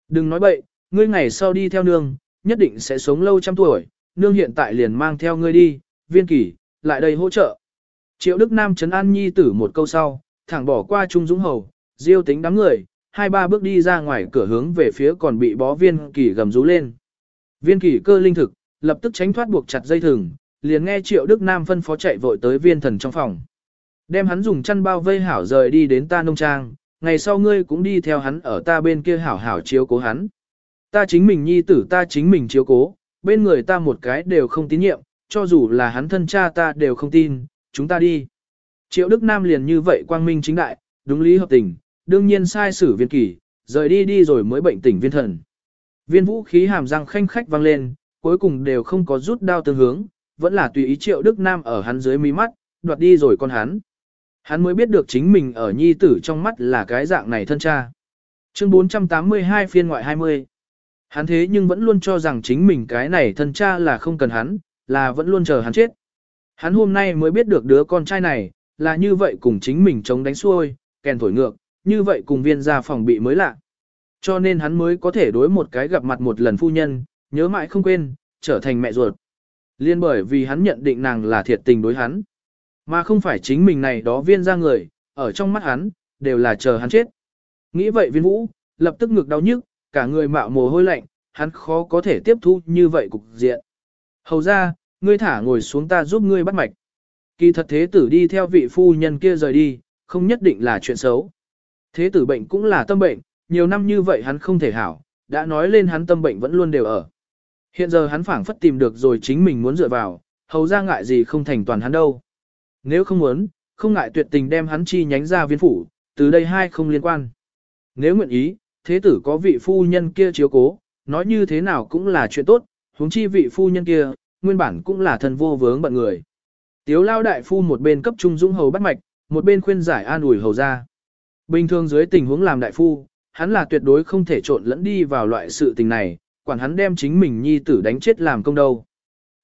Đừng nói bậy, ngươi ngày sau đi theo nương, nhất định sẽ sống lâu trăm tuổi, nương hiện tại liền mang theo ngươi đi, viên kỷ, lại đây hỗ trợ. Triệu Đức Nam trấn an nhi tử một câu sau, thẳng bỏ qua Trung Dũng Hầu, diêu tính đám người, hai ba bước đi ra ngoài cửa hướng về phía còn bị bó viên kỳ gầm rú lên. Viên kỳ cơ linh thực, lập tức tránh thoát buộc chặt dây thừng, liền nghe Triệu Đức Nam phân phó chạy vội tới viên thần trong phòng. Đem hắn dùng chăn bao vây hảo rời đi đến ta nông trang, ngày sau ngươi cũng đi theo hắn ở ta bên kia hảo hảo chiếu cố hắn. Ta chính mình nhi tử ta chính mình chiếu cố, bên người ta một cái đều không tín nhiệm, cho dù là hắn thân cha ta đều không tin, chúng ta đi. Triệu Đức Nam liền như vậy quang minh chính đại, đúng lý hợp tình, đương nhiên sai sử viên kỷ, rời đi đi rồi mới bệnh tỉnh viên thần. Viên vũ khí hàm răng khanh khách vang lên, cuối cùng đều không có rút đao tương hướng, vẫn là tùy ý Triệu Đức Nam ở hắn dưới mí mắt, đoạt đi rồi con hắn. Hắn mới biết được chính mình ở nhi tử trong mắt là cái dạng này thân cha. Chương 482 phiên ngoại 20 Hắn thế nhưng vẫn luôn cho rằng chính mình cái này thân cha là không cần hắn, là vẫn luôn chờ hắn chết. Hắn hôm nay mới biết được đứa con trai này, là như vậy cùng chính mình chống đánh xuôi, kèn thổi ngược, như vậy cùng viên gia phòng bị mới lạ. Cho nên hắn mới có thể đối một cái gặp mặt một lần phu nhân, nhớ mãi không quên, trở thành mẹ ruột. Liên bởi vì hắn nhận định nàng là thiệt tình đối hắn. Mà không phải chính mình này đó viên ra người, ở trong mắt hắn, đều là chờ hắn chết. Nghĩ vậy viên vũ, lập tức ngực đau nhức, cả người mạo mồ hôi lạnh, hắn khó có thể tiếp thu như vậy cục diện. Hầu ra, ngươi thả ngồi xuống ta giúp ngươi bắt mạch. Kỳ thật thế tử đi theo vị phu nhân kia rời đi, không nhất định là chuyện xấu. Thế tử bệnh cũng là tâm bệnh, nhiều năm như vậy hắn không thể hảo, đã nói lên hắn tâm bệnh vẫn luôn đều ở. Hiện giờ hắn phảng phất tìm được rồi chính mình muốn dựa vào, hầu ra ngại gì không thành toàn hắn đâu. Nếu không muốn, không ngại tuyệt tình đem hắn chi nhánh ra viên phủ, từ đây hai không liên quan. Nếu nguyện ý, thế tử có vị phu nhân kia chiếu cố, nói như thế nào cũng là chuyện tốt, huống chi vị phu nhân kia, nguyên bản cũng là thần vô vướng bận người. Tiếu lao đại phu một bên cấp trung dũng hầu bắt mạch, một bên khuyên giải an ủi hầu ra. Bình thường dưới tình huống làm đại phu, hắn là tuyệt đối không thể trộn lẫn đi vào loại sự tình này, quản hắn đem chính mình nhi tử đánh chết làm công đâu.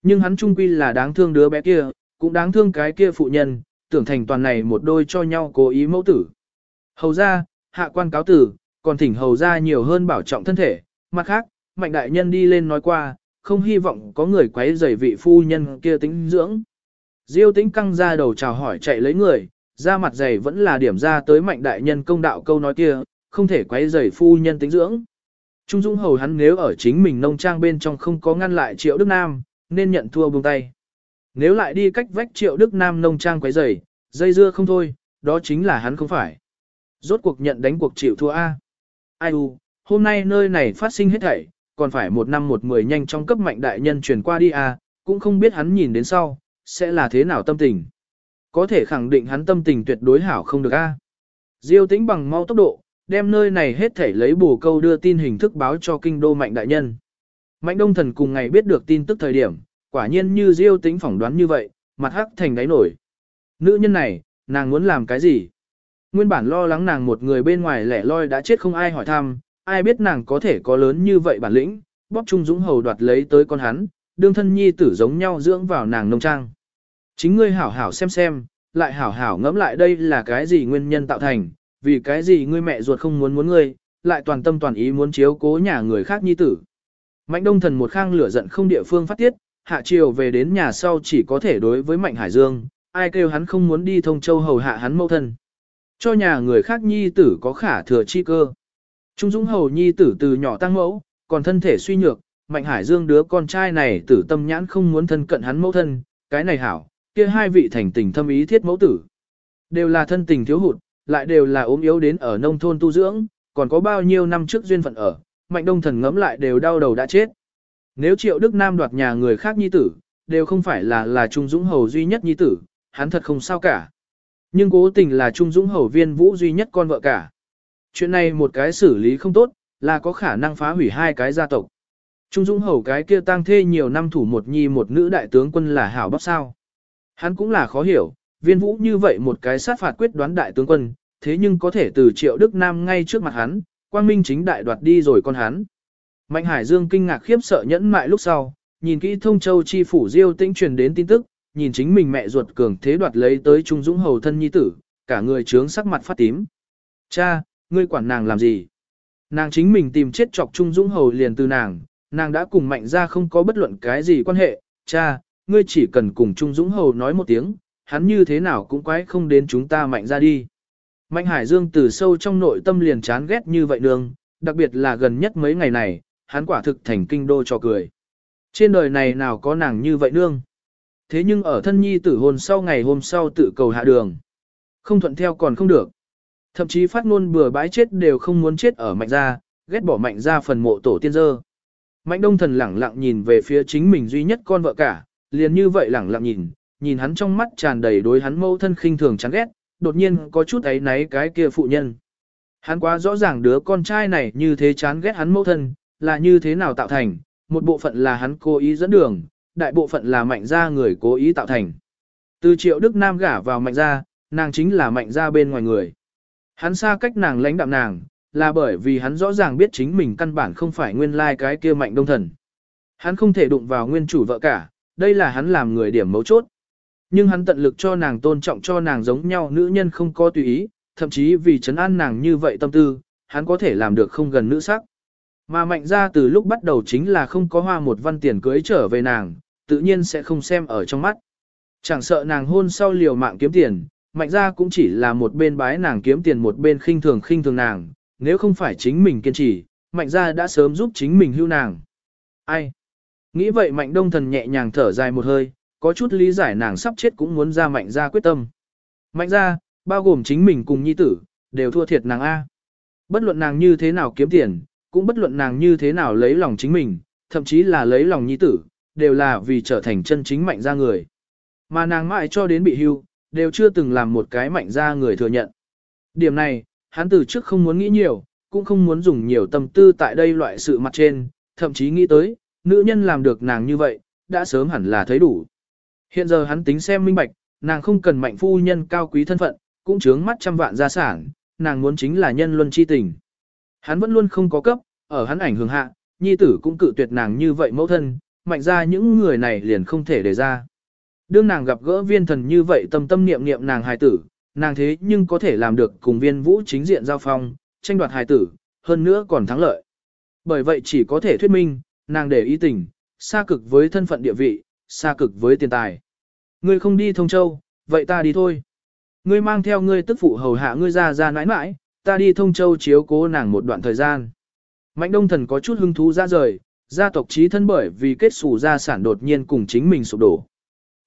Nhưng hắn trung quy là đáng thương đứa bé kia, cũng đáng thương cái kia phụ nhân, tưởng thành toàn này một đôi cho nhau cố ý mẫu tử. Hầu ra, hạ quan cáo tử, còn thỉnh hầu ra nhiều hơn bảo trọng thân thể, mặt khác, mạnh đại nhân đi lên nói qua, không hy vọng có người quấy rầy vị phu nhân kia tính dưỡng. Diêu tĩnh căng ra đầu chào hỏi chạy lấy người, ra mặt dày vẫn là điểm ra tới mạnh đại nhân công đạo câu nói kia, không thể quấy rầy phu nhân tính dưỡng. Trung Dung hầu hắn nếu ở chính mình nông trang bên trong không có ngăn lại Triệu Đức Nam, nên nhận thua buông tay. Nếu lại đi cách vách Triệu Đức Nam nông trang quấy rầy, dây dưa không thôi, đó chính là hắn không phải. Rốt cuộc nhận đánh cuộc chịu thua A. Ai u, hôm nay nơi này phát sinh hết thảy, còn phải một năm một mười nhanh trong cấp mạnh đại nhân truyền qua đi A, cũng không biết hắn nhìn đến sau, sẽ là thế nào tâm tình. Có thể khẳng định hắn tâm tình tuyệt đối hảo không được A. Diêu tĩnh bằng mau tốc độ, đem nơi này hết thảy lấy bù câu đưa tin hình thức báo cho kinh đô mạnh đại nhân. Mạnh đông thần cùng ngày biết được tin tức thời điểm, quả nhiên như Diêu tính phỏng đoán như vậy, mặt hắc thành đáy nổi. Nữ nhân này, nàng muốn làm cái gì? Nguyên bản lo lắng nàng một người bên ngoài lẻ loi đã chết không ai hỏi thăm, ai biết nàng có thể có lớn như vậy bản lĩnh, bóp trung dũng hầu đoạt lấy tới con hắn, đương thân nhi tử giống nhau dưỡng vào nàng nông trang. Chính ngươi hảo hảo xem xem, lại hảo hảo ngẫm lại đây là cái gì nguyên nhân tạo thành, vì cái gì ngươi mẹ ruột không muốn muốn ngươi, lại toàn tâm toàn ý muốn chiếu cố nhà người khác nhi tử. Mạnh đông thần một khang lửa giận không địa phương phát tiết, hạ chiều về đến nhà sau chỉ có thể đối với Mạnh Hải Dương, ai kêu hắn không muốn đi thông châu hầu hạ hắn mâu thân. Cho nhà người khác nhi tử có khả thừa chi cơ. Trung Dũng hầu nhi tử từ nhỏ tăng mẫu, còn thân thể suy nhược, Mạnh Hải Dương đứa con trai này tử tâm nhãn không muốn thân cận hắn mẫu thân, cái này hảo, kia hai vị thành tình thâm ý thiết mẫu tử. Đều là thân tình thiếu hụt, lại đều là ốm yếu đến ở nông thôn tu dưỡng, còn có bao nhiêu năm trước duyên phận ở, Mạnh Đông Thần ngẫm lại đều đau đầu đã chết. Nếu Triệu Đức Nam đoạt nhà người khác nhi tử, đều không phải là là Trung Dũng hầu duy nhất nhi tử, hắn thật không sao cả. Nhưng cố tình là Trung Dũng hầu viên vũ duy nhất con vợ cả. Chuyện này một cái xử lý không tốt, là có khả năng phá hủy hai cái gia tộc. Trung Dũng hầu cái kia tăng thê nhiều năm thủ một nhi một nữ đại tướng quân là hảo bắp sao. Hắn cũng là khó hiểu, viên vũ như vậy một cái sát phạt quyết đoán đại tướng quân, thế nhưng có thể từ triệu Đức Nam ngay trước mặt hắn, quang minh chính đại đoạt đi rồi con hắn. Mạnh Hải Dương kinh ngạc khiếp sợ nhẫn mại lúc sau, nhìn kỹ thông châu chi phủ diêu tĩnh truyền đến tin tức, nhìn chính mình mẹ ruột cường thế đoạt lấy tới Trung Dũng hầu thân nhi tử, cả người trướng sắc mặt phát tím. Cha, ngươi quản nàng làm gì? Nàng chính mình tìm chết chọc Trung Dũng hầu liền từ nàng, nàng đã cùng mạnh ra không có bất luận cái gì quan hệ, cha, ngươi chỉ cần cùng Trung Dũng hầu nói một tiếng, hắn như thế nào cũng quái không đến chúng ta mạnh ra đi. Mạnh Hải Dương từ sâu trong nội tâm liền chán ghét như vậy nương, đặc biệt là gần nhất mấy ngày này, hắn quả thực thành kinh đô cho cười. Trên đời này nào có nàng như vậy nương. Thế nhưng ở thân nhi tử hôn sau ngày hôm sau tự cầu hạ đường. Không thuận theo còn không được. Thậm chí phát ngôn bừa bãi chết đều không muốn chết ở mạnh gia, ghét bỏ mạnh gia phần mộ tổ tiên dơ. Mạnh đông thần lẳng lặng nhìn về phía chính mình duy nhất con vợ cả, liền như vậy lẳng lặng nhìn, nhìn hắn trong mắt tràn đầy đối hắn mâu thân khinh thường chán ghét, đột nhiên có chút ấy náy cái kia phụ nhân. Hắn quá rõ ràng đứa con trai này như thế chán ghét hắn mâu thân, là như thế nào tạo thành, một bộ phận là hắn cố ý dẫn đường, đại bộ phận là mạnh gia người cố ý tạo thành. Từ triệu Đức Nam gả vào mạnh gia, nàng chính là mạnh gia bên ngoài người. Hắn xa cách nàng lãnh đạm nàng, là bởi vì hắn rõ ràng biết chính mình căn bản không phải nguyên lai like cái kia mạnh đông thần. Hắn không thể đụng vào nguyên chủ vợ cả, đây là hắn làm người điểm mấu chốt. Nhưng hắn tận lực cho nàng tôn trọng cho nàng giống nhau nữ nhân không có tùy ý, thậm chí vì chấn an nàng như vậy tâm tư, hắn có thể làm được không gần nữ sắc. Mà mạnh ra từ lúc bắt đầu chính là không có hoa một văn tiền cưới trở về nàng, tự nhiên sẽ không xem ở trong mắt. Chẳng sợ nàng hôn sau liều mạng kiếm tiền, mạnh ra cũng chỉ là một bên bái nàng kiếm tiền một bên khinh thường khinh thường nàng, nếu không phải chính mình kiên trì, mạnh ra đã sớm giúp chính mình hưu nàng. Ai? Nghĩ vậy mạnh đông thần nhẹ nhàng thở dài một hơi, có chút lý giải nàng sắp chết cũng muốn ra mạnh ra quyết tâm. Mạnh ra, bao gồm chính mình cùng nhi tử, đều thua thiệt nàng A. Bất luận nàng như thế nào kiếm tiền, cũng bất luận nàng như thế nào lấy lòng chính mình, thậm chí là lấy lòng nhi tử, đều là vì trở thành chân chính mạnh ra người. Mà nàng mãi cho đến bị hưu, đều chưa từng làm một cái mạnh ra người thừa nhận. Điểm này, hắn từ trước không muốn nghĩ nhiều, cũng không muốn dùng nhiều tâm tư tại đây loại sự mặt trên, thậm chí nghĩ tới, nữ nhân làm được nàng như vậy, đã sớm hẳn là thấy đủ. Hiện giờ hắn tính xem minh bạch, nàng không cần mạnh phu nhân cao quý thân phận, cũng chướng mắt trăm vạn gia sản, nàng muốn chính là nhân luân chi tình. Hắn vẫn luôn không có cấp, ở hắn ảnh hưởng hạ, nhi tử cũng cự tuyệt nàng như vậy mẫu thân, mạnh ra những người này liền không thể để ra. Đương nàng gặp gỡ viên thần như vậy tâm tâm niệm niệm nàng hài tử, nàng thế nhưng có thể làm được cùng viên vũ chính diện giao phong, tranh đoạt hài tử, hơn nữa còn thắng lợi. Bởi vậy chỉ có thể thuyết minh, nàng để ý tình, xa cực với thân phận địa vị, xa cực với tiền tài. Ngươi không đi thông châu, vậy ta đi thôi. Ngươi mang theo ngươi tức phụ hầu hạ ngươi ra ra nãi nãi, ta đi thông châu chiếu cố nàng một đoạn thời gian. Mạnh đông thần có chút hứng thú ra rời, gia tộc trí thân bởi vì kết xù gia sản đột nhiên cùng chính mình sụp đổ.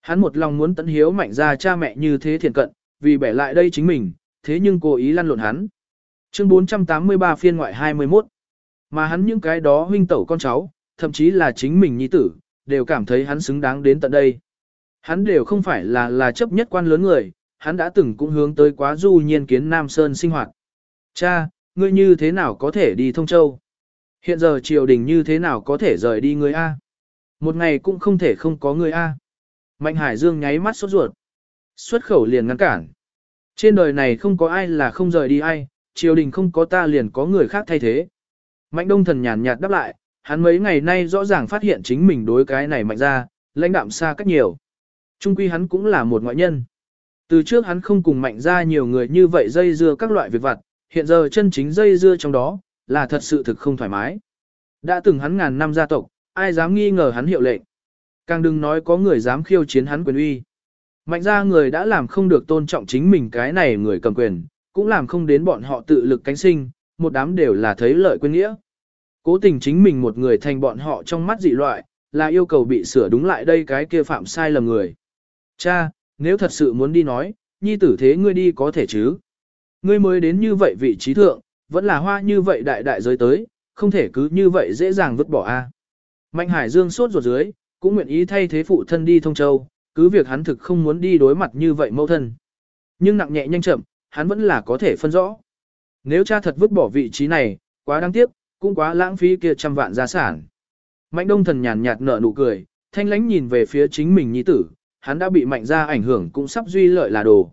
Hắn một lòng muốn tận hiếu mạnh ra cha mẹ như thế thiện cận, vì bẻ lại đây chính mình, thế nhưng cố ý lăn lộn hắn. Chương 483 phiên ngoại 21 Mà hắn những cái đó huynh tẩu con cháu, thậm chí là chính mình nhi tử, đều cảm thấy hắn xứng đáng đến tận đây. Hắn đều không phải là là chấp nhất quan lớn người, hắn đã từng cũng hướng tới quá du nhiên kiến Nam Sơn sinh hoạt. Cha, ngươi như thế nào có thể đi thông châu? Hiện giờ triều đình như thế nào có thể rời đi ngươi A? Một ngày cũng không thể không có ngươi A. Mạnh Hải Dương nháy mắt sốt ruột. Xuất khẩu liền ngăn cản. Trên đời này không có ai là không rời đi ai, triều đình không có ta liền có người khác thay thế. Mạnh Đông Thần nhàn nhạt đáp lại, hắn mấy ngày nay rõ ràng phát hiện chính mình đối cái này mạnh ra, lãnh đạm xa cách nhiều. Trung quy hắn cũng là một ngoại nhân. Từ trước hắn không cùng mạnh ra nhiều người như vậy dây dưa các loại việc vặt, hiện giờ chân chính dây dưa trong đó, là thật sự thực không thoải mái. Đã từng hắn ngàn năm gia tộc, ai dám nghi ngờ hắn hiệu lệnh. Càng đừng nói có người dám khiêu chiến hắn quyền uy. Mạnh ra người đã làm không được tôn trọng chính mình cái này người cầm quyền, cũng làm không đến bọn họ tự lực cánh sinh, một đám đều là thấy lợi quên nghĩa. Cố tình chính mình một người thành bọn họ trong mắt dị loại, là yêu cầu bị sửa đúng lại đây cái kia phạm sai lầm người. Cha, nếu thật sự muốn đi nói, nhi tử thế ngươi đi có thể chứ. Ngươi mới đến như vậy vị trí thượng, vẫn là hoa như vậy đại đại giới tới, không thể cứ như vậy dễ dàng vứt bỏ a. Mạnh Hải Dương sốt ruột dưới, cũng nguyện ý thay thế phụ thân đi thông châu, cứ việc hắn thực không muốn đi đối mặt như vậy mẫu thân. Nhưng nặng nhẹ nhanh chậm, hắn vẫn là có thể phân rõ. Nếu cha thật vứt bỏ vị trí này, quá đáng tiếc, cũng quá lãng phí kia trăm vạn gia sản. Mạnh đông thần nhàn nhạt nở nụ cười, thanh lánh nhìn về phía chính mình nhi tử, hắn đã bị mạnh gia ảnh hưởng cũng sắp duy lợi là đồ.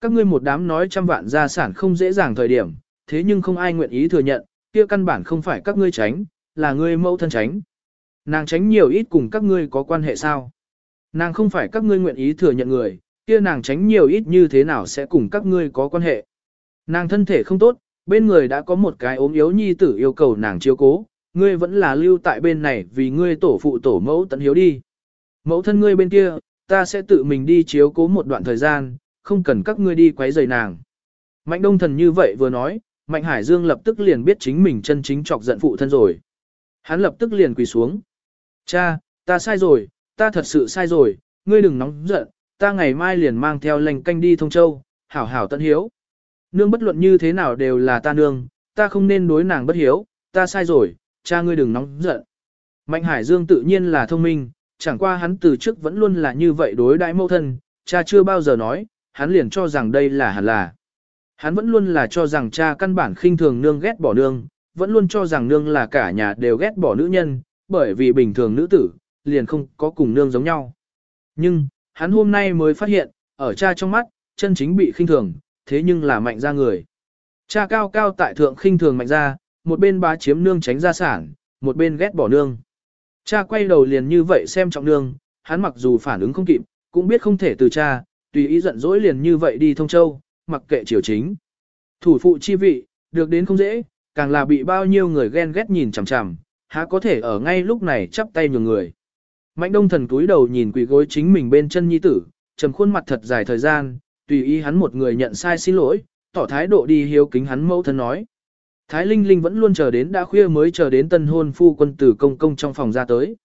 Các ngươi một đám nói trăm vạn gia sản không dễ dàng thời điểm, thế nhưng không ai nguyện ý thừa nhận, kia căn bản không phải các ngươi tránh, là ngươi mẫu thân tránh. Nàng tránh nhiều ít cùng các ngươi có quan hệ sao? Nàng không phải các ngươi nguyện ý thừa nhận người, kia nàng tránh nhiều ít như thế nào sẽ cùng các ngươi có quan hệ. Nàng thân thể không tốt, bên người đã có một cái ốm yếu nhi tử yêu cầu nàng chiếu cố, ngươi vẫn là lưu tại bên này vì ngươi tổ phụ tổ mẫu tận hiếu đi. Mẫu thân ngươi bên kia, ta sẽ tự mình đi chiếu cố một đoạn thời gian, không cần các ngươi đi quấy rầy nàng. Mạnh đông thần như vậy vừa nói, Mạnh Hải Dương lập tức liền biết chính mình chân chính chọc giận phụ thân rồi. Hắn lập tức liền quỳ xuống. Cha, ta sai rồi, ta thật sự sai rồi, ngươi đừng nóng giận, ta ngày mai liền mang theo lệnh canh đi thông châu, hảo hảo tận hiếu. Nương bất luận như thế nào đều là ta nương, ta không nên đối nàng bất hiếu, ta sai rồi, cha ngươi đừng nóng giận. Mạnh Hải Dương tự nhiên là thông minh, chẳng qua hắn từ trước vẫn luôn là như vậy đối đại mẫu thân, cha chưa bao giờ nói, hắn liền cho rằng đây là hẳn là. Hắn vẫn luôn là cho rằng cha căn bản khinh thường nương ghét bỏ nương, vẫn luôn cho rằng nương là cả nhà đều ghét bỏ nữ nhân, bởi vì bình thường nữ tử, liền không có cùng nương giống nhau. Nhưng, hắn hôm nay mới phát hiện, ở cha trong mắt, chân chính bị khinh thường, thế nhưng là mạnh ra người. Cha cao cao tại thượng khinh thường mạnh ra, một bên bá chiếm nương tránh gia sản, một bên ghét bỏ nương. Cha quay đầu liền như vậy xem trọng nương, hắn mặc dù phản ứng không kịp, cũng biết không thể từ cha, tùy ý giận dỗi liền như vậy đi thông châu, mặc kệ triều chính. Thủ phụ chi vị, được đến không dễ, càng là bị bao nhiêu người ghen ghét nhìn chằm chằm, há có thể ở ngay lúc này chắp tay nhường người. Mạnh đông thần túi đầu nhìn quỷ gối chính mình bên chân nhi tử, trầm khuôn mặt thật dài thời gian, tùy ý hắn một người nhận sai xin lỗi, tỏ thái độ đi hiếu kính hắn mẫu thân nói. Thái Linh Linh vẫn luôn chờ đến đã khuya mới chờ đến tân hôn phu quân tử công công trong phòng ra tới.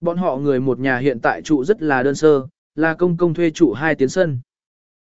Bọn họ người một nhà hiện tại trụ rất là đơn sơ, là công công thuê trụ hai tiến sân.